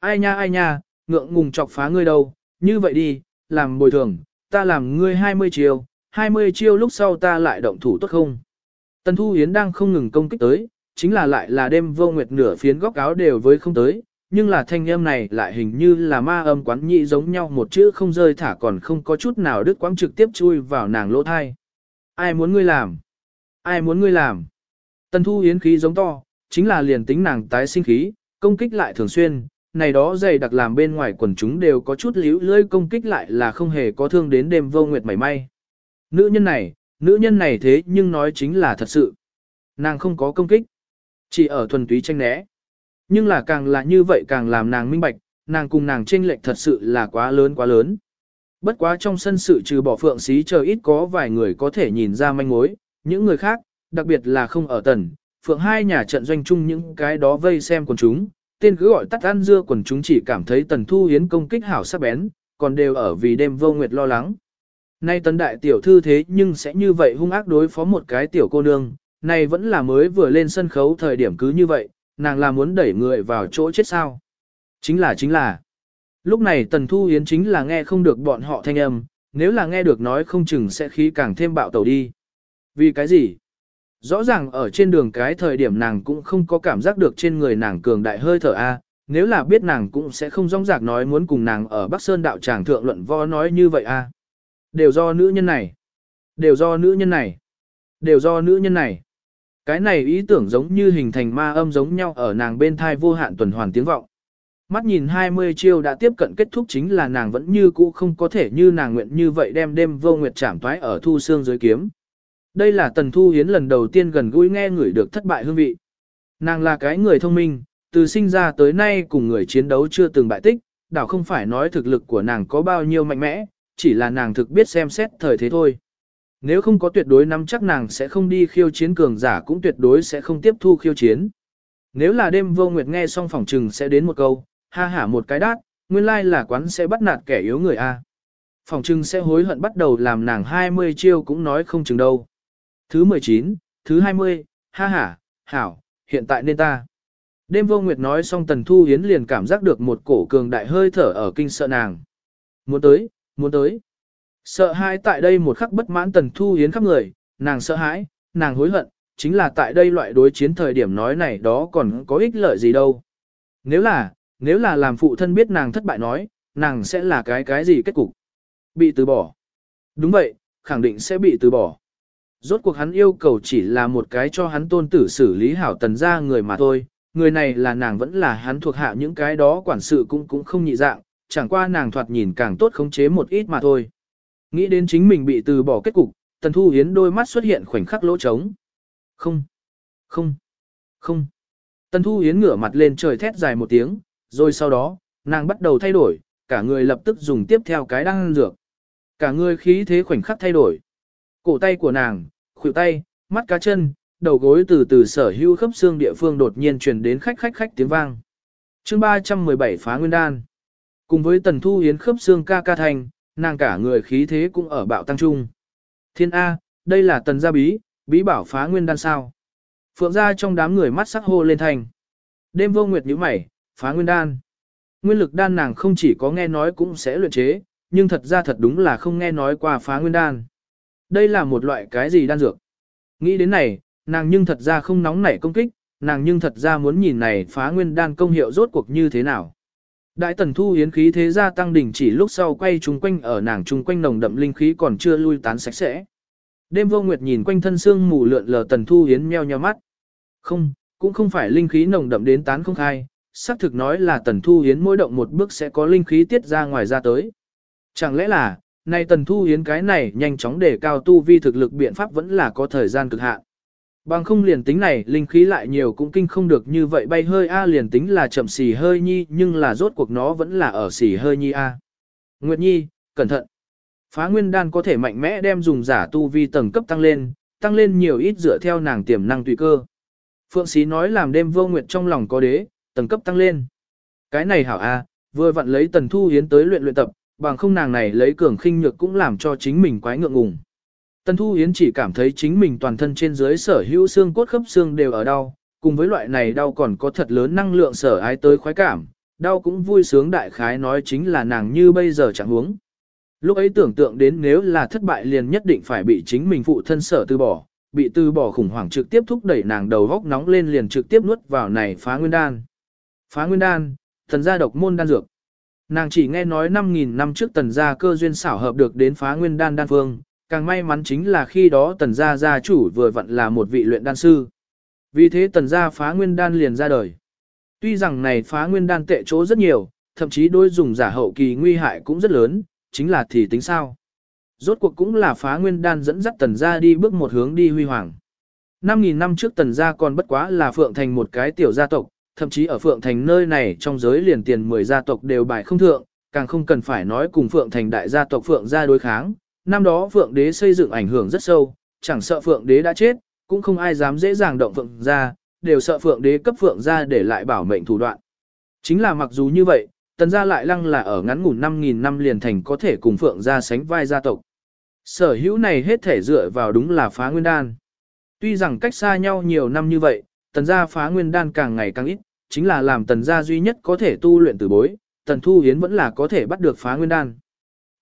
Ai nha ai nha, ngượng ngùng chọc phá ngươi đâu, như vậy đi, làm bồi thường, ta làm ngươi 20 chiêu, 20 chiêu lúc sau ta lại động thủ tốt không? Tần Thu Hiến đang không ngừng công kích tới, chính là lại là đêm vô nguyệt nửa phiến góc áo đều với không tới, nhưng là thanh âm này lại hình như là ma âm quán nhị giống nhau một chữ không rơi thả còn không có chút nào đứt quãng trực tiếp chui vào nàng lỗ thai. Ai muốn ngươi làm? Ai muốn ngươi làm? Tần Thu Hiến khí giống to, chính là liền tính nàng tái sinh khí, công kích lại thường xuyên, này đó dày đặc làm bên ngoài quần chúng đều có chút líu lưỡi công kích lại là không hề có thương đến đêm vô nguyệt mảy may. Nữ nhân này, nữ nhân này thế nhưng nói chính là thật sự. Nàng không có công kích, chỉ ở thuần túy tranh né. Nhưng là càng là như vậy càng làm nàng minh bạch, nàng cùng nàng tranh lệch thật sự là quá lớn quá lớn. Bất quá trong sân sự trừ bỏ phượng xí chờ ít có vài người có thể nhìn ra manh mối, những người khác, đặc biệt là không ở tần, phượng hai nhà trận doanh chung những cái đó vây xem quần chúng, tên cứ gọi tắt ăn dưa quần chúng chỉ cảm thấy tần thu hiến công kích hảo sắc bén, còn đều ở vì đêm vô nguyệt lo lắng. Nay tần đại tiểu thư thế nhưng sẽ như vậy hung ác đối phó một cái tiểu cô nương, này vẫn là mới vừa lên sân khấu thời điểm cứ như vậy, nàng là muốn đẩy người vào chỗ chết sao. Chính là chính là. Lúc này tần thu hiến chính là nghe không được bọn họ thanh âm, nếu là nghe được nói không chừng sẽ khí càng thêm bạo tẩu đi. Vì cái gì? Rõ ràng ở trên đường cái thời điểm nàng cũng không có cảm giác được trên người nàng cường đại hơi thở A, nếu là biết nàng cũng sẽ không rong rạc nói muốn cùng nàng ở Bắc Sơn đạo tràng thượng luận vo nói như vậy A. Đều do nữ nhân này. Đều do nữ nhân này. Đều do nữ nhân này. Cái này ý tưởng giống như hình thành ma âm giống nhau ở nàng bên thai vô hạn tuần hoàn tiếng vọng. Mắt nhìn 20 chiêu đã tiếp cận kết thúc chính là nàng vẫn như cũ không có thể như nàng nguyện như vậy đem đêm vô nguyệt trảm toái ở thu xương dưới kiếm. Đây là Tần Thu Hiến lần đầu tiên gần gũi nghe người được thất bại hương vị. Nàng là cái người thông minh, từ sinh ra tới nay cùng người chiến đấu chưa từng bại tích, đảo không phải nói thực lực của nàng có bao nhiêu mạnh mẽ, chỉ là nàng thực biết xem xét thời thế thôi. Nếu không có tuyệt đối nắm chắc nàng sẽ không đi khiêu chiến cường giả cũng tuyệt đối sẽ không tiếp thu khiêu chiến. Nếu là đêm vô nguyệt nghe xong phòng trừng sẽ đến một câu, ha hả một cái đát, nguyên lai là quán sẽ bắt nạt kẻ yếu người A. Phòng trừng sẽ hối hận bắt đầu làm nàng 20 chiêu cũng nói không chừng đâu. Thứ 19, thứ 20, ha ha, hảo, hiện tại nên ta. Đêm vô nguyệt nói xong tần thu hiến liền cảm giác được một cổ cường đại hơi thở ở kinh sợ nàng. Muốn tới, muốn tới. Sợ hãi tại đây một khắc bất mãn tần thu hiến khắp người, nàng sợ hãi, nàng hối hận, chính là tại đây loại đối chiến thời điểm nói này đó còn có ích lợi gì đâu. Nếu là, nếu là làm phụ thân biết nàng thất bại nói, nàng sẽ là cái cái gì kết cục? Bị từ bỏ. Đúng vậy, khẳng định sẽ bị từ bỏ. Rốt cuộc hắn yêu cầu chỉ là một cái cho hắn tôn tử xử lý hảo tần ra người mà thôi, người này là nàng vẫn là hắn thuộc hạ những cái đó quản sự cũng cũng không nhị dạng, chẳng qua nàng thoạt nhìn càng tốt khống chế một ít mà thôi. Nghĩ đến chính mình bị từ bỏ kết cục, tần thu hiến đôi mắt xuất hiện khoảnh khắc lỗ trống. Không, không, không. Tần thu hiến ngửa mặt lên trời thét dài một tiếng, rồi sau đó, nàng bắt đầu thay đổi, cả người lập tức dùng tiếp theo cái đang dược. Cả người khí thế khoảnh khắc thay đổi. Cổ tay của nàng, khuỷu tay, mắt cá chân, đầu gối từ từ sở hữu khớp xương địa phương đột nhiên truyền đến khách khách khách tiếng vang. Chương 317 phá nguyên đan. Cùng với tần thu yến khớp xương ca ca thành, nàng cả người khí thế cũng ở bạo tăng trung. Thiên A, đây là tần gia bí, bí bảo phá nguyên đan sao. Phượng gia trong đám người mắt sắc hô lên thành. Đêm vô nguyệt nhíu mày, phá nguyên đan. Nguyên lực đan nàng không chỉ có nghe nói cũng sẽ luyện chế, nhưng thật ra thật đúng là không nghe nói qua phá nguyên đan. Đây là một loại cái gì đan dược? Nghĩ đến này, nàng nhưng thật ra không nóng nảy công kích, nàng nhưng thật ra muốn nhìn này phá nguyên đan công hiệu rốt cuộc như thế nào. Đại tần thu hiến khí thế gia tăng đỉnh chỉ lúc sau quay chung quanh ở nàng trung quanh nồng đậm linh khí còn chưa lui tán sạch sẽ. Đêm vô nguyệt nhìn quanh thân xương mù lượn lờ tần thu hiến meo nheo mắt. Không, cũng không phải linh khí nồng đậm đến tán không khai, xác thực nói là tần thu hiến mỗi động một bước sẽ có linh khí tiết ra ngoài ra tới. Chẳng lẽ là, nay tần thu yến cái này nhanh chóng để cao tu vi thực lực biện pháp vẫn là có thời gian cực hạn. Bằng không liền tính này, linh khí lại nhiều cũng kinh không được như vậy bay hơi A liền tính là chậm xì hơi nhi nhưng là rốt cuộc nó vẫn là ở xì hơi nhi A. Nguyệt nhi, cẩn thận. Phá nguyên đan có thể mạnh mẽ đem dùng giả tu vi tầng cấp tăng lên, tăng lên nhiều ít dựa theo nàng tiềm năng tùy cơ. Phượng sĩ nói làm đêm vô nguyệt trong lòng có đế, tầng cấp tăng lên. Cái này hảo A, vừa vặn lấy tần thu hiến tới luyện luyện tập, bằng không nàng này lấy cường khinh nhược cũng làm cho chính mình quái ngượng ngùng. Tần Thu Yến chỉ cảm thấy chính mình toàn thân trên dưới sở hữu xương cốt khớp xương đều ở đau, cùng với loại này đau còn có thật lớn năng lượng sở ái tới khoái cảm, đau cũng vui sướng đại khái nói chính là nàng như bây giờ chẳng huống. Lúc ấy tưởng tượng đến nếu là thất bại liền nhất định phải bị chính mình phụ thân sở từ bỏ, bị từ bỏ khủng hoảng trực tiếp thúc đẩy nàng đầu góc nóng lên liền trực tiếp nuốt vào này phá nguyên đan. Phá nguyên đan, thần gia độc môn đan dược. Nàng chỉ nghe nói 5.000 năm trước tần gia cơ duyên xảo hợp được đến phá nguyên đan đan phương, càng may mắn chính là khi đó tần gia gia chủ vừa vặn là một vị luyện đan sư. Vì thế tần gia phá nguyên đan liền ra đời. Tuy rằng này phá nguyên đan tệ chỗ rất nhiều, thậm chí đôi dùng giả hậu kỳ nguy hại cũng rất lớn, chính là thì tính sao. Rốt cuộc cũng là phá nguyên đan dẫn dắt tần gia đi bước một hướng đi huy hoàng. 5.000 năm trước tần gia còn bất quá là phượng thành một cái tiểu gia tộc, thậm chí ở phượng thành nơi này trong giới liền tiền 10 gia tộc đều bài không thượng, càng không cần phải nói cùng phượng thành đại gia tộc phượng gia đối kháng, năm đó Phượng Đế xây dựng ảnh hưởng rất sâu, chẳng sợ Phượng Đế đã chết, cũng không ai dám dễ dàng động Phượng gia, đều sợ Phượng Đế cấp Phượng gia để lại bảo mệnh thủ đoạn. Chính là mặc dù như vậy, Tần gia lại lăng là ở ngắn ngủn 5.000 năm liền thành có thể cùng Phượng gia sánh vai gia tộc. Sở hữu này hết thể dựa vào đúng là phá nguyên đan. Tuy rằng cách xa nhau nhiều năm như vậy, Tần gia phá nguyên đan càng ngày càng ít, chính là làm Tần gia duy nhất có thể tu luyện từ bối, Tần Thu Hiến vẫn là có thể bắt được phá nguyên đan.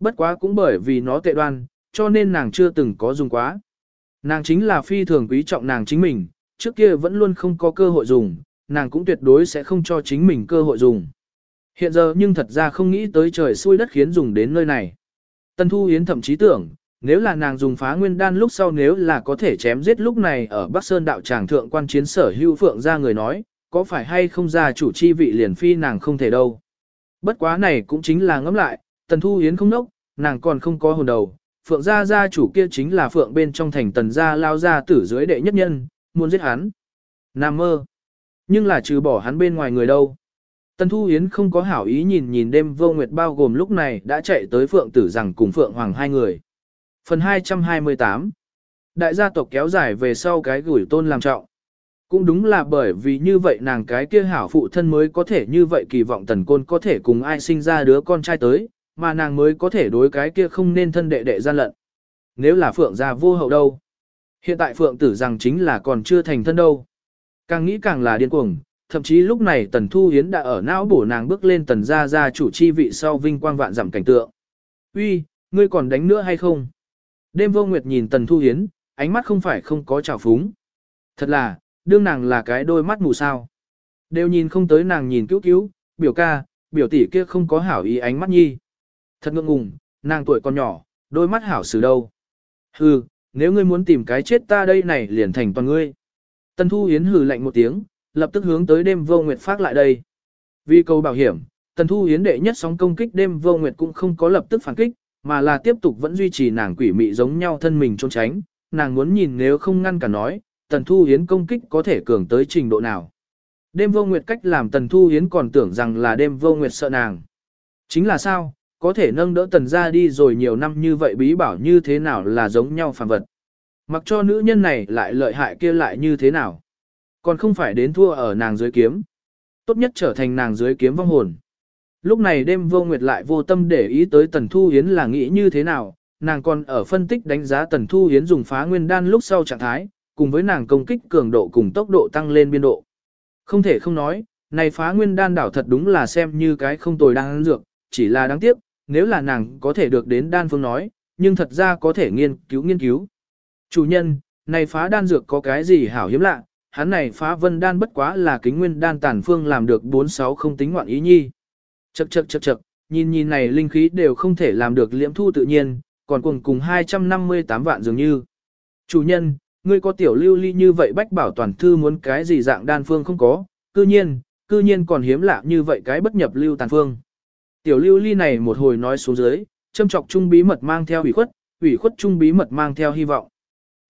Bất quá cũng bởi vì nó tệ đoan, cho nên nàng chưa từng có dùng quá. Nàng chính là phi thường quý trọng nàng chính mình, trước kia vẫn luôn không có cơ hội dùng, nàng cũng tuyệt đối sẽ không cho chính mình cơ hội dùng. Hiện giờ nhưng thật ra không nghĩ tới trời xui đất khiến dùng đến nơi này. tần Thu Yến thậm chí tưởng, nếu là nàng dùng phá nguyên đan lúc sau nếu là có thể chém giết lúc này ở Bắc Sơn đạo tràng thượng quan chiến sở hưu phượng ra người nói, có phải hay không ra chủ chi vị liền phi nàng không thể đâu. Bất quá này cũng chính là ngẫm lại, Tần Thu Yến không nốc, nàng còn không có hồn đầu, Phượng gia gia chủ kia chính là Phượng bên trong thành tần gia lao gia tử dưới đệ nhất nhân, muốn giết hắn. Nam mơ. Nhưng là trừ bỏ hắn bên ngoài người đâu. Tần Thu Yến không có hảo ý nhìn nhìn đêm vô nguyệt bao gồm lúc này đã chạy tới Phượng tử rằng cùng Phượng Hoàng hai người. Phần 228 Đại gia tộc kéo dài về sau cái gửi tôn làm trọng. Cũng đúng là bởi vì như vậy nàng cái kia hảo phụ thân mới có thể như vậy kỳ vọng tần côn có thể cùng ai sinh ra đứa con trai tới, mà nàng mới có thể đối cái kia không nên thân đệ đệ gian lận. Nếu là Phượng gia vô hậu đâu? Hiện tại Phượng tử rằng chính là còn chưa thành thân đâu. Càng nghĩ càng là điên cuồng, thậm chí lúc này Tần Thu Hiến đã ở não bổ nàng bước lên Tần gia gia chủ chi vị sau vinh quang vạn giảm cảnh tượng. Uy, ngươi còn đánh nữa hay không? Đêm vô nguyệt nhìn Tần Thu Hiến, ánh mắt không phải không có trào phúng. Thật là, đương nàng là cái đôi mắt mù sao. Đều nhìn không tới nàng nhìn cứu cứu, biểu ca, biểu tỷ kia không có hảo ý ánh mắt nhi. Thật ngượng ngùng, nàng tuổi còn nhỏ, đôi mắt hảo xử đâu. Hừ, nếu ngươi muốn tìm cái chết ta đây này liền thành toàn ngươi. Tần Thu Yến hừ lạnh một tiếng, lập tức hướng tới đêm vô nguyệt phát lại đây. Vì cầu bảo hiểm, Tần Thu Yến đệ nhất sóng công kích đêm vô nguyệt cũng không có lập tức phản kích, mà là tiếp tục vẫn duy trì nàng quỷ mị giống nhau thân mình trốn tránh. Nàng muốn nhìn nếu không ngăn cả nói, Tần Thu Yến công kích có thể cường tới trình độ nào. Đêm vô nguyệt cách làm Tần Thu Yến còn tưởng rằng là đêm vô nguyệt sợ nàng. Chính là sao, có thể nâng đỡ tần ra đi rồi nhiều năm như vậy bí bảo như thế nào là giống nhau phàm vật. Mặc cho nữ nhân này lại lợi hại kia lại như thế nào. Còn không phải đến thua ở nàng dưới kiếm. Tốt nhất trở thành nàng dưới kiếm vong hồn. Lúc này đêm vô nguyệt lại vô tâm để ý tới Tần Thu Hiến là nghĩ như thế nào, nàng còn ở phân tích đánh giá Tần Thu Hiến dùng phá nguyên đan lúc sau trạng thái, cùng với nàng công kích cường độ cùng tốc độ tăng lên biên độ. Không thể không nói, này phá nguyên đan đảo thật đúng là xem như cái không tồi đang dược, chỉ là đáng tiếc, nếu là nàng có thể được đến đan phương nói, nhưng thật ra có thể nghiên cứu nghiên cứu. Chủ nhân, này phá đan dược có cái gì hảo hiếm lạ, hắn này phá vân đan bất quá là kính nguyên đan tàn phương làm được 46 không tính ngoạn ý nhi. Chậc chậc chậc chậc, nhìn nhìn này linh khí đều không thể làm được liễm thu tự nhiên, còn cùng cùng 258 vạn dường như. Chủ nhân, ngươi có tiểu lưu ly như vậy bách bảo toàn thư muốn cái gì dạng đan phương không có, cư nhiên, cư nhiên còn hiếm lạ như vậy cái bất nhập lưu tàn phương. Tiểu lưu ly này một hồi nói xuống dưới, châm trọc trung bí mật mang theo ủy khuất, ủy khuất trung bí mật mang theo hy vọng.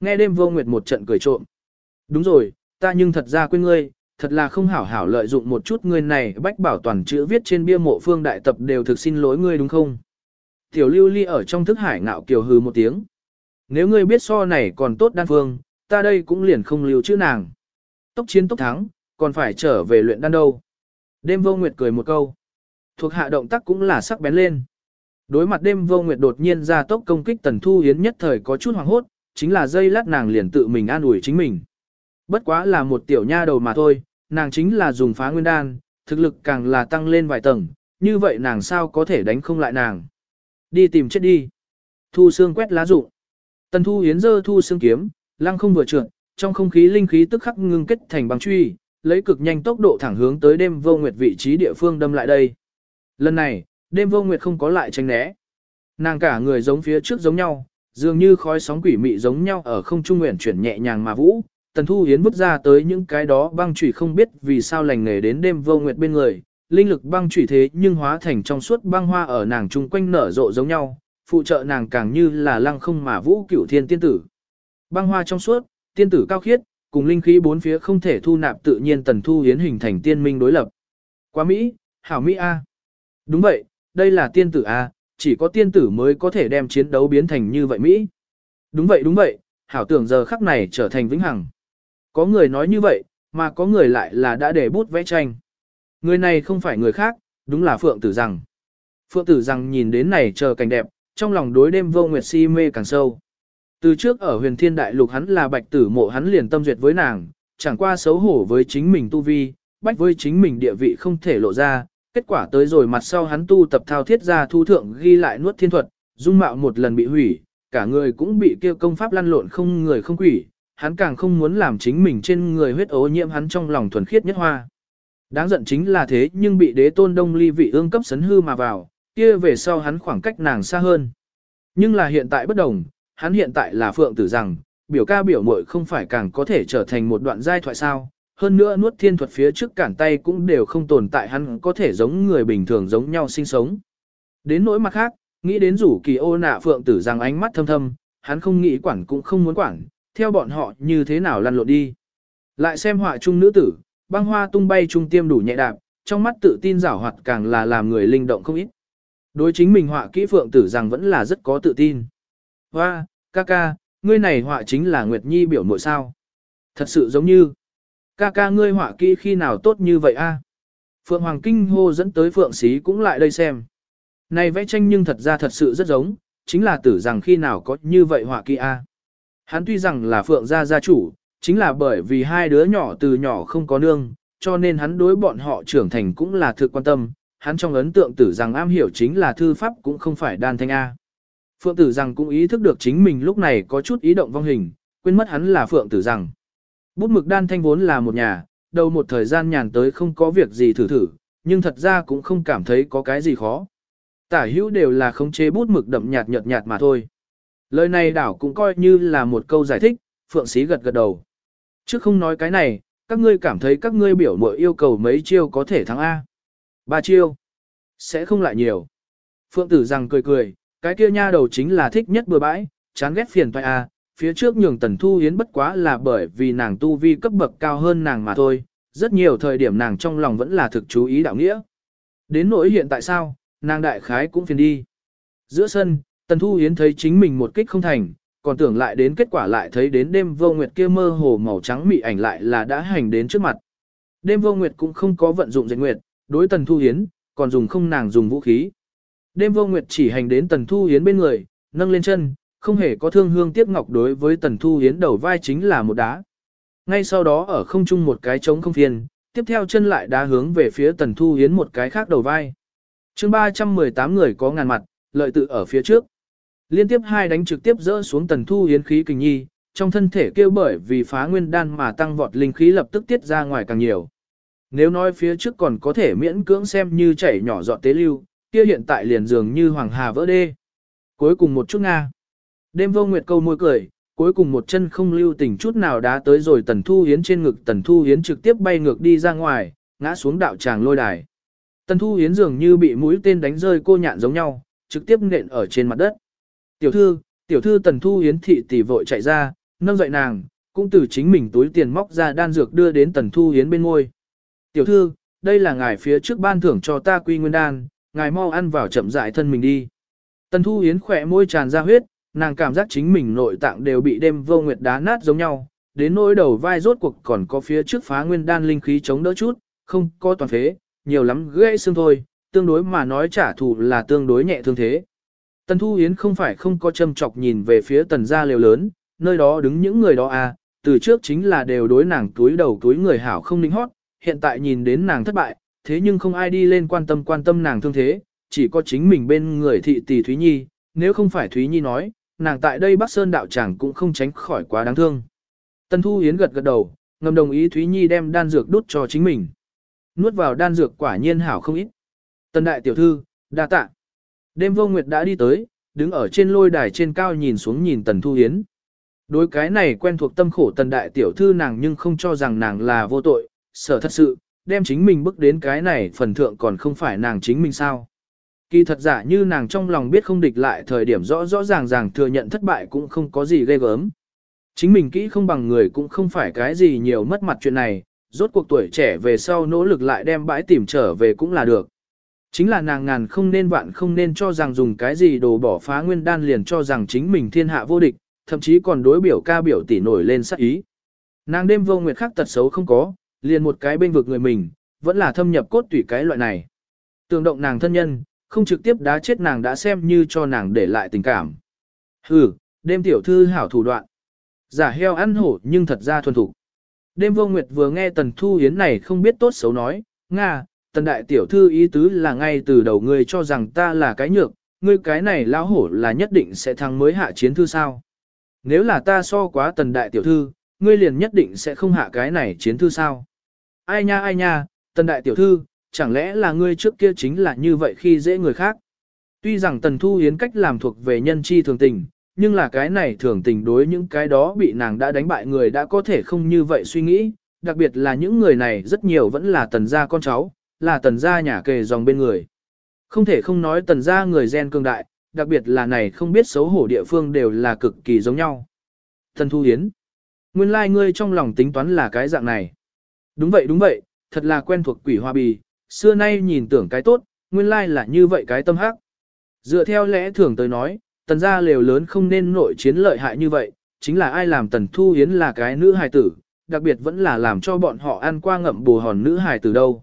Nghe đêm vô nguyệt một trận cười trộm. Đúng rồi, ta nhưng thật ra quên ngươi, thật là không hảo hảo lợi dụng một chút ngươi này bách bảo toàn chữ viết trên bia mộ phương đại tập đều thực xin lỗi ngươi đúng không? Tiểu lưu ly ở trong thức hải ngạo kiều hừ một tiếng. Nếu ngươi biết so này còn tốt đan phương, ta đây cũng liền không lưu chữ nàng. Tốc chiến tốc thắng, còn phải trở về luyện đan đâu. Đêm vô nguyệt cười một câu. Thuộc hạ động tác cũng là sắc bén lên. Đối mặt đêm vô nguyệt đột nhiên ra tốc công kích tần thu yến nhất thời có chút hoảng hốt, chính là dây lát nàng liền tự mình an ủi chính mình. Bất quá là một tiểu nha đầu mà thôi, nàng chính là dùng phá nguyên đan, thực lực càng là tăng lên vài tầng, như vậy nàng sao có thể đánh không lại nàng. Đi tìm chết đi. Thu xương quét lá rụng. Tần thu yến giơ thu xương kiếm, lăng không vừa trượt, trong không khí linh khí tức khắc ngưng kết thành băng truy, lấy cực nhanh tốc độ thẳng hướng tới đêm vô nguyệt vị trí địa phương đâm lại đây. Lần này, đêm vô nguyệt không có lại tránh né. Nàng cả người giống phía trước giống nhau, dường như khói sóng quỷ mị giống nhau ở không trung nguyện chuyển nhẹ nhàng mà vũ. Tần Thu Hiến bước ra tới những cái đó băng chủy không biết vì sao lành nghề đến đêm vô nguyệt bên người, linh lực băng chủy thế nhưng hóa thành trong suốt băng hoa ở nàng chung quanh nở rộ giống nhau, phụ trợ nàng càng như là lăng không mà vũ cửu thiên tiên tử. Băng hoa trong suốt, tiên tử cao khiết, cùng linh khí bốn phía không thể thu nạp tự nhiên Tần Thu Hiến hình thành tiên minh đối lập. Quá Mỹ, hảo Mỹ A. Đúng vậy, đây là tiên tử A, chỉ có tiên tử mới có thể đem chiến đấu biến thành như vậy Mỹ. Đúng vậy đúng vậy, hảo tưởng giờ khắc này trở thành vĩnh hằng. Có người nói như vậy, mà có người lại là đã để bút vẽ tranh. Người này không phải người khác, đúng là Phượng Tử Rằng. Phượng Tử Rằng nhìn đến này chờ cảnh đẹp, trong lòng đối đêm vô nguyệt si mê càng sâu. Từ trước ở huyền thiên đại lục hắn là bạch tử mộ hắn liền tâm duyệt với nàng, chẳng qua xấu hổ với chính mình tu vi, bách với chính mình địa vị không thể lộ ra, kết quả tới rồi mặt sau hắn tu tập thao thiết ra thu thượng ghi lại nuốt thiên thuật, dung mạo một lần bị hủy, cả người cũng bị kêu công pháp lăn lộn không người không quỷ, hắn càng không muốn làm chính mình trên người huyết ố nhiễm hắn trong lòng thuần khiết nhất hoa. Đáng giận chính là thế nhưng bị đế tôn đông ly vị ương cấp sấn hư mà vào, kia về sau hắn khoảng cách nàng xa hơn. Nhưng là hiện tại bất đồng, hắn hiện tại là phượng tử rằng, biểu ca biểu muội không phải càng có thể trở thành một đoạn giai thoại sao, hơn nữa nuốt thiên thuật phía trước cản tay cũng đều không tồn tại hắn có thể giống người bình thường giống nhau sinh sống. Đến nỗi mặt khác, nghĩ đến rủ kỳ ô nạ phượng tử rằng ánh mắt thâm thâm, hắn không nghĩ quản cũng không muốn quản, theo bọn họ như thế nào lăn lộn đi. Lại xem họa trung nữ tử, băng hoa tung bay trung tiêm đủ nhẹ đạp, trong mắt tự tin giảo hoạt càng là làm người linh động không ít. Đối chính mình họa kỹ phượng tử rằng vẫn là rất có tự tin. Hoa, ca ca, ngươi này họa chính là Nguyệt Nhi biểu mội sao. Thật sự giống như, ca ca ngươi họa kỹ khi nào tốt như vậy a? Phượng Hoàng Kinh hô dẫn tới Phượng Xí cũng lại đây xem. Này vẽ tranh nhưng thật ra thật sự rất giống, chính là tử rằng khi nào có như vậy họa kỹ a. Hắn tuy rằng là Phượng gia gia chủ, chính là bởi vì hai đứa nhỏ từ nhỏ không có nương, cho nên hắn đối bọn họ trưởng thành cũng là thực quan tâm, hắn trong ấn tượng tử rằng am hiểu chính là thư pháp cũng không phải đan thanh A. Phượng tử rằng cũng ý thức được chính mình lúc này có chút ý động vong hình, quên mất hắn là Phượng tử rằng. Bút mực đan thanh vốn là một nhà, đầu một thời gian nhàn tới không có việc gì thử thử, nhưng thật ra cũng không cảm thấy có cái gì khó. Tả hữu đều là khống chế bút mực đậm nhạt nhợt nhạt mà thôi. Lời này đảo cũng coi như là một câu giải thích, Phượng Sĩ gật gật đầu. Trước không nói cái này, các ngươi cảm thấy các ngươi biểu mội yêu cầu mấy chiêu có thể thắng A. Ba chiêu. Sẽ không lại nhiều. Phượng tử rằng cười cười, cái kia nha đầu chính là thích nhất bừa bãi, chán ghét phiền toại à? Phía trước nhường tần thu hiến bất quá là bởi vì nàng tu vi cấp bậc cao hơn nàng mà thôi. Rất nhiều thời điểm nàng trong lòng vẫn là thực chú ý đạo nghĩa. Đến nỗi hiện tại sao, nàng đại khái cũng phiền đi. Giữa sân, Tần Thu Hiến thấy chính mình một kích không thành, còn tưởng lại đến kết quả lại thấy đến đêm vô nguyệt kia mơ hồ màu trắng mị ảnh lại là đã hành đến trước mặt. Đêm vô nguyệt cũng không có vận dụng dệt nguyệt, đối Tần Thu Hiến, còn dùng không nàng dùng vũ khí. Đêm vô nguyệt chỉ hành đến Tần Thu Hiến bên người, nâng lên chân, không hề có thương hương tiếc ngọc đối với Tần Thu Hiến đầu vai chính là một đá. Ngay sau đó ở không trung một cái trống không phiền, tiếp theo chân lại đá hướng về phía Tần Thu Hiến một cái khác đầu vai. chương 318 người có ngàn mặt, lợi tự ở phía trước. Liên tiếp hai đánh trực tiếp rỡ xuống Tần Thu Hiến khí kình nhi, trong thân thể kêu bởi vì phá nguyên đan mà tăng vọt linh khí lập tức tiết ra ngoài càng nhiều. Nếu nói phía trước còn có thể miễn cưỡng xem như chảy nhỏ giọt tế lưu, kia hiện tại liền dường như hoàng hà vỡ đê. Cuối cùng một chút Nga. Đêm vô nguyệt câu môi cười, cuối cùng một chân không lưu tình chút nào đá tới rồi tần thu hiến trên ngực tần thu hiến trực tiếp bay ngược đi ra ngoài, ngã xuống đạo tràng lôi đài. Tần thu hiến dường như bị mũi tên đánh rơi cô nhạn giống nhau, trực tiếp nện ở trên mặt đất. Tiểu thư, tiểu thư tần thu hiến thị tỷ vội chạy ra, nâng dậy nàng, cũng từ chính mình túi tiền móc ra đan dược đưa đến tần thu hiến bên ngôi. Tiểu thư, đây là ngài phía trước ban thưởng cho ta quy nguyên đan, ngài mau ăn vào chậm rãi thân mình đi. Tần thu Yến khỏe môi tràn ra huyết, nàng cảm giác chính mình nội tạng đều bị đêm vô nguyệt đá nát giống nhau, đến nỗi đầu vai rốt cuộc còn có phía trước phá nguyên đan linh khí chống đỡ chút, không có toàn phế, nhiều lắm gãy xương thôi, tương đối mà nói trả thù là tương đối nhẹ thương thế. Tần Thu Yến không phải không có châm chọc nhìn về phía tần gia liều lớn, nơi đó đứng những người đó à, từ trước chính là đều đối nàng túi đầu túi người hảo không ninh hót, hiện tại nhìn đến nàng thất bại, thế nhưng không ai đi lên quan tâm quan tâm nàng thương thế, chỉ có chính mình bên người thị tỷ Thúy Nhi, nếu không phải Thúy Nhi nói, nàng tại đây Bắc Sơn đạo tràng cũng không tránh khỏi quá đáng thương. Tân Thu Yến gật gật đầu, ngầm đồng ý Thúy Nhi đem đan dược đút cho chính mình. Nuốt vào đan dược quả nhiên hảo không ít. Tân đại tiểu thư, đa tạ. Đêm vô nguyệt đã đi tới, đứng ở trên lôi đài trên cao nhìn xuống nhìn Tần Thu Yến. Đối cái này quen thuộc tâm khổ tần đại tiểu thư nàng nhưng không cho rằng nàng là vô tội, sợ thật sự, đem chính mình bước đến cái này phần thượng còn không phải nàng chính mình sao. Kỳ thật giả như nàng trong lòng biết không địch lại thời điểm rõ rõ ràng ràng thừa nhận thất bại cũng không có gì ghê gớm. Chính mình kỹ không bằng người cũng không phải cái gì nhiều mất mặt chuyện này, rốt cuộc tuổi trẻ về sau nỗ lực lại đem bãi tìm trở về cũng là được. Chính là nàng ngàn không nên vạn không nên cho rằng dùng cái gì đồ bỏ phá nguyên đan liền cho rằng chính mình thiên hạ vô địch, thậm chí còn đối biểu ca biểu tỷ nổi lên sắc ý. Nàng đêm vô nguyệt khắc tật xấu không có, liền một cái bên vực người mình, vẫn là thâm nhập cốt tủy cái loại này. Tường động nàng thân nhân, không trực tiếp đá chết nàng đã xem như cho nàng để lại tình cảm. Hừ, đêm tiểu thư hảo thủ đoạn. Giả heo ăn hổ nhưng thật ra thuần thủ. Đêm vô nguyệt vừa nghe tần thu hiến này không biết tốt xấu nói, Nga, tần đại tiểu thư ý tứ là ngay từ đầu ngươi cho rằng ta là cái nhược, ngươi cái này lão hổ là nhất định sẽ thắng mới hạ chiến thư sao. Nếu là ta so quá tần đại tiểu thư, ngươi liền nhất định sẽ không hạ cái này chiến thư sao. Ai nha ai nha, tần đại tiểu thư, chẳng lẽ là ngươi trước kia chính là như vậy khi dễ người khác. Tuy rằng Tần Thu Hiến cách làm thuộc về nhân chi thường tình, nhưng là cái này thường tình đối những cái đó bị nàng đã đánh bại người đã có thể không như vậy suy nghĩ, đặc biệt là những người này rất nhiều vẫn là tần gia con cháu, là tần gia nhà kề dòng bên người. Không thể không nói tần gia người gen cường đại, đặc biệt là này không biết xấu hổ địa phương đều là cực kỳ giống nhau. Tần Thu Hiến, nguyên lai like ngươi trong lòng tính toán là cái dạng này. Đúng vậy đúng vậy, thật là quen thuộc quỷ hoa bì, xưa nay nhìn tưởng cái tốt, nguyên lai là như vậy cái tâm hắc. Dựa theo lẽ thường tới nói, tần gia lều lớn không nên nội chiến lợi hại như vậy, chính là ai làm tần thu hiến là cái nữ hài tử, đặc biệt vẫn là làm cho bọn họ ăn qua ngậm bù hòn nữ hài tử đâu.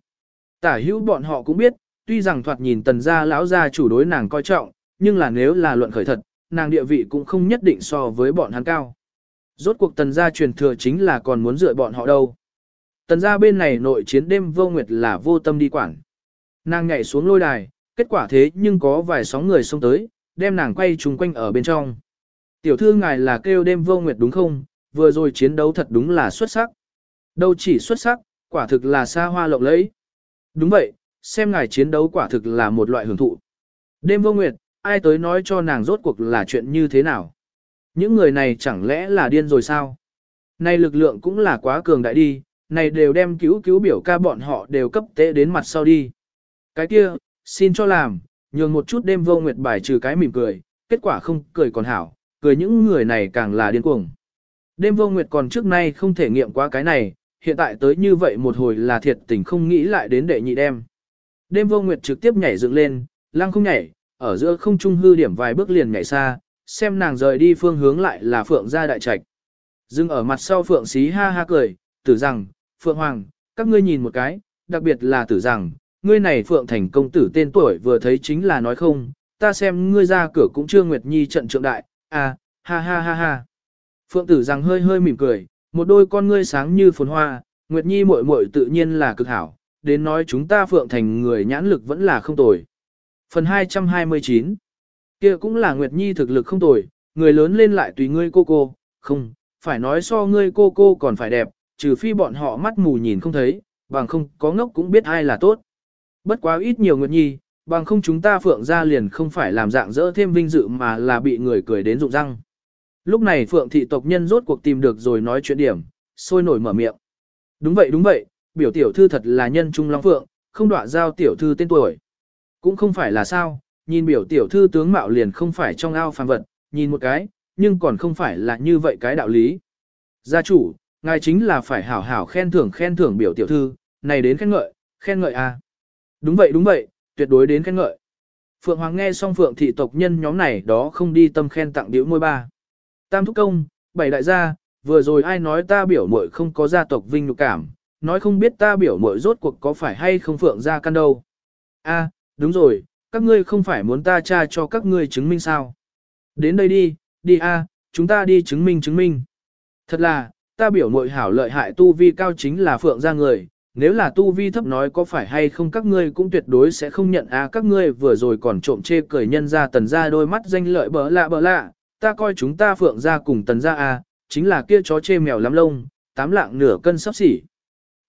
Tả hữu bọn họ cũng biết, tuy rằng thoạt nhìn tần gia lão gia chủ đối nàng coi trọng, nhưng là nếu là luận khởi thật, nàng địa vị cũng không nhất định so với bọn hắn cao. Rốt cuộc tần gia truyền thừa chính là còn muốn dựa bọn họ đâu. Tần gia bên này nội chiến đêm vô nguyệt là vô tâm đi quản. Nàng nhảy xuống lôi đài, kết quả thế nhưng có vài sóng người xông tới, đem nàng quay trùng quanh ở bên trong. Tiểu thư ngài là kêu đêm vô nguyệt đúng không? Vừa rồi chiến đấu thật đúng là xuất sắc. Đâu chỉ xuất sắc, quả thực là xa hoa lộng lẫy. Đúng vậy, xem ngài chiến đấu quả thực là một loại hưởng thụ. Đêm vô nguyệt, ai tới nói cho nàng rốt cuộc là chuyện như thế nào? Những người này chẳng lẽ là điên rồi sao? Này lực lượng cũng là quá cường đại đi, này đều đem cứu cứu biểu ca bọn họ đều cấp tế đến mặt sau đi. Cái kia, xin cho làm, nhường một chút đêm vô nguyệt bài trừ cái mỉm cười, kết quả không cười còn hảo, cười những người này càng là điên cuồng. Đêm vô nguyệt còn trước nay không thể nghiệm qua cái này, hiện tại tới như vậy một hồi là thiệt tình không nghĩ lại đến đệ nhị đem. Đêm vô nguyệt trực tiếp nhảy dựng lên, lăng không nhảy, ở giữa không trung hư điểm vài bước liền nhảy xa, xem nàng rời đi phương hướng lại là phượng gia đại trạch. Dưng ở mặt sau phượng xí ha ha cười, tử rằng, Phượng Hoàng, các ngươi nhìn một cái, đặc biệt là tử rằng, ngươi này Phượng Thành công tử tên tuổi vừa thấy chính là nói không, ta xem ngươi ra cửa cũng chưa Nguyệt Nhi trận trượng đại, à, ha ha ha ha. Phượng tử rằng hơi hơi mỉm cười, một đôi con ngươi sáng như phồn hoa, Nguyệt Nhi muội muội tự nhiên là cực hảo, đến nói chúng ta Phượng Thành người nhãn lực vẫn là không tồi. Phần 229 kia cũng là Nguyệt Nhi thực lực không tồi, người lớn lên lại tùy ngươi cô cô, không, phải nói so ngươi cô cô còn phải đẹp, trừ phi bọn họ mắt mù nhìn không thấy, bằng không có ngốc cũng biết ai là tốt. Bất quá ít nhiều Nguyệt Nhi, bằng không chúng ta Phượng ra liền không phải làm dạng dỡ thêm vinh dự mà là bị người cười đến rụng răng. Lúc này Phượng thị tộc nhân rốt cuộc tìm được rồi nói chuyện điểm, sôi nổi mở miệng. Đúng vậy đúng vậy, biểu tiểu thư thật là nhân trung long phượng, không đọa giao tiểu thư tên tuổi. Cũng không phải là sao, nhìn biểu tiểu thư tướng mạo liền không phải trong ao phàm vật, nhìn một cái, nhưng còn không phải là như vậy cái đạo lý. Gia chủ, ngài chính là phải hảo hảo khen thưởng khen thưởng biểu tiểu thư, này đến khen ngợi, khen ngợi à. Đúng vậy đúng vậy, tuyệt đối đến khen ngợi. Phượng Hoàng nghe xong Phượng thị tộc nhân nhóm này đó không đi tâm khen tặng điếu môi ba. Tam thúc công, bảy đại gia, vừa rồi ai nói ta biểu muội không có gia tộc vinh nhục cảm, nói không biết ta biểu muội rốt cuộc có phải hay không Phượng gia căn đâu. A, đúng rồi, các ngươi không phải muốn ta tra cho các ngươi chứng minh sao. Đến đây đi, đi a, chúng ta đi chứng minh chứng minh. Thật là, ta biểu mội hảo lợi hại tu vi cao chính là Phượng gia người, nếu là tu vi thấp nói có phải hay không các ngươi cũng tuyệt đối sẽ không nhận à các ngươi vừa rồi còn trộm chê cười nhân ra tần ra đôi mắt danh lợi bỡ lạ bỡ lạ, ta coi chúng ta Phượng gia cùng tần gia a, chính là kia chó chê mèo lắm lông, tám lạng nửa cân sắp xỉ.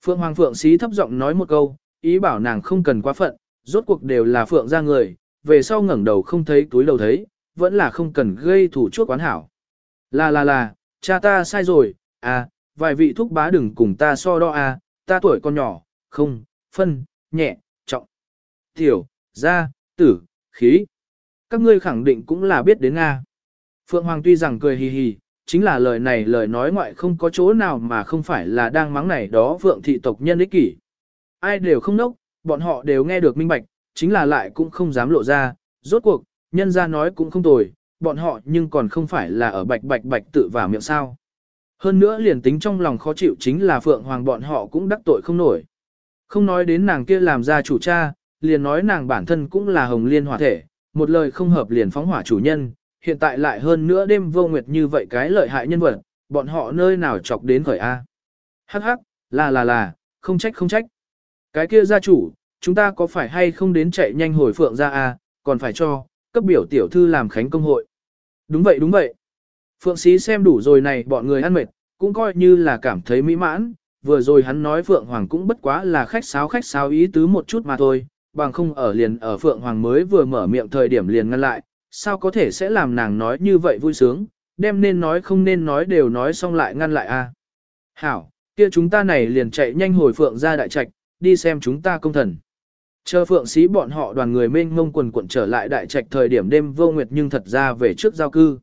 Phượng Hoàng Phượng xí thấp giọng nói một câu, ý bảo nàng không cần quá phận, rốt cuộc đều là Phượng gia người, về sau ngẩng đầu không thấy túi đầu thấy, vẫn là không cần gây thủ chuốc quán hảo. Là là là, cha ta sai rồi, à, vài vị thúc bá đừng cùng ta so đo à, ta tuổi còn nhỏ, không, phân, nhẹ, trọng, tiểu, gia, tử, khí. Các ngươi khẳng định cũng là biết đến Nga. Phượng Hoàng tuy rằng cười hì hì, chính là lời này lời nói ngoại không có chỗ nào mà không phải là đang mắng này đó Phượng thị tộc nhân ích kỷ. Ai đều không nốc, bọn họ đều nghe được minh bạch, chính là lại cũng không dám lộ ra, rốt cuộc, nhân ra nói cũng không tồi, bọn họ nhưng còn không phải là ở bạch bạch bạch tự vào miệng sao. Hơn nữa liền tính trong lòng khó chịu chính là Phượng Hoàng bọn họ cũng đắc tội không nổi. Không nói đến nàng kia làm ra chủ cha, liền nói nàng bản thân cũng là hồng liên hỏa thể, một lời không hợp liền phóng hỏa chủ nhân, hiện tại lại hơn nữa đêm vô nguyệt như vậy cái lợi hại nhân vật, bọn họ nơi nào chọc đến khởi A. Hắc hắc, là là là, không trách không trách. Cái kia gia chủ, chúng ta có phải hay không đến chạy nhanh hồi phượng ra A, còn phải cho, cấp biểu tiểu thư làm khánh công hội. Đúng vậy đúng vậy. Phượng sĩ xem đủ rồi này bọn người ăn mệt, cũng coi như là cảm thấy mỹ mãn, vừa rồi hắn nói Phượng Hoàng cũng bất quá là khách sáo khách sáo ý tứ một chút mà thôi, bằng không ở liền ở Phượng Hoàng mới vừa mở miệng thời điểm liền ngăn lại, sao có thể sẽ làm nàng nói như vậy vui sướng, đem nên nói không nên nói đều nói xong lại ngăn lại a. Hảo, kia chúng ta này liền chạy nhanh hồi Phượng ra đại trạch, đi xem chúng ta công thần. Chờ Phượng sĩ bọn họ đoàn người mênh ngông quần quận trở lại đại trạch thời điểm đêm vô nguyệt nhưng thật ra về trước giao cư.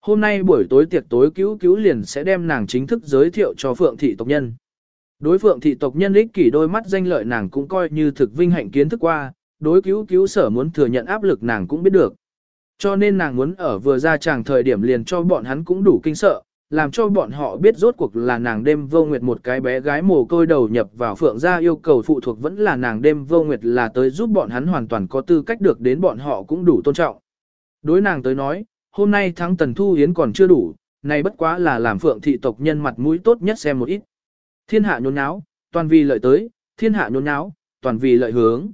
Hôm nay buổi tối tiệc tối cứu cứu liền sẽ đem nàng chính thức giới thiệu cho Phượng thị tộc nhân. Đối Phượng thị tộc nhân ích kỷ đôi mắt danh lợi nàng cũng coi như thực vinh hạnh kiến thức qua, đối cứu cứu sở muốn thừa nhận áp lực nàng cũng biết được. Cho nên nàng muốn ở vừa ra chàng thời điểm liền cho bọn hắn cũng đủ kinh sợ, làm cho bọn họ biết rốt cuộc là nàng đêm vô nguyệt một cái bé gái mồ côi đầu nhập vào phượng gia yêu cầu phụ thuộc vẫn là nàng đêm vô nguyệt là tới giúp bọn hắn hoàn toàn có tư cách được đến bọn họ cũng đủ tôn trọng. Đối nàng tới nói, hôm nay thắng tần thu yến còn chưa đủ, này bất quá là làm phượng thị tộc nhân mặt mũi tốt nhất xem một ít. Thiên hạ nhốn nháo, toàn vì lợi tới, thiên hạ nhốn nháo, toàn vì lợi hướng.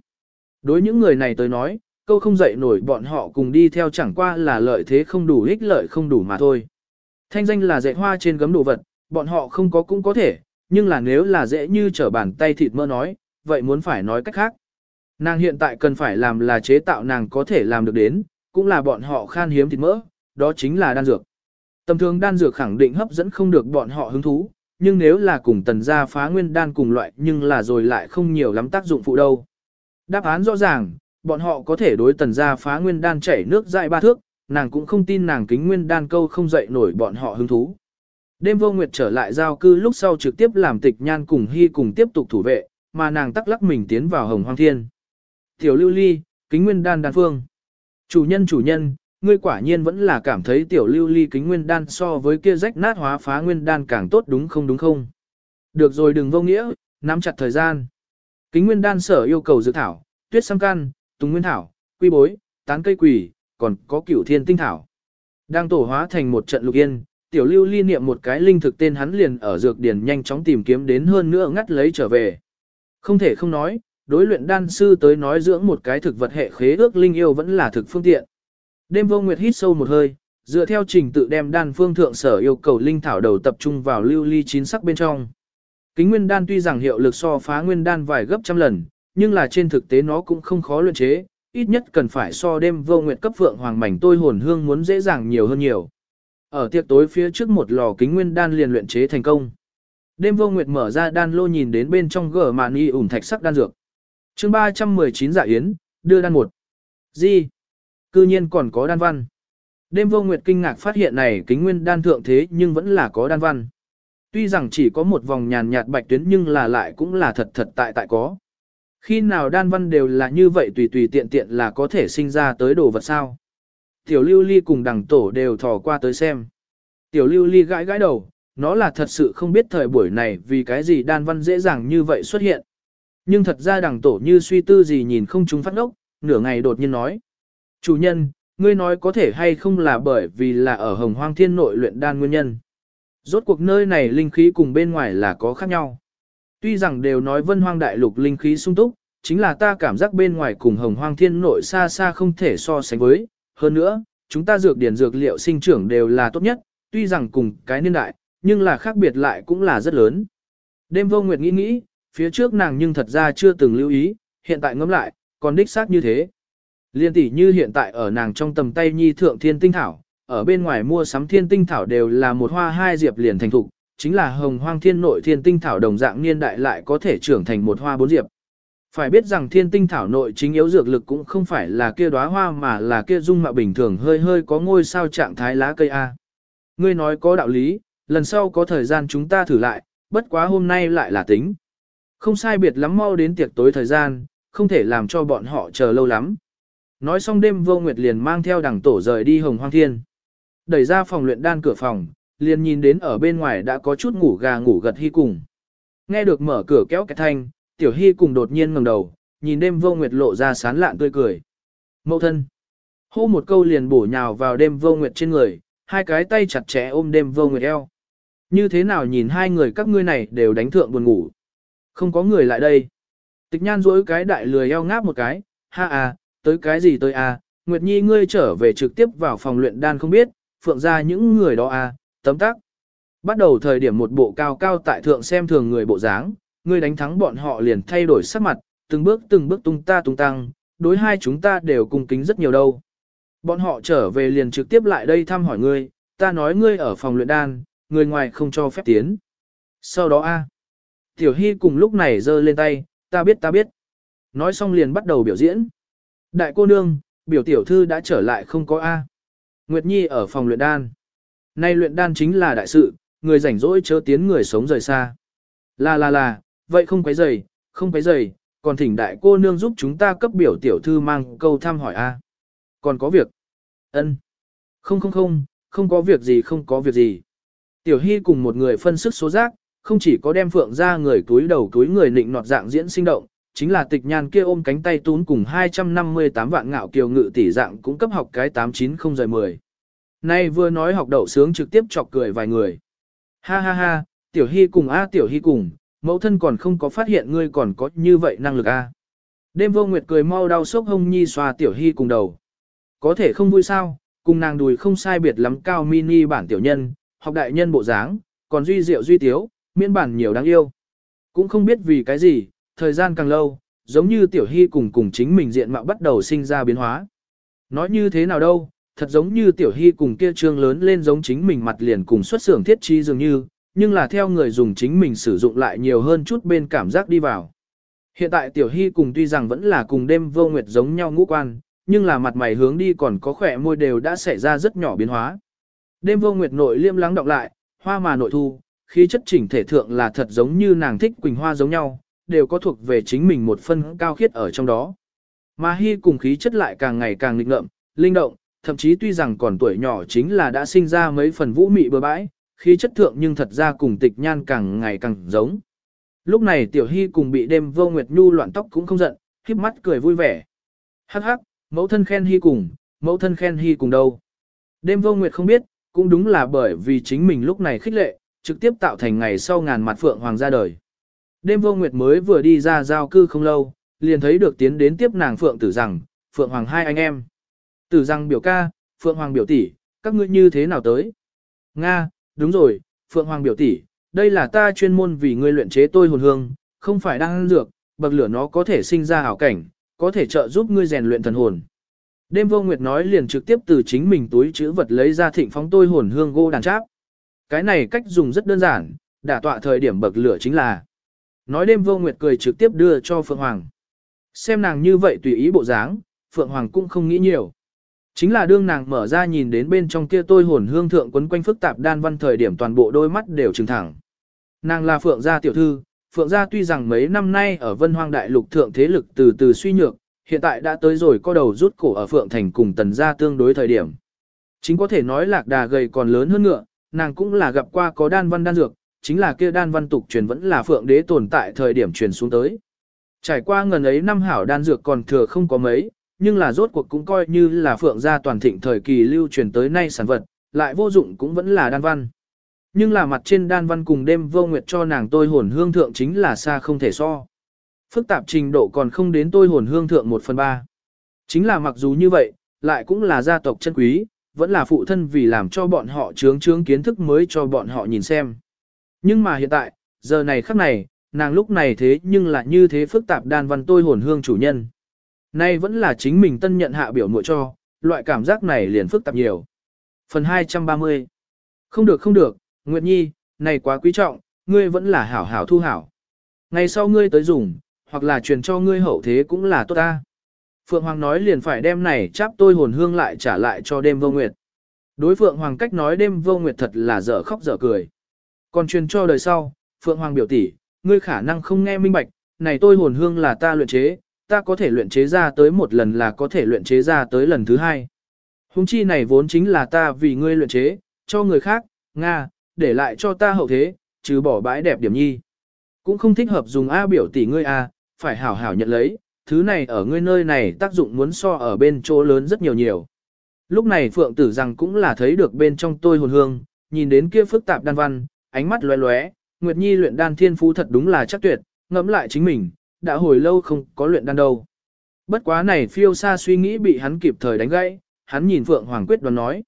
Đối những người này tới nói, câu không dậy nổi bọn họ cùng đi theo chẳng qua là lợi thế không đủ ích lợi không đủ mà thôi. Thanh danh là dạy hoa trên gấm đồ vật, bọn họ không có cũng có thể, nhưng là nếu là dễ như trở bàn tay thịt mơ nói, vậy muốn phải nói cách khác. Nàng hiện tại cần phải làm là chế tạo nàng có thể làm được đến, cũng là bọn họ khan hiếm thịt mỡ, đó chính là đan dược. Tầm thường đan dược khẳng định hấp dẫn không được bọn họ hứng thú, nhưng nếu là cùng tần gia phá nguyên đan cùng loại nhưng là rồi lại không nhiều lắm tác dụng phụ đâu. Đáp án rõ ràng, bọn họ có thể đối tần gia phá nguyên đan chảy nước dại ba thước, nàng cũng không tin nàng kính nguyên đan câu không dậy nổi bọn họ hứng thú. Đêm vô nguyệt trở lại giao cư lúc sau trực tiếp làm tịch nhan cùng hy cùng tiếp tục thủ vệ, mà nàng tắc lắc mình tiến vào hồng hoang thiên. Tiểu lưu ly, kính nguyên đan đan phương. Chủ nhân chủ nhân, ngươi quả nhiên vẫn là cảm thấy tiểu lưu ly kính nguyên đan so với kia rách nát hóa phá nguyên đan càng tốt đúng không đúng không? Được rồi đừng vô nghĩa, nắm chặt thời gian. Kính nguyên đan sở yêu cầu dự thảo, tuyết sam can, tùng nguyên thảo, quy bối, tán cây quỷ, còn có cửu thiên tinh thảo. Đang tổ hóa thành một trận lục yên, tiểu lưu ly niệm một cái linh thực tên hắn liền ở dược điển nhanh chóng tìm kiếm đến hơn nữa ngắt lấy trở về. Không thể không nói, đối luyện đan sư tới nói dưỡng một cái thực vật hệ khế ước linh yêu vẫn là thực phương tiện. Đêm vô nguyệt hít sâu một hơi, dựa theo trình tự đem đan phương thượng sở yêu cầu linh thảo đầu tập trung vào lưu ly chín sắc bên trong. Kính nguyên đan tuy rằng hiệu lực so phá nguyên đan vài gấp trăm lần, nhưng là trên thực tế nó cũng không khó luyện chế, ít nhất cần phải so đêm vô nguyệt cấp vượng hoàng mảnh tôi hồn hương muốn dễ dàng nhiều hơn nhiều. Ở tiệc tối phía trước một lò kính nguyên đan liền luyện chế thành công. Đêm vô nguyệt mở ra đan lô nhìn đến bên trong gở màn y ủn thạch sắc đan dược chương 319 dạ yến, đưa đan một. Gì? Cư nhiên còn có đan văn. Đêm vô nguyệt kinh ngạc phát hiện này kính nguyên đan thượng thế nhưng vẫn là có đan văn. Tuy rằng chỉ có một vòng nhàn nhạt bạch tuyến nhưng là lại cũng là thật thật tại tại có. Khi nào đan văn đều là như vậy tùy tùy tiện tiện là có thể sinh ra tới đồ vật sao. Tiểu lưu ly cùng đằng tổ đều thò qua tới xem. Tiểu lưu ly gãi gãi đầu, nó là thật sự không biết thời buổi này vì cái gì đan văn dễ dàng như vậy xuất hiện. Nhưng thật ra đằng tổ như suy tư gì nhìn không chúng phát ốc, nửa ngày đột nhiên nói. Chủ nhân, ngươi nói có thể hay không là bởi vì là ở hồng hoang thiên nội luyện đan nguyên nhân. Rốt cuộc nơi này linh khí cùng bên ngoài là có khác nhau. Tuy rằng đều nói vân hoang đại lục linh khí sung túc, chính là ta cảm giác bên ngoài cùng hồng hoang thiên nội xa xa không thể so sánh với. Hơn nữa, chúng ta dược điển dược liệu sinh trưởng đều là tốt nhất, tuy rằng cùng cái niên đại, nhưng là khác biệt lại cũng là rất lớn. Đêm vô nguyệt nghĩ nghĩ, phía trước nàng nhưng thật ra chưa từng lưu ý, hiện tại ngẫm lại, còn đích xác như thế. Liên tỷ như hiện tại ở nàng trong tầm tay nhi thượng thiên tinh thảo, ở bên ngoài mua sắm thiên tinh thảo đều là một hoa hai diệp liền thành thục, chính là hồng hoang thiên nội thiên tinh thảo đồng dạng niên đại lại có thể trưởng thành một hoa bốn diệp. Phải biết rằng thiên tinh thảo nội chính yếu dược lực cũng không phải là kia đóa hoa mà là kia dung mạo bình thường hơi hơi có ngôi sao trạng thái lá cây A. Ngươi nói có đạo lý, lần sau có thời gian chúng ta thử lại, bất quá hôm nay lại là tính. Không sai biệt lắm mau đến tiệc tối thời gian, không thể làm cho bọn họ chờ lâu lắm. Nói xong đêm vô nguyệt liền mang theo đằng tổ rời đi hồng hoang thiên. Đẩy ra phòng luyện đan cửa phòng, liền nhìn đến ở bên ngoài đã có chút ngủ gà ngủ gật hy cùng. Nghe được mở cửa kéo cái thanh, tiểu hy cùng đột nhiên ngẩng đầu, nhìn đêm vô nguyệt lộ ra sán lạn tươi cười. Mậu thân. Hô một câu liền bổ nhào vào đêm vô nguyệt trên người, hai cái tay chặt chẽ ôm đêm vô nguyệt eo. Như thế nào nhìn hai người các ngươi này đều đánh thượng buồn ngủ. Không có người lại đây. Tịch nhan duỗi cái đại lười eo ngáp một cái, ha à, tới cái gì tới à, Nguyệt Nhi ngươi trở về trực tiếp vào phòng luyện đan không biết, phượng ra những người đó à, tấm tắc. Bắt đầu thời điểm một bộ cao cao tại thượng xem thường người bộ dáng, ngươi đánh thắng bọn họ liền thay đổi sắc mặt, từng bước từng bước tung ta tung tăng, đối hai chúng ta đều cung kính rất nhiều đâu. Bọn họ trở về liền trực tiếp lại đây thăm hỏi ngươi, ta nói ngươi ở phòng luyện đan, người ngoài không cho phép tiến. Sau đó a, Tiểu Hy cùng lúc này giơ lên tay, ta biết ta biết. Nói xong liền bắt đầu biểu diễn. Đại cô nương, biểu tiểu thư đã trở lại không có A. Nguyệt Nhi ở phòng luyện đan. Nay luyện đan chính là đại sự, người rảnh rỗi chớ tiến người sống rời xa. Là là là, vậy không quấy rầy, không quấy rầy, còn thỉnh đại cô nương giúp chúng ta cấp biểu tiểu thư mang câu thăm hỏi A. Còn có việc. ân Không không không, không có việc gì không có việc gì. Tiểu Hy cùng một người phân sức số giác, không chỉ có đem phượng ra người túi đầu túi người nịnh nọt dạng diễn sinh động, chính là tịch nhan kia ôm cánh tay tún cùng 258 vạn ngạo kiều ngự tỷ dạng cũng cấp học cái 890-10. Nay vừa nói học đậu sướng trực tiếp chọc cười vài người. Ha ha ha, tiểu hy cùng a tiểu hy cùng, mẫu thân còn không có phát hiện ngươi còn có như vậy năng lực a. Đêm vô nguyệt cười mau đau sốc hông nhi xoa tiểu hy cùng đầu. Có thể không vui sao, cùng nàng đùi không sai biệt lắm cao mini bản tiểu nhân, học đại nhân bộ dáng, còn duy diệu duy tiếu, miễn bản nhiều đáng yêu. Cũng không biết vì cái gì, thời gian càng lâu, giống như tiểu hy cùng cùng chính mình diện mạo bắt đầu sinh ra biến hóa. Nói như thế nào đâu, thật giống như tiểu hy cùng kia trương lớn lên giống chính mình mặt liền cùng xuất xưởng thiết chi dường như, nhưng là theo người dùng chính mình sử dụng lại nhiều hơn chút bên cảm giác đi vào. Hiện tại tiểu hy cùng tuy rằng vẫn là cùng đêm vô nguyệt giống nhau ngũ quan, nhưng là mặt mày hướng đi còn có khỏe môi đều đã xảy ra rất nhỏ biến hóa. Đêm vô nguyệt nội liêm lắng đọc lại, hoa mà nội thu, khí chất chỉnh thể thượng là thật giống như nàng thích quỳnh hoa giống nhau, đều có thuộc về chính mình một phân cao khiết ở trong đó. Mà Hy cùng khí chất lại càng ngày càng lịch ngợm, linh động, thậm chí tuy rằng còn tuổi nhỏ chính là đã sinh ra mấy phần vũ mị bừa bãi, khí chất thượng nhưng thật ra cùng tịch nhan càng ngày càng giống. Lúc này Tiểu Hy cùng bị đêm vô nguyệt nhu loạn tóc cũng không giận, khiếp mắt cười vui vẻ. Hắc hắc, mẫu thân khen Hy cùng, mẫu thân khen Hy cùng đâu. Đêm vô nguyệt không biết, cũng đúng là bởi vì chính mình lúc này khích lệ, trực tiếp tạo thành ngày sau ngàn mặt phượng hoàng ra đời. Đêm vô nguyệt mới vừa đi ra giao cư không lâu, liền thấy được tiến đến tiếp nàng phượng tử rằng, phượng hoàng hai anh em. Tử rằng biểu ca, phượng hoàng biểu tỷ, các ngươi như thế nào tới? Nga, đúng rồi, phượng hoàng biểu tỷ, đây là ta chuyên môn vì ngươi luyện chế tôi hồn hương, không phải đang ăn dược, bậc lửa nó có thể sinh ra hảo cảnh, có thể trợ giúp ngươi rèn luyện thần hồn. Đêm vô nguyệt nói liền trực tiếp từ chính mình túi chữ vật lấy ra thịnh phóng tôi hồn hương gô đàn cháp. Cái này cách dùng rất đơn giản, đả tọa thời điểm bậc lửa chính là. Nói đêm vô nguyệt cười trực tiếp đưa cho Phượng Hoàng. Xem nàng như vậy tùy ý bộ dáng, Phượng Hoàng cũng không nghĩ nhiều. Chính là đương nàng mở ra nhìn đến bên trong kia tôi hồn hương thượng quấn quanh phức tạp đan văn thời điểm toàn bộ đôi mắt đều trừng thẳng. Nàng là Phượng gia tiểu thư, Phượng gia tuy rằng mấy năm nay ở Vân Hoang Đại Lục thượng thế lực từ từ suy nhược, hiện tại đã tới rồi co đầu rút cổ ở Phượng Thành cùng Tần gia tương đối thời điểm. Chính có thể nói lạc đà gầy còn lớn hơn ngựa, nàng cũng là gặp qua có đan văn đan dược, chính là kia đan văn tục truyền vẫn là Phượng đế tồn tại thời điểm truyền xuống tới. Trải qua ngần ấy năm hảo đan dược còn thừa không có mấy, nhưng là rốt cuộc cũng coi như là Phượng gia toàn thịnh thời kỳ lưu truyền tới nay sản vật, lại vô dụng cũng vẫn là đan văn. Nhưng là mặt trên đan văn cùng đêm vô nguyệt cho nàng tôi hồn hương thượng chính là xa không thể so. Phức tạp trình độ còn không đến tôi hồn hương thượng 1 phần 3. Chính là mặc dù như vậy, lại cũng là gia tộc chân quý, vẫn là phụ thân vì làm cho bọn họ trướng trướng kiến thức mới cho bọn họ nhìn xem. Nhưng mà hiện tại, giờ này khắc này, nàng lúc này thế nhưng là như thế phức tạp đan văn tôi hồn hương chủ nhân. Nay vẫn là chính mình tân nhận hạ biểu muội cho, loại cảm giác này liền phức tạp nhiều. Phần 230 Không được không được, Nguyệt Nhi, này quá quý trọng, ngươi vẫn là hảo hảo thu hảo. Ngày sau ngươi tới dùng, hoặc là truyền cho ngươi hậu thế cũng là tốt ta. Phượng Hoàng nói liền phải đem này cháp tôi hồn hương lại trả lại cho đêm vô nguyệt. Đối Phượng Hoàng cách nói đêm vô nguyệt thật là dở khóc dở cười. Còn truyền cho đời sau, Phượng Hoàng biểu tỷ, ngươi khả năng không nghe minh bạch, này tôi hồn hương là ta luyện chế, ta có thể luyện chế ra tới một lần là có thể luyện chế ra tới lần thứ hai. Hùng chi này vốn chính là ta vì ngươi luyện chế, cho người khác, Nga, để lại cho ta hậu thế, trừ bỏ bãi đẹp điểm nhi. Cũng không thích hợp dùng A biểu tỷ ngươi A, phải hảo hảo nhận lấy, thứ này ở ngươi nơi này tác dụng muốn so ở bên chỗ lớn rất nhiều nhiều. Lúc này Phượng tử rằng cũng là thấy được bên trong tôi hồn hương, nhìn đến kia phức tạp đan văn, ánh mắt lóe lóe, Nguyệt Nhi luyện đan thiên phú thật đúng là chắc tuyệt, ngẫm lại chính mình, đã hồi lâu không có luyện đan đâu. Bất quá này phiêu xa suy nghĩ bị hắn kịp thời đánh gãy, hắn nhìn Phượng Hoàng quyết đoán nói.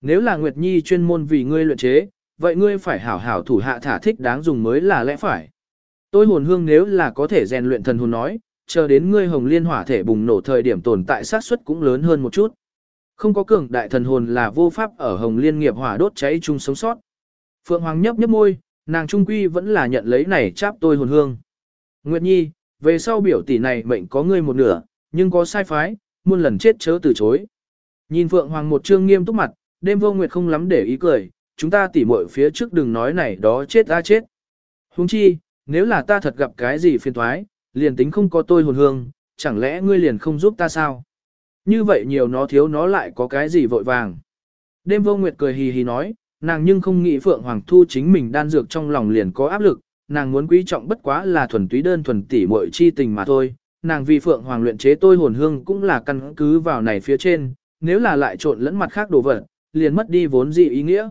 Nếu là Nguyệt Nhi chuyên môn vì ngươi luyện chế, vậy ngươi phải hảo hảo thủ hạ thả thích đáng dùng mới là lẽ phải. Tôi hồn hương nếu là có thể rèn luyện thần hồn nói, chờ đến ngươi hồng liên hỏa thể bùng nổ thời điểm tồn tại sát suất cũng lớn hơn một chút. Không có cường đại thần hồn là vô pháp ở hồng liên nghiệp hỏa đốt cháy chung sống sót. Phượng Hoàng nhấp nhấp môi, nàng trung quy vẫn là nhận lấy này cháp tôi hồn hương. Nguyệt Nhi, về sau biểu tỷ này mệnh có ngươi một nửa, nhưng có sai phái, muôn lần chết chớ từ chối. Nhìn Phượng Hoàng một trương nghiêm túc mặt, đêm vô nguyệt không lắm để ý cười, chúng ta tỉ muội phía trước đừng nói này đó chết ra chết. Huống chi, nếu là ta thật gặp cái gì phiền toái liền tính không có tôi hồn hương, chẳng lẽ ngươi liền không giúp ta sao? Như vậy nhiều nó thiếu nó lại có cái gì vội vàng. Đêm vô nguyệt cười hì hì nói, nàng nhưng không nghĩ Phượng Hoàng Thu chính mình đan dược trong lòng liền có áp lực, nàng muốn quý trọng bất quá là thuần túy đơn thuần tỉ muội chi tình mà thôi. Nàng vì Phượng Hoàng luyện chế tôi hồn hương cũng là căn cứ vào này phía trên, nếu là lại trộn lẫn mặt khác đồ vật, liền mất đi vốn dị ý nghĩa.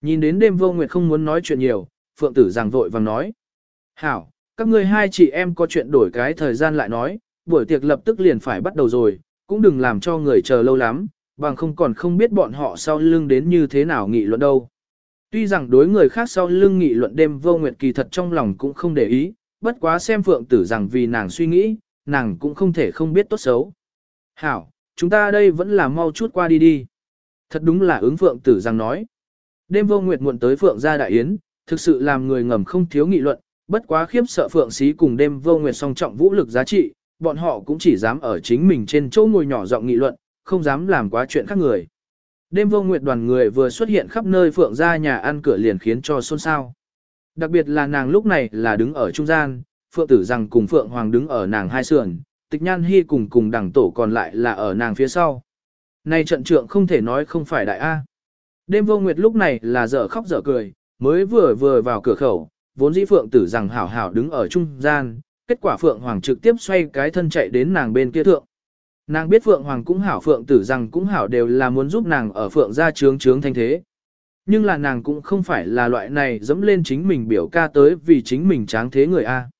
Nhìn đến đêm vô nguyệt không muốn nói chuyện nhiều, Phượng tử giảng vội vàng nói. Hảo, các ngươi hai chị em có chuyện đổi cái thời gian lại nói, buổi tiệc lập tức liền phải bắt đầu rồi, cũng đừng làm cho người chờ lâu lắm, bằng không còn không biết bọn họ sau lưng đến như thế nào nghị luận đâu. Tuy rằng đối người khác sau lưng nghị luận đêm vô nguyệt kỳ thật trong lòng cũng không để ý, bất quá xem phượng tử rằng vì nàng suy nghĩ, nàng cũng không thể không biết tốt xấu. Hảo, chúng ta đây vẫn là mau chút qua đi đi. Thật đúng là ứng phượng tử rằng nói. Đêm vô nguyệt muộn tới phượng gia đại yến, thực sự làm người ngầm không thiếu nghị luận, bất quá khiếp sợ phượng xí cùng đêm vô nguyệt song trọng vũ lực giá trị, bọn họ cũng chỉ dám ở chính mình trên chỗ ngồi nhỏ giọng nghị luận, không dám làm quá chuyện khác người. Đêm vô nguyệt đoàn người vừa xuất hiện khắp nơi phượng ra nhà ăn cửa liền khiến cho xôn xao. Đặc biệt là nàng lúc này là đứng ở trung gian, phượng tử rằng cùng phượng hoàng đứng ở nàng hai sườn, tịch nhan hy cùng cùng đẳng tổ còn lại là ở nàng phía sau. Này trận trượng không thể nói không phải đại A. Đêm vô nguyệt lúc này là dở khóc dở cười, mới vừa vừa vào cửa khẩu, vốn dĩ Phượng tử rằng hảo hảo đứng ở trung gian, kết quả Phượng Hoàng trực tiếp xoay cái thân chạy đến nàng bên kia thượng. Nàng biết Phượng Hoàng cũng hảo Phượng tử rằng cũng hảo đều là muốn giúp nàng ở Phượng gia trướng trướng thanh thế. Nhưng là nàng cũng không phải là loại này dẫm lên chính mình biểu ca tới vì chính mình tráng thế người A.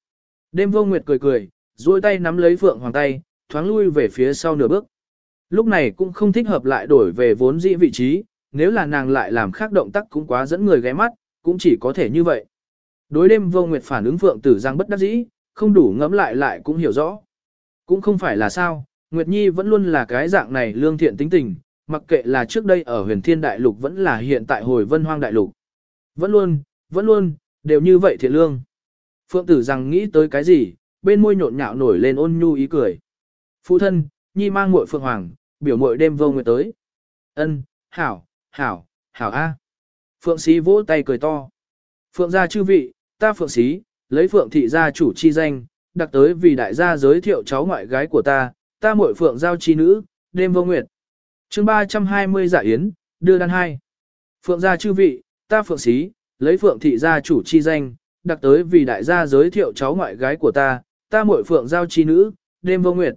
Đêm vô nguyệt cười cười, duỗi tay nắm lấy Phượng Hoàng tay, thoáng lui về phía sau nửa bước. Lúc này cũng không thích hợp lại đổi về vốn dĩ vị trí, nếu là nàng lại làm khác động tác cũng quá dẫn người ghé mắt, cũng chỉ có thể như vậy. Đối đêm vô nguyệt phản ứng Phượng tử giang bất đắc dĩ, không đủ ngẫm lại lại cũng hiểu rõ. Cũng không phải là sao, Nguyệt Nhi vẫn luôn là cái dạng này lương thiện tính tình, mặc kệ là trước đây ở huyền thiên đại lục vẫn là hiện tại hồi vân hoang đại lục. Vẫn luôn, vẫn luôn, đều như vậy thiện lương. Phượng tử rằng nghĩ tới cái gì, bên môi nhộn nhạo nổi lên ôn nhu ý cười. Phụ thân, Nhi mang muội Phượng Hoàng, biểu muội đêm vô nguyệt tới. Ân, hảo, hảo, hảo a. Phượng sĩ vỗ tay cười to. Phượng gia chư vị, ta Phượng sĩ, lấy Phượng thị gia chủ chi danh, đặc tới vì đại gia giới thiệu cháu ngoại gái của ta, ta muội Phượng giao chi nữ, đêm vô nguyệt. chương 320 giả dạ yến, đưa đan hai. Phượng gia chư vị, ta Phượng sĩ, lấy Phượng thị gia chủ chi danh, đặc tới vì đại gia giới thiệu cháu ngoại gái của ta, ta muội Phượng giao chi nữ, đêm vô nguyệt.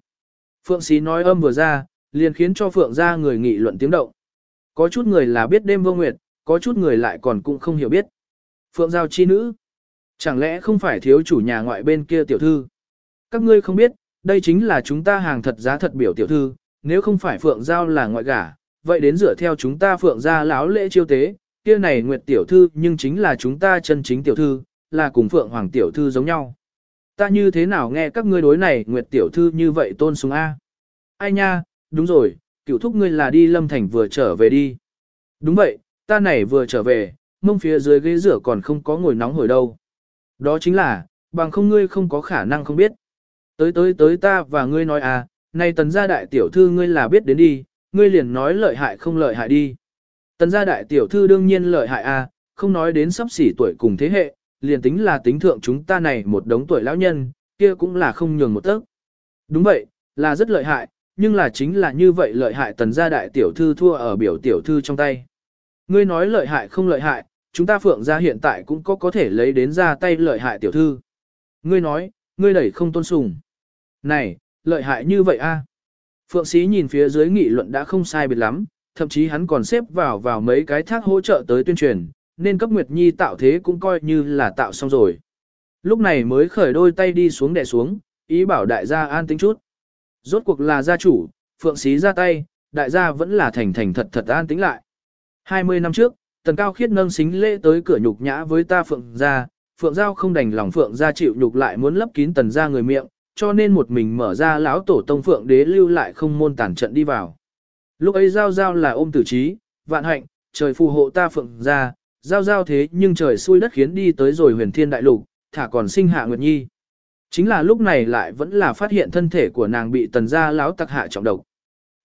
Phượng sĩ nói âm vừa ra, liền khiến cho Phượng gia người nghị luận tiếng động. Có chút người là biết đêm vô nguyệt, có chút người lại còn cũng không hiểu biết. Phượng giao chi nữ. Chẳng lẽ không phải thiếu chủ nhà ngoại bên kia tiểu thư? Các ngươi không biết, đây chính là chúng ta hàng thật giá thật biểu tiểu thư, nếu không phải Phượng Giao là ngoại gả, vậy đến dựa theo chúng ta Phượng gia láo lễ chiêu tế, kia này Nguyệt tiểu thư nhưng chính là chúng ta chân chính tiểu thư, là cùng Phượng Hoàng tiểu thư giống nhau. Ta như thế nào nghe các ngươi đối này Nguyệt tiểu thư như vậy tôn sùng A? Ai nha, đúng rồi, cựu thúc ngươi là đi lâm thành vừa trở về đi. Đúng vậy, ta này vừa trở về, mông phía dưới ghế rửa còn không có ngồi nóng hồi đâu. Đó chính là, bằng không ngươi không có khả năng không biết. Tới tới tới ta và ngươi nói à, này tần gia đại tiểu thư ngươi là biết đến đi, ngươi liền nói lợi hại không lợi hại đi. Tần gia đại tiểu thư đương nhiên lợi hại à, không nói đến sắp xỉ tuổi cùng thế hệ, liền tính là tính thượng chúng ta này một đống tuổi lão nhân, kia cũng là không nhường một tấc. Đúng vậy, là rất lợi hại, nhưng là chính là như vậy lợi hại tần gia đại tiểu thư thua ở biểu tiểu thư trong tay. Ngươi nói lợi hại không lợi hại, chúng ta phượng gia hiện tại cũng có có thể lấy đến ra tay lợi hại tiểu thư. Ngươi nói, ngươi đẩy không tôn sùng. Này, lợi hại như vậy a? Phượng sĩ nhìn phía dưới nghị luận đã không sai biệt lắm, thậm chí hắn còn xếp vào vào mấy cái thác hỗ trợ tới tuyên truyền, nên cấp Nguyệt Nhi tạo thế cũng coi như là tạo xong rồi. Lúc này mới khởi đôi tay đi xuống đè xuống, ý bảo đại gia an tính chút. Rốt cuộc là gia chủ, Phượng sĩ ra tay, đại gia vẫn là thành thành thật thật an tính lại. 20 năm trước, Tần Cao Khiết nâng xính lễ tới cửa nhục nhã với ta Phượng gia, Phượng Giao không đành lòng Phượng gia chịu nhục lại muốn lấp kín Tần gia người miệng, cho nên một mình mở ra lão tổ tông Phượng đế lưu lại không môn tản trận đi vào. Lúc ấy Giao Giao là ôm tử trí, vạn hạnh, trời phù hộ ta Phượng gia, Giao Giao thế nhưng trời xui đất khiến đi tới rồi huyền thiên đại lục, thả còn sinh hạ Nguyệt Nhi. Chính là lúc này lại vẫn là phát hiện thân thể của nàng bị tần gia lão tặc hạ trọng độc.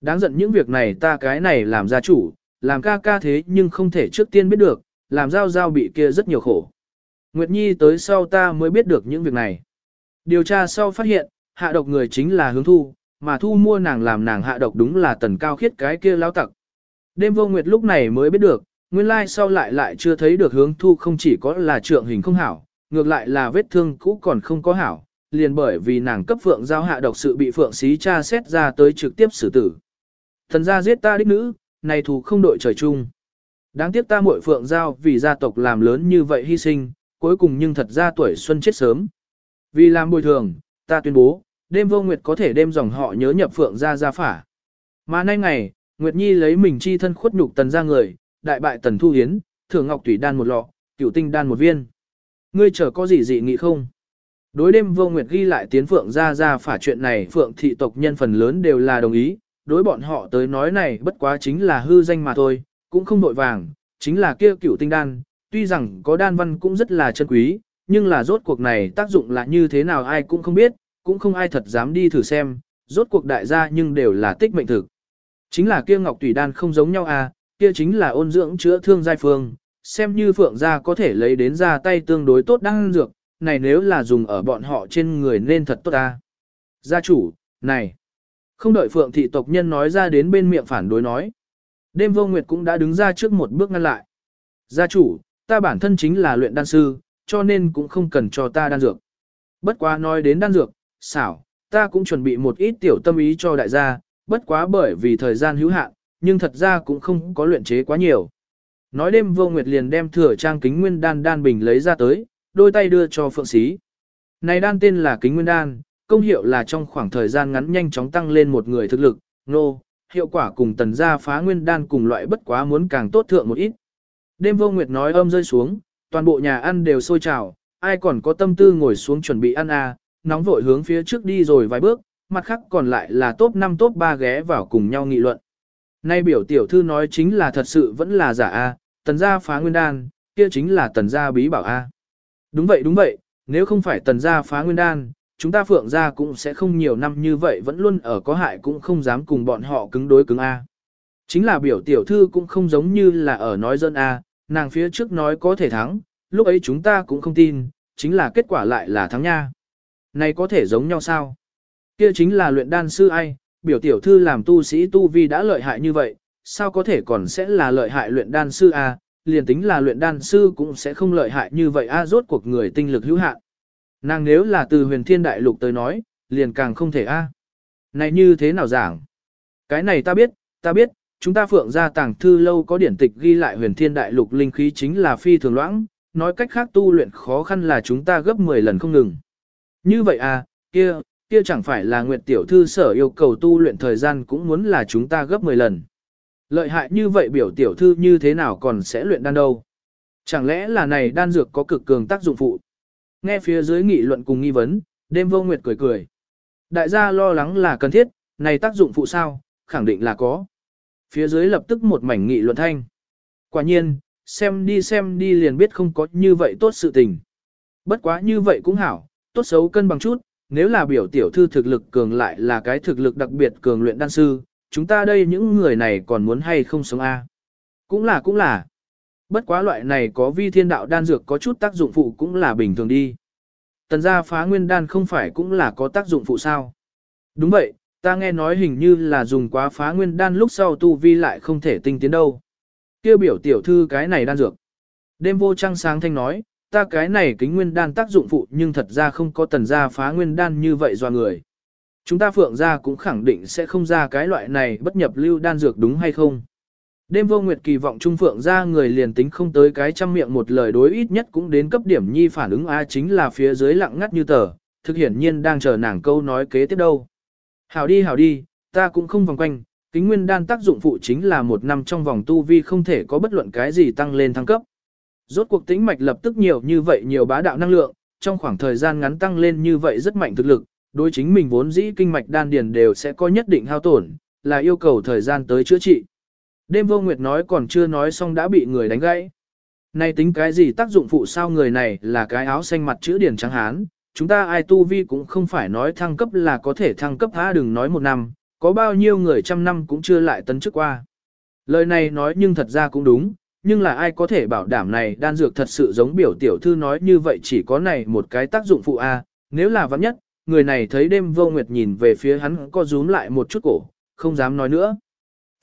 Đáng giận những việc này ta cái này làm gia chủ, làm ca ca thế nhưng không thể trước tiên biết được, làm giao giao bị kia rất nhiều khổ. Nguyệt Nhi tới sau ta mới biết được những việc này. Điều tra sau phát hiện, hạ độc người chính là hướng thu, mà thu mua nàng làm nàng hạ độc đúng là tần cao khiết cái kia lao tặc. Đêm vô Nguyệt lúc này mới biết được, nguyên lai sau lại lại chưa thấy được hướng thu không chỉ có là trượng hình không hảo, ngược lại là vết thương cũ còn không có hảo, liền bởi vì nàng cấp phượng giao hạ độc sự bị phượng xí tra xét ra tới trực tiếp xử tử. Thần gia giết ta đích nữ, này thù không đội trời chung. Đáng tiếc ta muội phượng giao vì gia tộc làm lớn như vậy hy sinh, cuối cùng nhưng thật ra tuổi xuân chết sớm. Vì làm bồi thường, ta tuyên bố, đêm vô nguyệt có thể đem dòng họ nhớ nhập phượng gia gia phả. Mà nay ngày, Nguyệt Nhi lấy mình chi thân khuất nhục tần ra người, đại bại tần thu hiến, thưởng ngọc tùy đan một lọ, cửu tinh đan một viên. Ngươi chờ có gì dị nghị không? Đối đêm vô nguyệt ghi lại tiến phượng gia gia phả chuyện này phượng thị tộc nhân phần lớn đều là đồng ý, đối bọn họ tới nói này bất quá chính là hư danh mà thôi, cũng không nội vàng, chính là kia cửu tinh đan, tuy rằng có đan văn cũng rất là chân quý, nhưng là rốt cuộc này tác dụng là như thế nào ai cũng không biết, cũng không ai thật dám đi thử xem, rốt cuộc đại gia nhưng đều là tích mệnh thực. Chính là kia ngọc tùy đan không giống nhau à, kia chính là ôn dưỡng chữa thương giai phương, xem như phượng gia có thể lấy đến ra tay tương đối tốt đan dược, này nếu là dùng ở bọn họ trên người nên thật tốt à. Gia chủ, này, không đợi Phượng thị tộc nhân nói ra đến bên miệng phản đối nói. Đêm vô nguyệt cũng đã đứng ra trước một bước ngăn lại. Gia chủ, ta bản thân chính là luyện đan sư, cho nên cũng không cần cho ta đan dược. Bất quá nói đến đan dược, xảo, ta cũng chuẩn bị một ít tiểu tâm ý cho đại gia, bất quá bởi vì thời gian hữu hạn, nhưng thật ra cũng không có luyện chế quá nhiều. Nói đêm vô nguyệt liền đem thừa trang kính nguyên đan đan bình lấy ra tới, đôi tay đưa cho phượng sĩ. Này đan tên là kính nguyên đan, công hiệu là trong khoảng thời gian ngắn nhanh chóng tăng lên một người thực lực, nô, hiệu quả cùng tần gia phá nguyên đan cùng loại bất quá muốn càng tốt thượng một ít. Đêm vô nguyệt nói âm rơi xuống, toàn bộ nhà ăn đều sôi trào, ai còn có tâm tư ngồi xuống chuẩn bị ăn à, nóng vội hướng phía trước đi rồi vài bước, mặt khác còn lại là top 5 top 3 ghé vào cùng nhau nghị luận. Nay biểu tiểu thư nói chính là thật sự vẫn là giả a, tần gia phá nguyên đan, kia chính là tần gia bí bảo a. Đúng vậy đúng vậy, nếu không phải tần gia phá nguyên đan, chúng ta phượng gia cũng sẽ không nhiều năm như vậy vẫn luôn ở có hại cũng không dám cùng bọn họ cứng đối cứng a. Chính là biểu tiểu thư cũng không giống như là ở nói dân a, nàng phía trước nói có thể thắng, lúc ấy chúng ta cũng không tin, chính là kết quả lại là thắng nha. Này có thể giống nhau sao? Kia chính là luyện đan sư ai, biểu tiểu thư làm tu sĩ tu vi đã lợi hại như vậy, sao có thể còn sẽ là lợi hại luyện đan sư a? liền tính là luyện đan sư cũng sẽ không lợi hại như vậy a rốt cuộc người tinh lực hữu hạn. Nàng nếu là từ huyền thiên đại lục tới nói, liền càng không thể a. Này như thế nào giảng? Cái này ta biết, ta biết, chúng ta phượng ra tàng thư lâu có điển tịch ghi lại huyền thiên đại lục linh khí chính là phi thường loãng, nói cách khác tu luyện khó khăn là chúng ta gấp 10 lần không ngừng. Như vậy à, kia, kia chẳng phải là Nguyệt Tiểu Thư sở yêu cầu tu luyện thời gian cũng muốn là chúng ta gấp 10 lần. Lợi hại như vậy biểu Tiểu Thư như thế nào còn sẽ luyện đan đâu? Chẳng lẽ là này đan dược có cực cường tác dụng phụ? Nghe phía dưới nghị luận cùng nghi vấn, đêm vô Nguyệt cười cười. Đại gia lo lắng là cần thiết, này tác dụng phụ sao, khẳng định là có. Phía dưới lập tức một mảnh nghị luận thanh. Quả nhiên, xem đi xem đi liền biết không có như vậy tốt sự tình. Bất quá như vậy cũng hảo, tốt xấu cân bằng chút, nếu là biểu tiểu thư thực lực cường lại là cái thực lực đặc biệt cường luyện đan sư, chúng ta đây những người này còn muốn hay không sống a? Cũng là cũng là. Bất quá loại này có vi thiên đạo đan dược có chút tác dụng phụ cũng là bình thường đi. Tần gia phá nguyên đan không phải cũng là có tác dụng phụ sao? Đúng vậy, ta nghe nói hình như là dùng quá phá nguyên đan lúc sau tu vi lại không thể tinh tiến đâu. Kêu biểu tiểu thư cái này đan dược. Đêm vô trăng sáng thanh nói, ta cái này kính nguyên đan tác dụng phụ nhưng thật ra không có tần gia phá nguyên đan như vậy do người. Chúng ta phượng gia cũng khẳng định sẽ không ra cái loại này bất nhập lưu đan dược đúng hay không. Đêm vô nguyệt kỳ vọng trung phượng ra người liền tính không tới cái trăm miệng một lời đối ít nhất cũng đến cấp điểm nhi phản ứng A chính là phía dưới lặng ngắt như tờ, thực hiển nhiên đang chờ nàng câu nói kế tiếp đâu. Hảo đi hảo đi, ta cũng không vòng quanh, kính nguyên đan tác dụng phụ chính là một năm trong vòng tu vi không thể có bất luận cái gì tăng lên thăng cấp. Rốt cuộc tĩnh mạch lập tức nhiều như vậy nhiều bá đạo năng lượng, trong khoảng thời gian ngắn tăng lên như vậy rất mạnh thực lực, đối chính mình vốn dĩ kinh mạch đan điền đều sẽ có nhất định hao tổn, là yêu cầu thời gian tới chữa trị. Đêm vô nguyệt nói còn chưa nói xong đã bị người đánh gãy. Này tính cái gì tác dụng phụ sao người này là cái áo xanh mặt chữ điển trắng hán, chúng ta ai tu vi cũng không phải nói thăng cấp là có thể thăng cấp há đừng nói một năm, có bao nhiêu người trăm năm cũng chưa lại tấn chức qua. Lời này nói nhưng thật ra cũng đúng, nhưng là ai có thể bảo đảm này đan dược thật sự giống biểu tiểu thư nói như vậy chỉ có này một cái tác dụng phụ a nếu là vắng nhất, người này thấy đêm vô nguyệt nhìn về phía hắn có rúm lại một chút cổ, không dám nói nữa.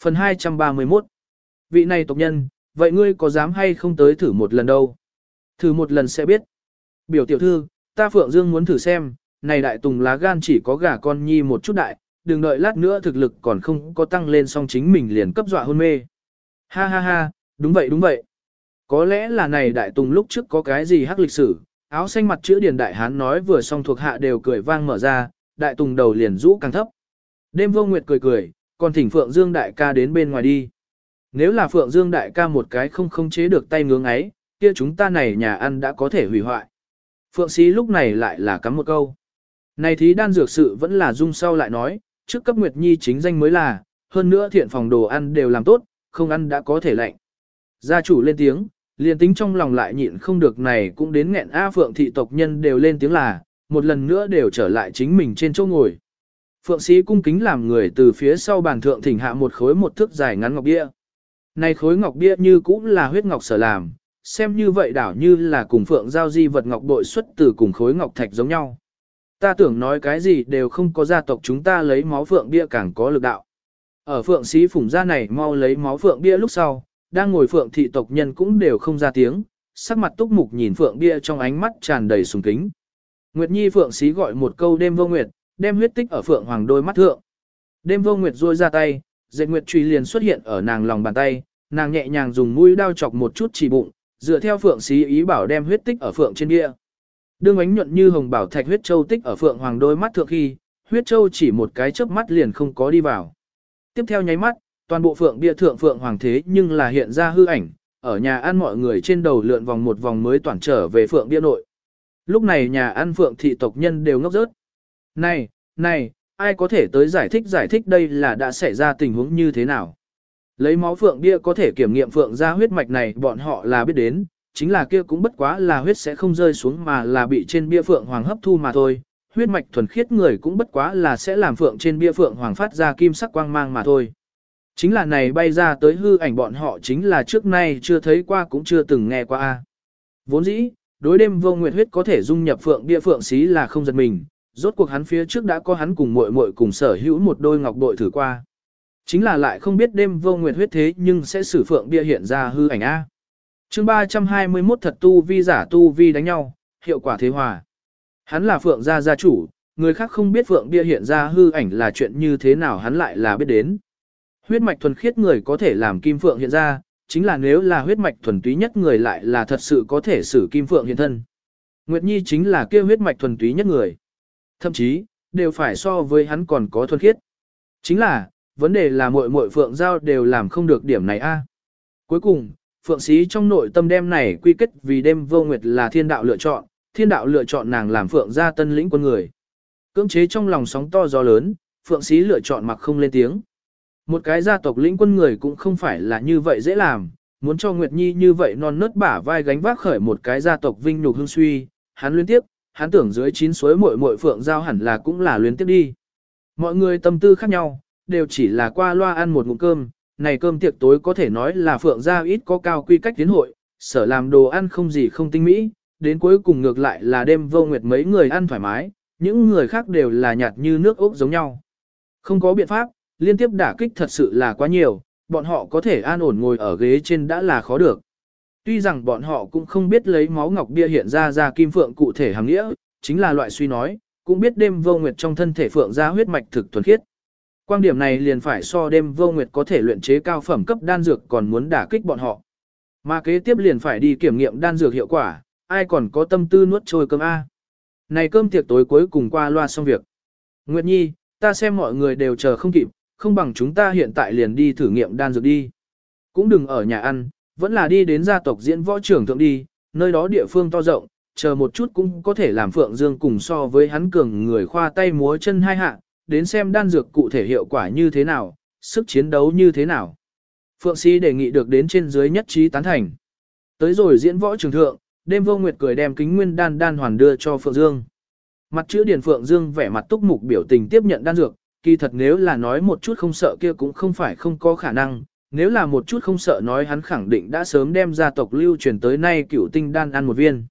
Phần 231 Vị này tộc nhân, vậy ngươi có dám hay không tới thử một lần đâu? Thử một lần sẽ biết. Biểu tiểu thư, ta Phượng Dương muốn thử xem, này đại tùng lá gan chỉ có gà con nhi một chút đại, đừng đợi lát nữa thực lực còn không có tăng lên song chính mình liền cấp dọa hôn mê. Ha ha ha, đúng vậy đúng vậy. Có lẽ là này đại tùng lúc trước có cái gì hắc lịch sử, áo xanh mặt chữ điền đại hán nói vừa xong thuộc hạ đều cười vang mở ra, đại tùng đầu liền rũ càng thấp. Đêm vô nguyệt cười cười, còn thỉnh Phượng Dương đại ca đến bên ngoài đi. Nếu là Phượng Dương đại ca một cái không không chế được tay ngưỡng ấy, kia chúng ta này nhà ăn đã có thể hủy hoại. Phượng sĩ lúc này lại là cắm một câu. Này thí đan dược sự vẫn là dung sau lại nói, trước cấp Nguyệt Nhi chính danh mới là, hơn nữa thiện phòng đồ ăn đều làm tốt, không ăn đã có thể lạnh. Gia chủ lên tiếng, liền tính trong lòng lại nhịn không được này cũng đến nghẹn A Phượng thị tộc nhân đều lên tiếng là, một lần nữa đều trở lại chính mình trên chỗ ngồi. Phượng sĩ cung kính làm người từ phía sau bàn thượng thỉnh hạ một khối một thước dài ngắn ngọc bia. Này khối ngọc bia như cũng là huyết ngọc sở làm, xem như vậy đảo như là cùng phượng giao di vật ngọc bội xuất từ cùng khối ngọc thạch giống nhau. Ta tưởng nói cái gì đều không có gia tộc chúng ta lấy máu phượng bia càng có lực đạo. Ở phượng sĩ phủng gia này mau lấy máu phượng bia lúc sau, đang ngồi phượng thị tộc nhân cũng đều không ra tiếng, sắc mặt túc mục nhìn Phượng Bia trong ánh mắt tràn đầy sùng kính. Nguyệt Nhi Phượng sĩ gọi một câu đêm vô nguyệt, đem huyết tích ở Phượng Hoàng đôi mắt thượng. Đêm vô nguyệt duỗi ra tay, dệt nguyệt truy liền xuất hiện ở nàng lòng bàn tay, nàng nhẹ nhàng dùng mũi đao chọc một chút chỉ bụng, dựa theo Phượng xí ý bảo đem huyết tích ở Phượng trên bia. Đương ánh nhuận như hồng bảo thạch huyết châu tích ở Phượng Hoàng đôi mắt thượng khi, huyết châu chỉ một cái chớp mắt liền không có đi vào. Tiếp theo nháy mắt, toàn bộ Phượng bia thượng Phượng Hoàng thế nhưng là hiện ra hư ảnh, ở nhà ăn mọi người trên đầu lượn vòng một vòng mới toàn trở về Phượng bia nội. Lúc này nhà ăn Phượng thị tộc nhân đều ngốc rớt. Này, này, ai có thể tới giải thích giải thích đây là đã xảy ra tình huống như thế nào? Lấy máu Phượng bia có thể kiểm nghiệm Phượng ra huyết mạch này bọn họ là biết đến, chính là kia cũng bất quá là huyết sẽ không rơi xuống mà là bị trên bia Phượng Hoàng hấp thu mà thôi. Huyết mạch thuần khiết người cũng bất quá là sẽ làm Phượng trên bia Phượng Hoàng phát ra kim sắc quang mang mà thôi. Chính là này bay ra tới hư ảnh bọn họ chính là trước nay chưa thấy qua cũng chưa từng nghe qua. a. Vốn dĩ, đối đêm vô nguyệt huyết có thể dung nhập phượng bia phượng xí là không giật mình, rốt cuộc hắn phía trước đã có hắn cùng muội muội cùng sở hữu một đôi ngọc bội thử qua. Chính là lại không biết đêm vô nguyệt huyết thế nhưng sẽ xử phượng bia hiện ra hư ảnh A. chương 321 thật tu vi giả tu vi đánh nhau, hiệu quả thế hòa. Hắn là phượng gia gia chủ, người khác không biết phượng bia hiện ra hư ảnh là chuyện như thế nào hắn lại là biết đến. Huyết mạch thuần khiết người có thể làm kim phượng hiện ra, chính là nếu là huyết mạch thuần túy nhất người lại là thật sự có thể xử kim phượng hiện thân. Nguyệt Nhi chính là kia huyết mạch thuần túy nhất người. Thậm chí, đều phải so với hắn còn có thuần khiết. Chính là, vấn đề là muội muội phượng giao đều làm không được điểm này a. À. Cuối cùng, phượng sĩ trong nội tâm đêm này quy kết vì đêm vô nguyệt là thiên đạo lựa chọn, thiên đạo lựa chọn nàng làm phượng gia tân lĩnh quân người. Cưỡng chế trong lòng sóng to gió lớn, phượng sĩ lựa chọn mặc không lên tiếng. Một cái gia tộc lĩnh quân người cũng không phải là như vậy dễ làm, muốn cho Nguyệt Nhi như vậy non nớt bả vai gánh vác khởi một cái gia tộc vinh nhục hương suy, hắn liên tiếp, hắn tưởng dưới chín suối muội muội phượng giao hẳn là cũng là liên tiếp đi. Mọi người tâm tư khác nhau, đều chỉ là qua loa ăn một ngụm cơm, này cơm tiệc tối có thể nói là phượng giao ít có cao quy cách tiến hội, sở làm đồ ăn không gì không tinh mỹ, đến cuối cùng ngược lại là đêm vô nguyệt mấy người ăn thoải mái, những người khác đều là nhạt như nước ốc giống nhau. Không có biện pháp, liên tiếp đả kích thật sự là quá nhiều, bọn họ có thể an ổn ngồi ở ghế trên đã là khó được. Tuy rằng bọn họ cũng không biết lấy máu ngọc bia hiện ra ra kim phượng cụ thể hàng nghĩa, chính là loại suy nói, cũng biết đêm vô nguyệt trong thân thể phượng ra huyết mạch thực thuần khiết. Quan điểm này liền phải so đêm vô nguyệt có thể luyện chế cao phẩm cấp đan dược còn muốn đả kích bọn họ. Mà kế tiếp liền phải đi kiểm nghiệm đan dược hiệu quả, ai còn có tâm tư nuốt trôi cơm A. Này cơm tiệc tối cuối cùng qua loa xong việc. Nguyệt Nhi, ta xem mọi người đều chờ không kịp, không bằng chúng ta hiện tại liền đi thử nghiệm đan dược đi. Cũng đừng ở nhà ăn, vẫn là đi đến gia tộc diễn võ trưởng thượng đi, nơi đó địa phương to rộng, chờ một chút cũng có thể làm Phượng Dương cùng so với hắn cường người khoa tay múa chân hai hạ, đến xem đan dược cụ thể hiệu quả như thế nào, sức chiến đấu như thế nào. Phượng Sĩ đề nghị được đến trên dưới nhất trí tán thành. Tới rồi diễn võ trường thượng, đêm vô nguyệt cười đem kính nguyên đan đan hoàn đưa cho Phượng Dương. Mặt chữ Điền Phượng Dương vẻ mặt túc mục biểu tình tiếp nhận đan dược, kỳ thật nếu là nói một chút không sợ kia cũng không phải không có khả năng, nếu là một chút không sợ nói hắn khẳng định đã sớm đem gia tộc lưu truyền tới nay cửu tinh đan ăn một viên.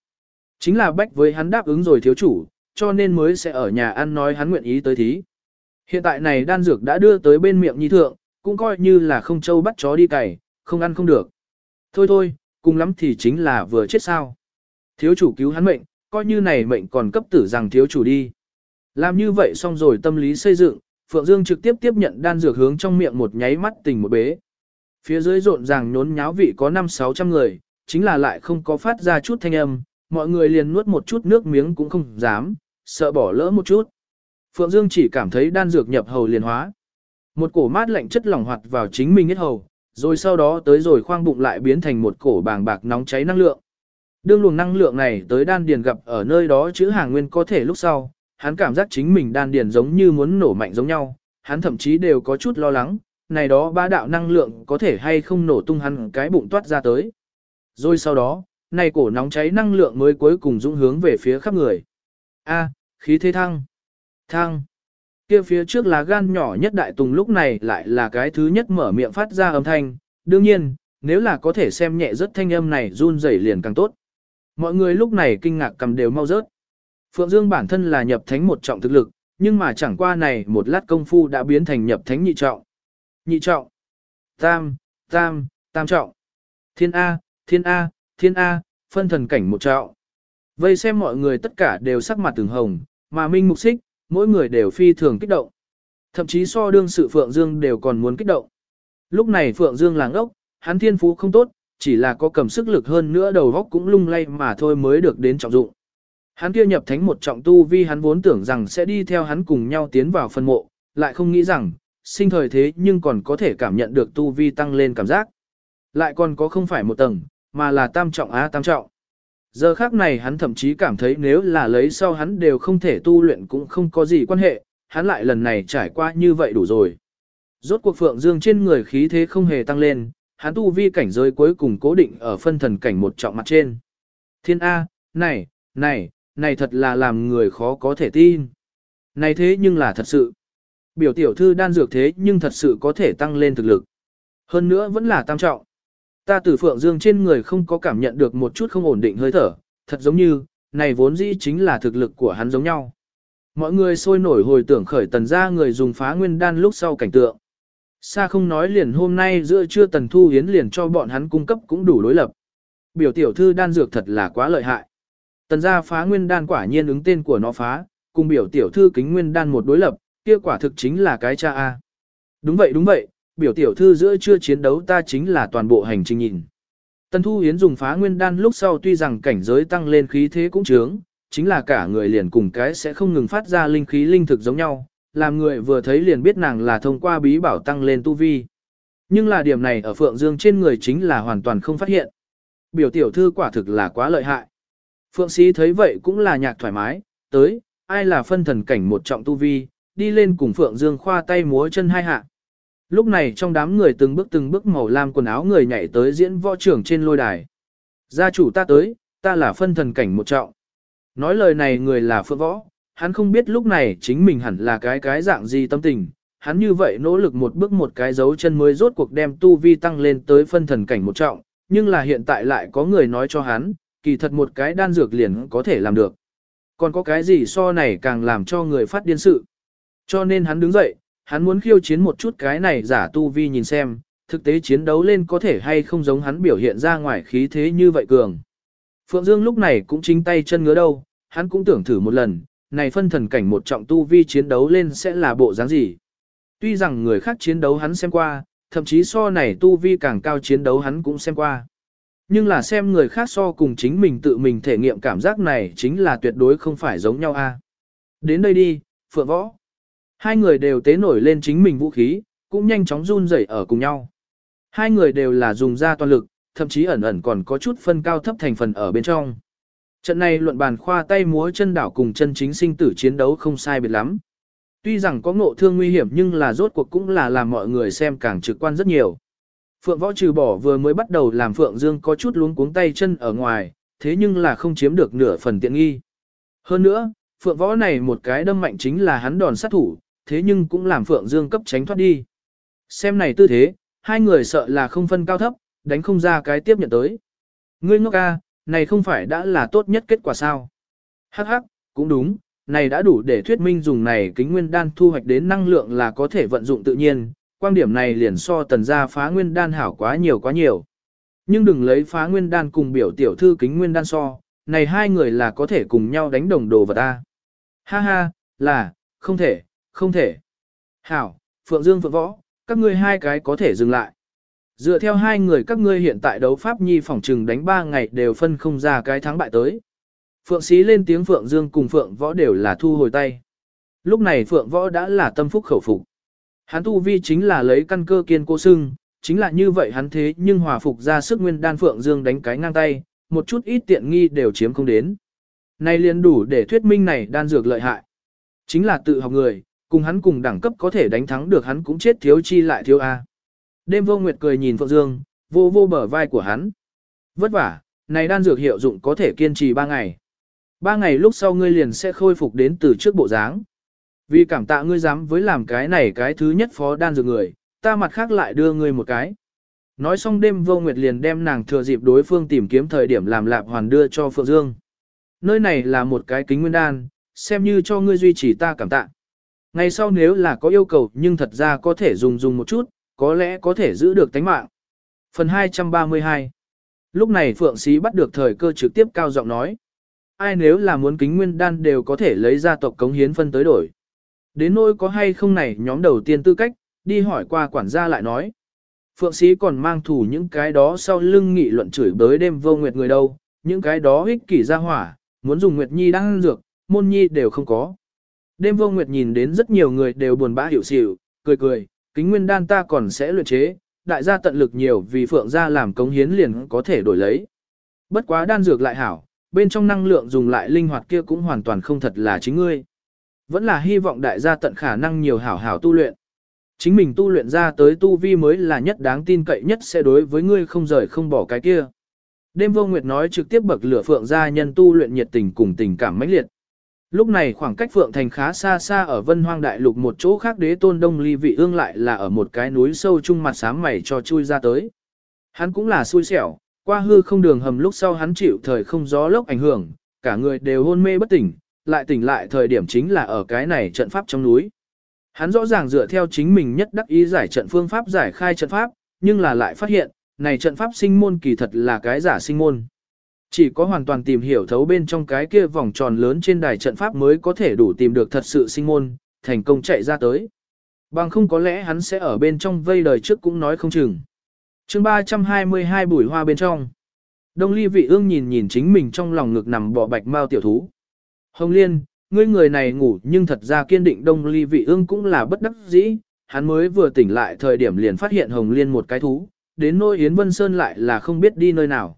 Chính là bách với hắn đáp ứng rồi thiếu chủ, cho nên mới sẽ ở nhà ăn nói hắn nguyện ý tới thí. Hiện tại này đan dược đã đưa tới bên miệng nhi thượng, cũng coi như là không châu bắt chó đi cày, không ăn không được. Thôi thôi, cùng lắm thì chính là vừa chết sao. Thiếu chủ cứu hắn mệnh, coi như này mệnh còn cấp tử rằng thiếu chủ đi. Làm như vậy xong rồi tâm lý xây dựng, Phượng Dương trực tiếp tiếp nhận đan dược hướng trong miệng một nháy mắt tình một bế. Phía dưới rộn ràng nhốn nháo vị có 5-600 người, chính là lại không có phát ra chút thanh âm, mọi người liền nuốt một chút nước miếng cũng không dám, sợ bỏ lỡ một chút. Phượng Dương chỉ cảm thấy đan dược nhập hầu liền hóa. Một cổ mát lạnh chất lỏng hoạt vào chính mình hết hầu, rồi sau đó tới rồi khoang bụng lại biến thành một cổ bàng bạc nóng cháy năng lượng. Đương luồng năng lượng này tới đan điền gặp ở nơi đó chữ hàng nguyên có thể lúc sau, hắn cảm giác chính mình đan điền giống như muốn nổ mạnh giống nhau, hắn thậm chí đều có chút lo lắng, này đó ba đạo năng lượng có thể hay không nổ tung hắn cái bụng toát ra tới. Rồi sau đó, này cổ nóng cháy năng lượng mới cuối cùng dũng hướng về phía khắp người. A, khí thế thăng. Thăng. Kia phía trước là gan nhỏ nhất đại tùng lúc này lại là cái thứ nhất mở miệng phát ra âm thanh, đương nhiên, nếu là có thể xem nhẹ rất thanh âm này run rẩy liền càng tốt. Mọi người lúc này kinh ngạc cầm đều mau rớt. Phượng Dương bản thân là nhập thánh một trọng thực lực, nhưng mà chẳng qua này một lát công phu đã biến thành nhập thánh nhị trọng. Nhị trọng, tam, tam, tam trọng. Thiên A, thiên A, thiên A, phân thần cảnh một trọng Vây xem mọi người tất cả đều sắc mặt từng hồng, mà Minh Mục Xích, mỗi người đều phi thường kích động. Thậm chí so đương sự Phượng Dương đều còn muốn kích động. Lúc này Phượng Dương làng ốc, hắn thiên phú không tốt, chỉ là có cầm sức lực hơn nữa đầu góc cũng lung lay mà thôi mới được đến trọng dụng. Hắn kia nhập thánh một trọng tu vi hắn vốn tưởng rằng sẽ đi theo hắn cùng nhau tiến vào phân mộ, lại không nghĩ rằng, sinh thời thế nhưng còn có thể cảm nhận được tu vi tăng lên cảm giác. Lại còn có không phải một tầng, mà là tam trọng á tam trọng. Giờ khác này hắn thậm chí cảm thấy nếu là lấy sau hắn đều không thể tu luyện cũng không có gì quan hệ, hắn lại lần này trải qua như vậy đủ rồi. Rốt cuộc Phượng Dương trên người khí thế không hề tăng lên, hắn tu vi cảnh giới cuối cùng cố định ở phân thần cảnh một trọng mặt trên. Thiên A, này, này, này thật là làm người khó có thể tin. Này thế nhưng là thật sự. Biểu tiểu thư đan dược thế nhưng thật sự có thể tăng lên thực lực. Hơn nữa vẫn là tam trọng. Ta từ Phượng Dương trên người không có cảm nhận được một chút không ổn định hơi thở, thật giống như, này vốn dĩ chính là thực lực của hắn giống nhau. Mọi người sôi nổi hồi tưởng khởi tần ra người dùng phá nguyên đan lúc sau cảnh tượng. Sa không nói liền hôm nay giữa trưa tần thu hiến liền cho bọn hắn cung cấp cũng đủ đối lập. Biểu tiểu thư đan dược thật là quá lợi hại. Tần gia phá nguyên đan quả nhiên ứng tên của nó phá, cùng biểu tiểu thư kính nguyên đan một đối lập, kia quả thực chính là cái cha A. Đúng vậy đúng vậy, biểu tiểu thư giữa chưa chiến đấu ta chính là toàn bộ hành trình nhìn. Tần Thu Hiến dùng phá nguyên đan lúc sau tuy rằng cảnh giới tăng lên khí thế cũng trướng, chính là cả người liền cùng cái sẽ không ngừng phát ra linh khí linh thực giống nhau, làm người vừa thấy liền biết nàng là thông qua bí bảo tăng lên tu vi. Nhưng là điểm này ở Phượng Dương trên người chính là hoàn toàn không phát hiện. Biểu tiểu thư quả thực là quá lợi hại. Phượng Sĩ thấy vậy cũng là nhạc thoải mái, tới, ai là phân thần cảnh một trọng tu vi, đi lên cùng Phượng Dương khoa tay múa chân hai hạ. Lúc này trong đám người từng bước từng bước màu lam quần áo người nhảy tới diễn võ trưởng trên lôi đài. Gia chủ ta tới, ta là phân thần cảnh một trọng. Nói lời này người là Phượng Võ, hắn không biết lúc này chính mình hẳn là cái cái dạng gì tâm tình. Hắn như vậy nỗ lực một bước một cái dấu chân mới rốt cuộc đem tu vi tăng lên tới phân thần cảnh một trọng, nhưng là hiện tại lại có người nói cho hắn, kỳ thật một cái đan dược liền có thể làm được. Còn có cái gì so này càng làm cho người phát điên sự. Cho nên hắn đứng dậy, hắn muốn khiêu chiến một chút cái này giả tu vi nhìn xem, thực tế chiến đấu lên có thể hay không giống hắn biểu hiện ra ngoài khí thế như vậy cường. Phượng Dương lúc này cũng chính tay chân ngứa đâu, hắn cũng tưởng thử một lần, này phân thần cảnh một trọng tu vi chiến đấu lên sẽ là bộ dáng gì. Tuy rằng người khác chiến đấu hắn xem qua, thậm chí so này tu vi càng cao chiến đấu hắn cũng xem qua. Nhưng là xem người khác so cùng chính mình tự mình thể nghiệm cảm giác này chính là tuyệt đối không phải giống nhau a. Đến đây đi, Phượng Võ. Hai người đều tế nổi lên chính mình vũ khí, cũng nhanh chóng run rẩy ở cùng nhau. Hai người đều là dùng ra toàn lực, thậm chí ẩn ẩn còn có chút phân cao thấp thành phần ở bên trong. Trận này luận bàn khoa tay múa chân đảo cùng chân chính sinh tử chiến đấu không sai biệt lắm. Tuy rằng có ngộ thương nguy hiểm nhưng là rốt cuộc cũng là làm mọi người xem càng trực quan rất nhiều. Phượng Võ trừ bỏ vừa mới bắt đầu làm Phượng Dương có chút luống cuống tay chân ở ngoài, thế nhưng là không chiếm được nửa phần tiện nghi. Hơn nữa, Phượng Võ này một cái đâm mạnh chính là hắn đòn sát thủ, thế nhưng cũng làm Phượng Dương cấp tránh thoát đi. Xem này tư thế, hai người sợ là không phân cao thấp, đánh không ra cái tiếp nhận tới. Ngươi ngốc ca, này không phải đã là tốt nhất kết quả sao? Hắc hắc, cũng đúng, này đã đủ để thuyết minh dùng này kính nguyên đan thu hoạch đến năng lượng là có thể vận dụng tự nhiên, quan điểm này liền so tần gia phá nguyên đan hảo quá nhiều quá nhiều. Nhưng đừng lấy phá nguyên đan cùng biểu tiểu thư kính nguyên đan so, này hai người là có thể cùng nhau đánh đồng đồ vật ta. Ha ha, là, không thể, không thể. Hảo, Phượng Dương Phượng Võ, các ngươi hai cái có thể dừng lại. Dựa theo hai người các ngươi hiện tại đấu Pháp Nhi phỏng trừng đánh ba ngày đều phân không ra cái thắng bại tới. Phượng Sĩ lên tiếng Phượng Dương cùng Phượng Võ đều là thu hồi tay. Lúc này Phượng Võ đã là tâm phúc khẩu phục. Hắn tu vi chính là lấy căn cơ kiên cố sưng, chính là như vậy hắn thế nhưng hòa phục ra sức nguyên đan Phượng Dương đánh cái ngang tay, một chút ít tiện nghi đều chiếm không đến. Nay liền đủ để thuyết minh này đan dược lợi hại. Chính là tự học người, cùng hắn cùng đẳng cấp có thể đánh thắng được hắn cũng chết thiếu chi lại thiếu A. Đêm vô nguyệt cười nhìn Phượng Dương, vô vô bờ vai của hắn. Vất vả, này đan dược hiệu dụng có thể kiên trì 3 ngày. 3 ngày lúc sau ngươi liền sẽ khôi phục đến từ trước bộ dáng. Vì cảm tạ ngươi dám với làm cái này cái thứ nhất phó đan dược người, ta mặt khác lại đưa ngươi một cái. Nói xong đêm vô nguyệt liền đem nàng thừa dịp đối phương tìm kiếm thời điểm làm lạp hoàn đưa cho Phượng Dương. Nơi này là một cái kính nguyên đan, xem như cho ngươi duy trì ta cảm tạ. Ngày sau nếu là có yêu cầu nhưng thật ra có thể dùng dùng một chút, có lẽ có thể giữ được tánh mạng. Phần 232 Lúc này Phượng Sĩ bắt được thời cơ trực tiếp cao giọng nói. Ai nếu là muốn kính nguyên đan đều có thể lấy ra tộc cống hiến phân tới đổi. Đến nỗi có hay không này nhóm đầu tiên tư cách, đi hỏi qua quản gia lại nói. Phượng Sĩ còn mang thủ những cái đó sau lưng nghị luận chửi bới đêm vô nguyệt người đâu, những cái đó ích kỷ ra hỏa, muốn dùng Nguyệt Nhi đang dược, môn nhi đều không có. Đêm vô Nguyệt nhìn đến rất nhiều người đều buồn bã hiểu xỉu, cười cười, kính nguyên đan ta còn sẽ luyện chế, đại gia tận lực nhiều vì phượng gia làm cống hiến liền có thể đổi lấy. Bất quá đan dược lại hảo, bên trong năng lượng dùng lại linh hoạt kia cũng hoàn toàn không thật là chính ngươi. Vẫn là hy vọng đại gia tận khả năng nhiều hảo hảo tu luyện. Chính mình tu luyện ra tới tu vi mới là nhất đáng tin cậy nhất sẽ đối với ngươi không rời không bỏ cái kia. Đêm vô nguyệt nói trực tiếp bậc lửa phượng gia nhân tu luyện nhiệt tình cùng tình cảm mãnh liệt. Lúc này khoảng cách Phượng Thành khá xa xa ở Vân Hoang Đại Lục một chỗ khác đế tôn đông ly vị ương lại là ở một cái núi sâu trung mặt sám mày cho chui ra tới. Hắn cũng là xui xẻo, qua hư không đường hầm lúc sau hắn chịu thời không gió lốc ảnh hưởng, cả người đều hôn mê bất tỉnh, lại tỉnh lại thời điểm chính là ở cái này trận pháp trong núi. Hắn rõ ràng dựa theo chính mình nhất đắc ý giải trận phương pháp giải khai trận pháp, nhưng là lại phát hiện, này trận pháp sinh môn kỳ thật là cái giả sinh môn. Chỉ có hoàn toàn tìm hiểu thấu bên trong cái kia vòng tròn lớn trên đài trận pháp mới có thể đủ tìm được thật sự sinh môn, thành công chạy ra tới. Bằng không có lẽ hắn sẽ ở bên trong vây đời trước cũng nói không chừng. chương 322 bùi hoa bên trong. Đông ly vị ương nhìn nhìn chính mình trong lòng ngực nằm bò bạch mao tiểu thú. Hồng liên, ngươi người này ngủ nhưng thật ra kiên định đông ly vị ương cũng là bất đắc dĩ. Hắn mới vừa tỉnh lại thời điểm liền phát hiện hồng liên một cái thú, đến nôi Yến Vân Sơn lại là không biết đi nơi nào.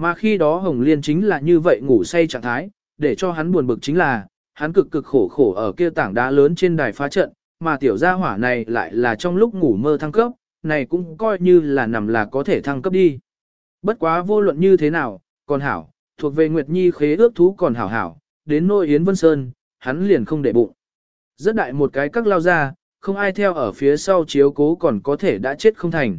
Mà khi đó Hồng Liên chính là như vậy ngủ say trạng thái, để cho hắn buồn bực chính là, hắn cực cực khổ khổ ở kia tảng đá lớn trên đài phá trận, mà tiểu gia hỏa này lại là trong lúc ngủ mơ thăng cấp, này cũng coi như là nằm là có thể thăng cấp đi. Bất quá vô luận như thế nào, còn hảo, thuộc về Nguyệt Nhi khế ước thú còn hảo hảo, đến nôi Yến Vân Sơn, hắn liền không để bụng. Rất đại một cái các lao ra, không ai theo ở phía sau chiếu cố còn có thể đã chết không thành.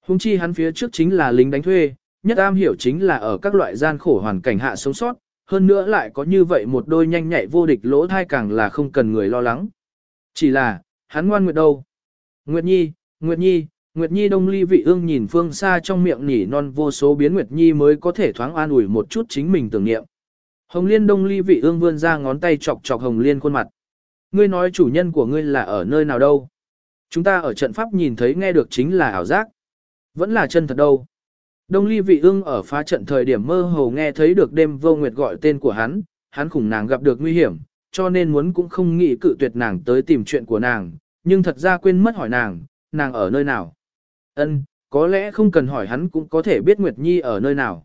Hùng chi hắn phía trước chính là lính đánh thuê, nhất am hiểu chính là ở các loại gian khổ hoàn cảnh hạ sống sót, hơn nữa lại có như vậy một đôi nhanh nhạy vô địch lỗ thai càng là không cần người lo lắng. Chỉ là, hắn ngoan nguyệt đâu? Nguyệt Nhi, Nguyệt Nhi, Nguyệt Nhi đông ly vị ương nhìn phương xa trong miệng nỉ non vô số biến Nguyệt Nhi mới có thể thoáng an ủi một chút chính mình tưởng niệm. Hồng Liên đông ly vị ương vươn ra ngón tay chọc chọc Hồng Liên khuôn mặt. Ngươi nói chủ nhân của ngươi là ở nơi nào đâu? Chúng ta ở trận pháp nhìn thấy nghe được chính là ảo giác. Vẫn là chân thật đâu. Đông ly vị ương ở phá trận thời điểm mơ hồ nghe thấy được đêm vô nguyệt gọi tên của hắn, hắn khủng nàng gặp được nguy hiểm, cho nên muốn cũng không nghĩ cự tuyệt nàng tới tìm chuyện của nàng, nhưng thật ra quên mất hỏi nàng, nàng ở nơi nào. Ân, có lẽ không cần hỏi hắn cũng có thể biết Nguyệt Nhi ở nơi nào.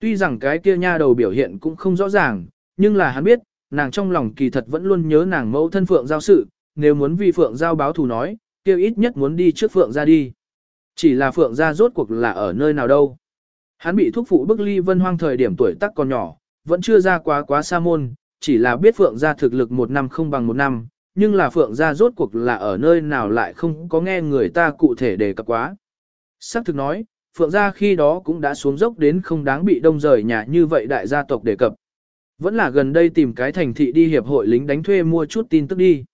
Tuy rằng cái kia nha đầu biểu hiện cũng không rõ ràng, nhưng là hắn biết, nàng trong lòng kỳ thật vẫn luôn nhớ nàng mẫu thân Phượng Giao sự, nếu muốn vì Phượng Giao báo thù nói, kia ít nhất muốn đi trước Phượng ra đi. Chỉ là Phượng gia rốt cuộc là ở nơi nào đâu. Hắn bị thúc phụ bức ly vân hoang thời điểm tuổi tác còn nhỏ, vẫn chưa ra quá quá xa môn, chỉ là biết Phượng gia thực lực một năm không bằng một năm, nhưng là Phượng gia rốt cuộc là ở nơi nào lại không có nghe người ta cụ thể đề cập quá. Sắc thực nói, Phượng gia khi đó cũng đã xuống dốc đến không đáng bị đông rời nhà như vậy đại gia tộc đề cập. Vẫn là gần đây tìm cái thành thị đi hiệp hội lính đánh thuê mua chút tin tức đi.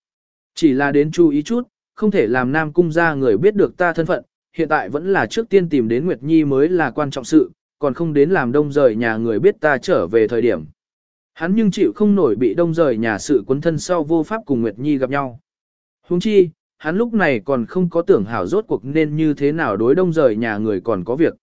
Chỉ là đến chú ý chút, không thể làm nam cung gia người biết được ta thân phận, hiện tại vẫn là trước tiên tìm đến Nguyệt Nhi mới là quan trọng sự, còn không đến làm đông rời nhà người biết ta trở về thời điểm. Hắn nhưng chịu không nổi bị đông rời nhà sự quấn thân sau vô pháp cùng Nguyệt Nhi gặp nhau. Huống chi, hắn lúc này còn không có tưởng hảo rốt cuộc nên như thế nào đối đông rời nhà người còn có việc.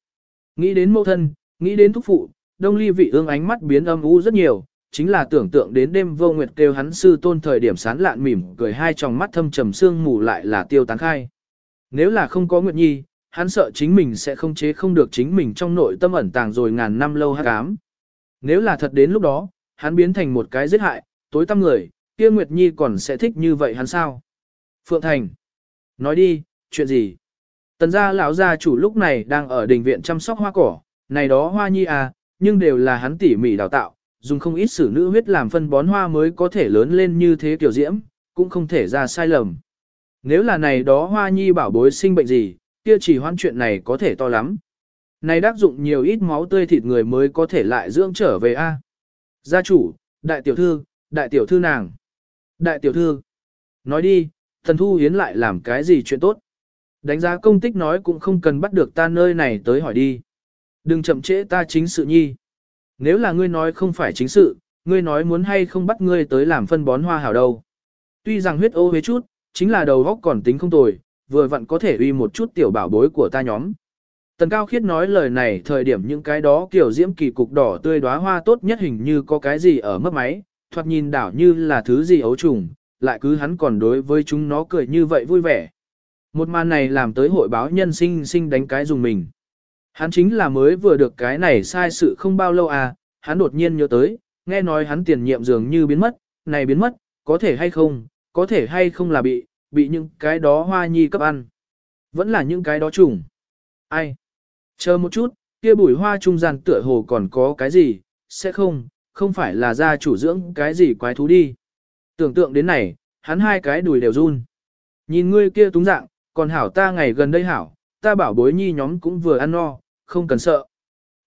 Nghĩ đến mẫu thân, nghĩ đến thúc phụ, đông ly vị ương ánh mắt biến âm u rất nhiều, chính là tưởng tượng đến đêm vô nguyệt kêu hắn sư tôn thời điểm sán lạn mỉm cười hai tròng mắt thâm trầm sương mù lại là tiêu tán khai. Nếu là không có Nguyệt Nhi, hắn sợ chính mình sẽ không chế không được chính mình trong nội tâm ẩn tàng rồi ngàn năm lâu hát ám. Nếu là thật đến lúc đó, hắn biến thành một cái giết hại, tối tăm người, kia Nguyệt Nhi còn sẽ thích như vậy hắn sao? Phượng Thành. Nói đi, chuyện gì? Tần gia lão gia chủ lúc này đang ở đình viện chăm sóc hoa cỏ, này đó hoa nhi à, nhưng đều là hắn tỉ mỉ đào tạo, dùng không ít sử nữ huyết làm phân bón hoa mới có thể lớn lên như thế kiểu diễm, cũng không thể ra sai lầm. Nếu là này đó hoa nhi bảo bối sinh bệnh gì, kia chỉ hoan chuyện này có thể to lắm. Này đắc dụng nhiều ít máu tươi thịt người mới có thể lại dưỡng trở về a. Gia chủ, đại tiểu thư, đại tiểu thư nàng. Đại tiểu thư. Nói đi, thần thu hiến lại làm cái gì chuyện tốt. Đánh giá công tích nói cũng không cần bắt được ta nơi này tới hỏi đi. Đừng chậm trễ ta chính sự nhi. Nếu là ngươi nói không phải chính sự, ngươi nói muốn hay không bắt ngươi tới làm phân bón hoa hảo đâu. Tuy rằng huyết ô huế chút, chính là đầu góc còn tính không tồi, vừa vặn có thể uy một chút tiểu bảo bối của ta nhóm. Tần Cao Khiết nói lời này thời điểm những cái đó kiểu diễm kỳ cục đỏ tươi đóa hoa tốt nhất hình như có cái gì ở mất máy, thoạt nhìn đảo như là thứ gì ấu trùng, lại cứ hắn còn đối với chúng nó cười như vậy vui vẻ. Một màn này làm tới hội báo nhân sinh sinh đánh cái dùng mình. Hắn chính là mới vừa được cái này sai sự không bao lâu à, hắn đột nhiên nhớ tới, nghe nói hắn tiền nhiệm dường như biến mất, này biến mất, có thể hay không, có thể hay không là bị, bị những cái đó hoa nhi cấp ăn. Vẫn là những cái đó trùng. Ai? Chờ một chút, kia bùi hoa trung gian tựa hồ còn có cái gì, sẽ không, không phải là gia chủ dưỡng cái gì quái thú đi. Tưởng tượng đến này, hắn hai cái đùi đều run. Nhìn ngươi kia túng dạng, còn hảo ta ngày gần đây hảo, ta bảo bối nhi nhóm cũng vừa ăn no, không cần sợ.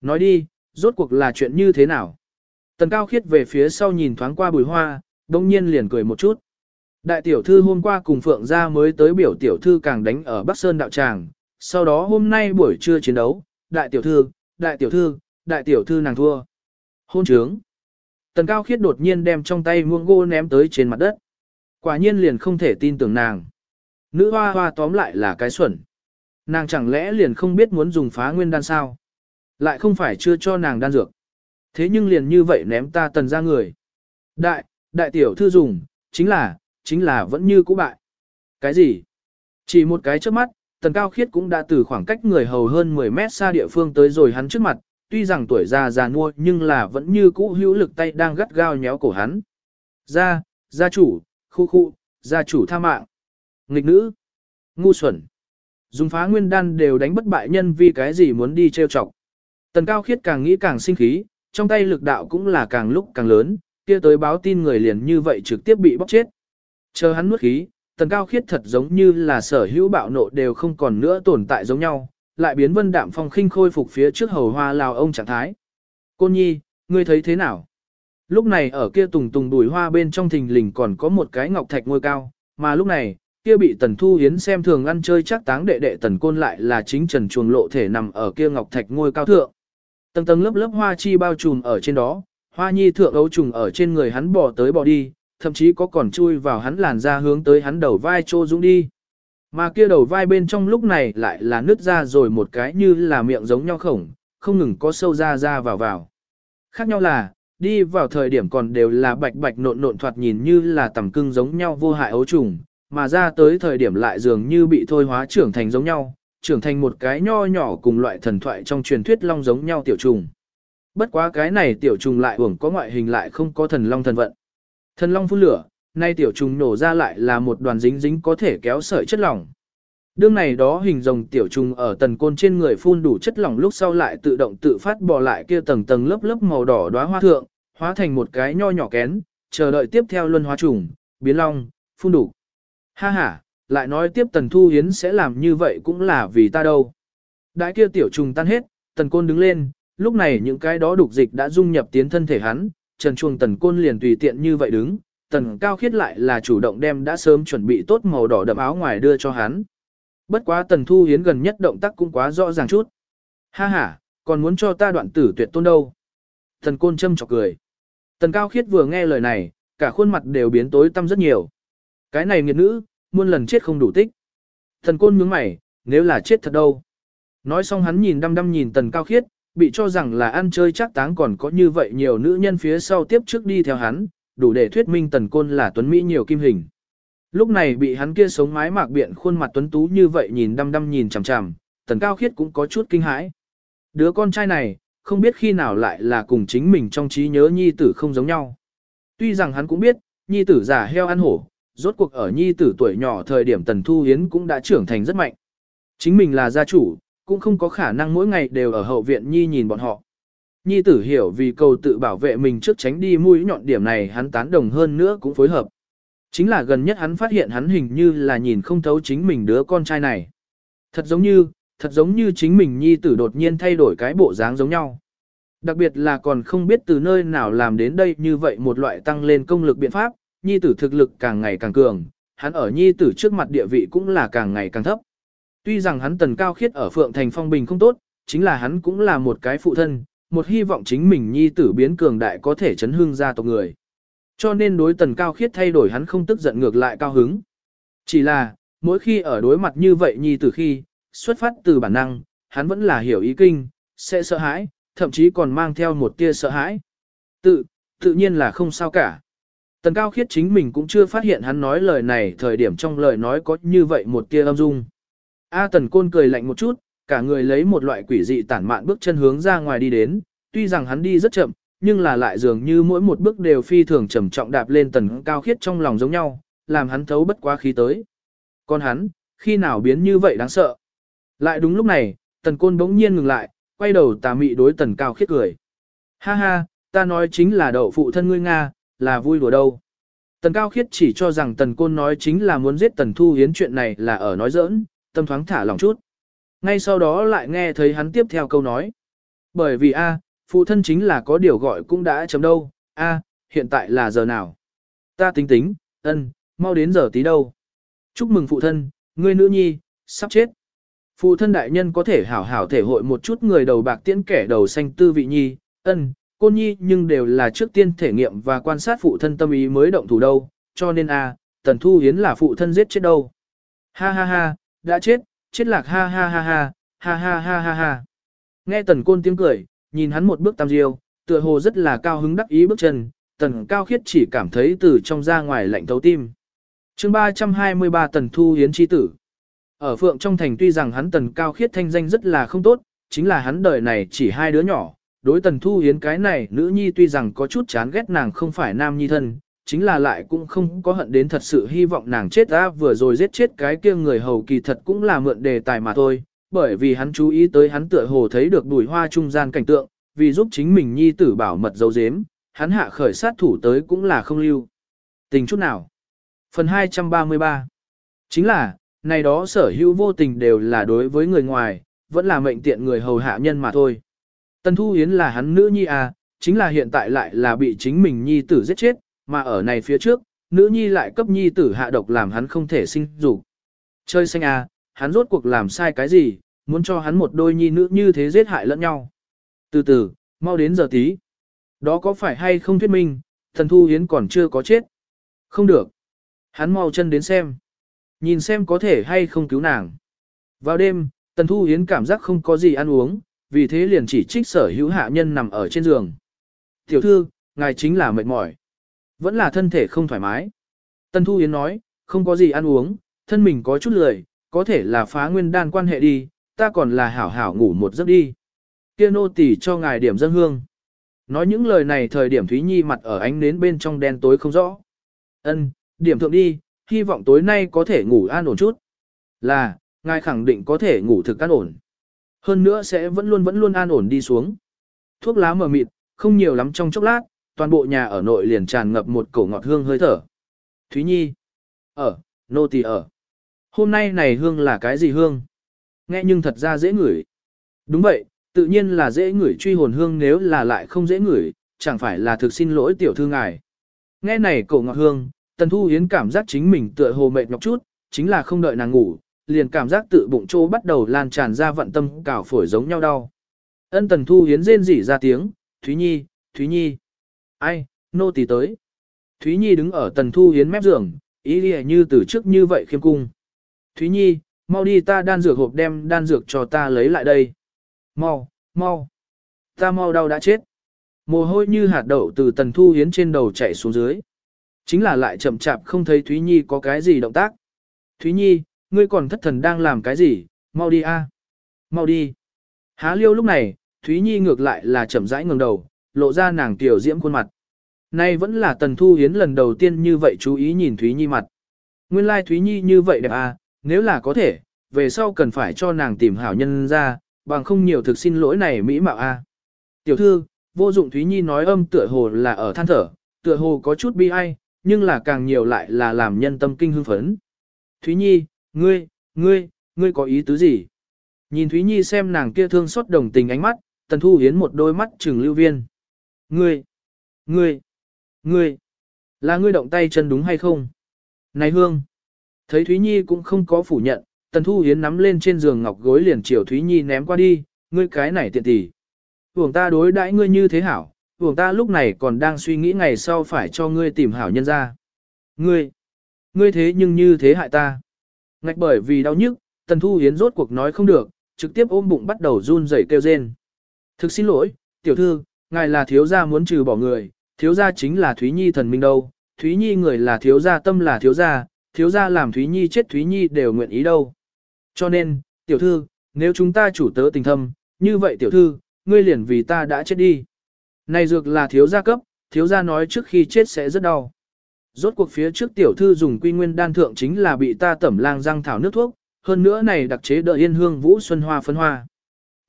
Nói đi, rốt cuộc là chuyện như thế nào? Tần cao khiết về phía sau nhìn thoáng qua bùi hoa, đông nhiên liền cười một chút. Đại tiểu thư hôm qua cùng Phượng gia mới tới biểu tiểu thư càng đánh ở Bắc Sơn đạo tràng, sau đó hôm nay buổi trưa chiến đấu, đại tiểu thư, đại tiểu thư, đại tiểu thư nàng thua. Hôn trướng. Tần cao khiết đột nhiên đem trong tay muông gô ném tới trên mặt đất. Quả nhiên liền không thể tin tưởng nàng. Nữ hoa hoa tóm lại là cái xuẩn. Nàng chẳng lẽ liền không biết muốn dùng phá nguyên đan sao? Lại không phải chưa cho nàng đan dược. Thế nhưng liền như vậy ném ta tần ra người. Đại, đại tiểu thư dùng, chính là, chính là vẫn như cũ bại. Cái gì? Chỉ một cái trước mắt, tần cao khiết cũng đã từ khoảng cách người hầu hơn 10 mét xa địa phương tới rồi hắn trước mặt, tuy rằng tuổi già già nua nhưng là vẫn như cũ hữu lực tay đang gắt gao nhéo cổ hắn. Gia, gia chủ, khu khu, gia chủ tha mạng. Nghịch nữ, ngu xuẩn. Dùng phá nguyên đan đều đánh bất bại nhân vì cái gì muốn đi trêu chọc. Tần cao khiết càng nghĩ càng sinh khí, trong tay lực đạo cũng là càng lúc càng lớn, kia tới báo tin người liền như vậy trực tiếp bị bóc chết. Chờ hắn nuốt khí, tần cao khiết thật giống như là sở hữu bạo nộ đều không còn nữa tồn tại giống nhau, lại biến vân đạm phong khinh khôi phục phía trước hầu hoa lào ông trạng thái. Côn nhi, ngươi thấy thế nào? Lúc này ở kia tùng tùng đùi hoa bên trong thình lình còn có một cái ngọc thạch ngôi cao, mà lúc này, kia bị tần thu hiến xem thường ăn chơi chắc táng đệ đệ tần côn lại là chính trần chuồng lộ thể nằm ở kia ngọc thạch ngôi cao thượng. Tầng tầng lớp lớp hoa chi bao trùm ở trên đó, hoa nhi thượng ấu trùng ở trên người hắn bò tới bò đi, thậm chí có còn chui vào hắn làn ra hướng tới hắn đầu vai trô dũng đi. Mà kia đầu vai bên trong lúc này lại là nứt ra rồi một cái như là miệng giống nhau khổng, không ngừng có sâu ra ra vào vào. Khác nhau là, đi vào thời điểm còn đều là bạch bạch nộn nộn thoạt nhìn như là tầm cưng giống nhau vô hại ấu trùng, mà ra tới thời điểm lại dường như bị thôi hóa trưởng thành giống nhau, trưởng thành một cái nho nhỏ cùng loại thần thoại trong truyền thuyết long giống nhau tiểu trùng. Bất quá cái này tiểu trùng lại hưởng có ngoại hình lại không có thần long thần vận. Thần long phun lửa, nay tiểu trùng nổ ra lại là một đoàn dính dính có thể kéo sợi chất lỏng. Đương này đó hình rồng tiểu trùng ở tần côn trên người phun đủ chất lỏng lúc sau lại tự động tự phát bò lại kia tầng tầng lớp lớp màu đỏ đóa hoa thượng, hóa thành một cái nho nhỏ kén, chờ đợi tiếp theo luân hóa trùng, biến long, phun đủ. Ha ha, lại nói tiếp tần thu hiến sẽ làm như vậy cũng là vì ta đâu. Đại kia tiểu trùng tan hết, tần côn đứng lên, lúc này những cái đó đục dịch đã dung nhập tiến thân thể hắn, trần chuồng tần côn liền tùy tiện như vậy đứng, tần cao khiết lại là chủ động đem đã sớm chuẩn bị tốt màu đỏ đậm áo ngoài đưa cho hắn. Bất quá tần thu hiến gần nhất động tác cũng quá rõ ràng chút. Ha ha, còn muốn cho ta đoạn tử tuyệt tôn đâu. Tần côn châm chọc cười. Tần cao khiết vừa nghe lời này, cả khuôn mặt đều biến tối tăm rất nhiều. Cái này nghiệt nữ, muôn lần chết không đủ tích. Tần côn nhướng mày, nếu là chết thật đâu. Nói xong hắn nhìn đăm đăm nhìn tần cao khiết, bị cho rằng là ăn chơi chắc táng còn có như vậy nhiều nữ nhân phía sau tiếp trước đi theo hắn, đủ để thuyết minh tần côn là tuấn Mỹ nhiều kim hình. Lúc này bị hắn kia sống mái mạc biện khuôn mặt tuấn tú như vậy nhìn đăm đăm nhìn chằm chằm, tần cao khiết cũng có chút kinh hãi. Đứa con trai này, không biết khi nào lại là cùng chính mình trong trí nhớ nhi tử không giống nhau. Tuy rằng hắn cũng biết, nhi tử giả heo ăn hổ, rốt cuộc ở nhi tử tuổi nhỏ thời điểm tần thu hiến cũng đã trưởng thành rất mạnh. Chính mình là gia chủ, cũng không có khả năng mỗi ngày đều ở hậu viện nhi nhìn bọn họ. Nhi tử hiểu vì cầu tự bảo vệ mình trước tránh đi mũi nhọn điểm này hắn tán đồng hơn nữa cũng phối hợp. Chính là gần nhất hắn phát hiện hắn hình như là nhìn không thấu chính mình đứa con trai này. Thật giống như, thật giống như chính mình nhi tử đột nhiên thay đổi cái bộ dáng giống nhau. Đặc biệt là còn không biết từ nơi nào làm đến đây như vậy một loại tăng lên công lực biện pháp, nhi tử thực lực càng ngày càng cường, hắn ở nhi tử trước mặt địa vị cũng là càng ngày càng thấp. Tuy rằng hắn tần cao khiết ở Phượng Thành Phong Bình không tốt, chính là hắn cũng là một cái phụ thân, một hy vọng chính mình nhi tử biến cường đại có thể chấn hương gia tộc người. Cho nên đối tần cao khiết thay đổi hắn không tức giận ngược lại cao hứng. Chỉ là, mỗi khi ở đối mặt như vậy nhi tử khi, xuất phát từ bản năng, hắn vẫn là hiểu ý kinh, sẽ sợ hãi, thậm chí còn mang theo một tia sợ hãi. Tự, tự nhiên là không sao cả. Tần cao khiết chính mình cũng chưa phát hiện hắn nói lời này thời điểm trong lời nói có như vậy một tia âm dung. A tần côn cười lạnh một chút, cả người lấy một loại quỷ dị tản mạn bước chân hướng ra ngoài đi đến, tuy rằng hắn đi rất chậm, nhưng là lại dường như mỗi một bước đều phi thường trầm trọng đạp lên tần cao khiết trong lòng giống nhau, làm hắn thấu bất quá khí tới. Còn hắn, khi nào biến như vậy đáng sợ. Lại đúng lúc này, tần côn bỗng nhiên ngừng lại, quay đầu tà mị đối tần cao khiết cười. Ha ha, ta nói chính là đậu phụ thân ngươi Nga, là vui đùa đâu. Tần cao khiết chỉ cho rằng tần côn nói chính là muốn giết tần thu hiến chuyện này là ở nói giỡn, tâm thoáng thả lòng chút. Ngay sau đó lại nghe thấy hắn tiếp theo câu nói. Bởi vì a, phụ thân chính là có điều gọi cũng đã chấm đâu, a, hiện tại là giờ nào? Ta tính tính, ân, mau đến giờ tí đâu. Chúc mừng phụ thân, ngươi nữ nhi, sắp chết. Phụ thân đại nhân có thể hảo hảo thể hội một chút người đầu bạc tiễn kẻ đầu xanh tư vị nhi, ân, côn nhi nhưng đều là trước tiên thể nghiệm và quan sát phụ thân tâm ý mới động thủ đâu, cho nên a, tần thu hiến là phụ thân giết chết đâu. Ha ha ha, đã chết, chết lạc ha ha ha ha, ha ha ha ha ha. Nghe tần côn tiếng cười, nhìn hắn một bước tam diêu, tựa hồ rất là cao hứng đắc ý bước chân, tần cao khiết chỉ cảm thấy từ trong ra ngoài lạnh thấu tim. chương 323 tần thu hiến chi tử. Ở phượng trong thành tuy rằng hắn tần cao khiết thanh danh rất là không tốt, chính là hắn đời này chỉ hai đứa nhỏ. Đối tần thu hiến cái này nữ nhi tuy rằng có chút chán ghét nàng không phải nam nhi thân, chính là lại cũng không có hận đến thật sự hy vọng nàng chết ra vừa rồi giết chết cái kia người hầu kỳ thật cũng là mượn đề tài mà thôi, bởi vì hắn chú ý tới hắn tựa hồ thấy được đùi hoa trung gian cảnh tượng, vì giúp chính mình nhi tử bảo mật dấu dếm, hắn hạ khởi sát thủ tới cũng là không lưu. Tình chút nào? Phần 233 Chính là, này đó sở hữu vô tình đều là đối với người ngoài, vẫn là mệnh tiện người hầu hạ nhân mà thôi. Tần Thu Yến là hắn nữ nhi à, chính là hiện tại lại là bị chính mình nhi tử giết chết, mà ở này phía trước, nữ nhi lại cấp nhi tử hạ độc làm hắn không thể sinh dục. Chơi xanh à, hắn rốt cuộc làm sai cái gì, muốn cho hắn một đôi nhi nữ như thế giết hại lẫn nhau. Từ từ, mau đến giờ tí. Đó có phải hay không thuyết minh, thần thu hiến còn chưa có chết. Không được. Hắn mau chân đến xem. Nhìn xem có thể hay không cứu nàng. Vào đêm, tần thu hiến cảm giác không có gì ăn uống, vì thế liền chỉ trích sở hữu hạ nhân nằm ở trên giường. Tiểu thư, ngài chính là mệt mỏi. Vẫn là thân thể không thoải mái. Tần thu Yến nói, không có gì ăn uống, thân mình có chút lười, có thể là phá nguyên đan quan hệ đi, ta còn là hảo hảo ngủ một giấc đi. Kia nô tỳ cho ngài điểm dân hương. Nói những lời này thời điểm Thúy Nhi mặt ở ánh nến bên trong đen tối không rõ. Ân, điểm thượng đi, hy vọng tối nay có thể ngủ an ổn chút. Là, ngài khẳng định có thể ngủ thực an ổn. Hơn nữa sẽ vẫn luôn vẫn luôn an ổn đi xuống. Thuốc lá mờ mịt, không nhiều lắm trong chốc lát, toàn bộ nhà ở nội liền tràn ngập một cổ ngọt hương hơi thở. Thúy Nhi. Ở, nô tỳ ở. Hôm nay này hương là cái gì hương? Nghe nhưng thật ra dễ ngửi. Đúng vậy, tự nhiên là dễ ngửi truy hồn hương nếu là lại không dễ ngửi, chẳng phải là thực xin lỗi tiểu thư ngài. Nghe này cổ ngọt hương, Tần Thu Hiến cảm giác chính mình tựa hồ mệt nhọc chút, chính là không đợi nàng ngủ, liền cảm giác tự bụng trô bắt đầu lan tràn ra vận tâm cào phổi giống nhau đau. Ân Tần Thu Hiến rên rỉ ra tiếng, Thúy Nhi, Thúy Nhi. Ai, nô tỳ tới. Thúy Nhi đứng ở Tần Thu Hiến mép giường, ý nghĩa như từ trước như vậy khiêm cung. Thúy Nhi, mau đi ta đan dược hộp đem đan dược cho ta lấy lại đây. Mau, mau. Ta mau đau đã chết. Mồ hôi như hạt đậu từ tần thu hiến trên đầu chảy xuống dưới. Chính là lại chậm chạp không thấy Thúy Nhi có cái gì động tác. Thúy Nhi, ngươi còn thất thần đang làm cái gì, mau đi a, Mau đi. Há liêu lúc này, Thúy Nhi ngược lại là chậm rãi ngẩng đầu, lộ ra nàng tiểu diễm khuôn mặt. Nay vẫn là Tần Thu Hiến lần đầu tiên như vậy chú ý nhìn Thúy Nhi mặt. Nguyên lai like Thúy Nhi như vậy đẹp à, nếu là có thể, về sau cần phải cho nàng tìm hảo nhân ra, bằng không nhiều thực xin lỗi này mỹ mạo a. Tiểu thư, vô dụng Thúy Nhi nói âm tựa hồ là ở than thở, tựa hồ có chút bi ai, nhưng là càng nhiều lại là làm nhân tâm kinh hưng phấn. Thúy Nhi, ngươi, ngươi, ngươi có ý tứ gì? Nhìn Thúy Nhi xem nàng kia thương xót đồng tình ánh mắt, Tần Thu Hiến một đôi mắt trừng lưu viên. Ngươi, ngươi, ngươi, là ngươi động tay chân đúng hay không? Này Hương, thấy Thúy Nhi cũng không có phủ nhận, Tần Thu Hiến nắm lên trên giường ngọc gối liền chiều Thúy Nhi ném qua đi, ngươi cái này tiện tỷ. Hưởng ta đối đãi ngươi như thế hảo, hưởng ta lúc này còn đang suy nghĩ ngày sau phải cho ngươi tìm hảo nhân ra. Ngươi, ngươi thế nhưng như thế hại ta. Ngạch bởi vì đau nhức, Tần Thu Hiến rốt cuộc nói không được, trực tiếp ôm bụng bắt đầu run rẩy kêu rên. Thực xin lỗi, tiểu thư, ngài là thiếu gia muốn trừ bỏ người, thiếu gia chính là Thúy Nhi thần minh đâu, Thúy Nhi người là thiếu gia tâm là thiếu gia, thiếu gia làm Thúy Nhi chết Thúy Nhi đều nguyện ý đâu. Cho nên, tiểu thư, nếu chúng ta chủ tớ tình thâm, như vậy tiểu thư, ngươi liền vì ta đã chết đi. Này dược là thiếu gia cấp, thiếu gia nói trước khi chết sẽ rất đau. Rốt cuộc phía trước tiểu thư dùng quy nguyên đan thượng chính là bị ta tẩm lang răng thảo nước thuốc, hơn nữa này đặc chế đợi yên hương vũ xuân hoa phân hoa.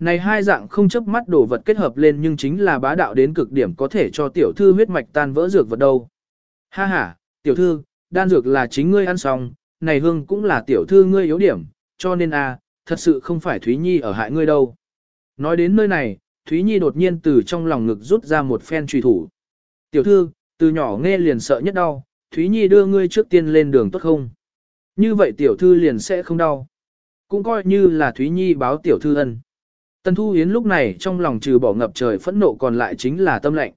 Này hai dạng không chấp mắt đổ vật kết hợp lên nhưng chính là bá đạo đến cực điểm có thể cho tiểu thư huyết mạch tan vỡ dược vật đâu. Ha ha, tiểu thư, đan dược là chính ngươi ăn xong, này hương cũng là tiểu thư ngươi yếu điểm, cho nên a, thật sự không phải Thúy Nhi ở hại ngươi đâu. Nói đến nơi này, Thúy Nhi đột nhiên từ trong lòng ngực rút ra một phen truy thủ. Tiểu thư, từ nhỏ nghe liền sợ nhất đau, Thúy Nhi đưa ngươi trước tiên lên đường tốt không? Như vậy tiểu thư liền sẽ không đau. Cũng coi như là Thúy Nhi báo tiểu thư ân. Tần Thu Yến lúc này trong lòng trừ bỏ ngập trời phẫn nộ còn lại chính là tâm lệnh.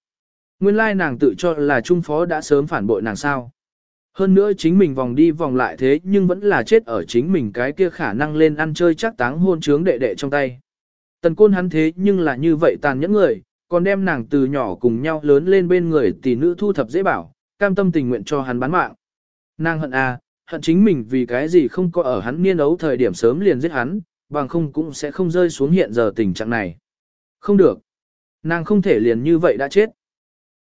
Nguyên lai nàng tự cho là trung phó đã sớm phản bội nàng sao. Hơn nữa chính mình vòng đi vòng lại thế nhưng vẫn là chết ở chính mình cái kia khả năng lên ăn chơi chắc táng hôn trướng đệ đệ trong tay. Tần côn hắn thế nhưng là như vậy tàn nhẫn người, còn đem nàng từ nhỏ cùng nhau lớn lên bên người tỷ nữ thu thập dễ bảo, cam tâm tình nguyện cho hắn bán mạng. Nàng hận à, hận chính mình vì cái gì không có ở hắn niên ấu thời điểm sớm liền giết hắn, bằng không cũng sẽ không rơi xuống hiện giờ tình trạng này. Không được. Nàng không thể liền như vậy đã chết.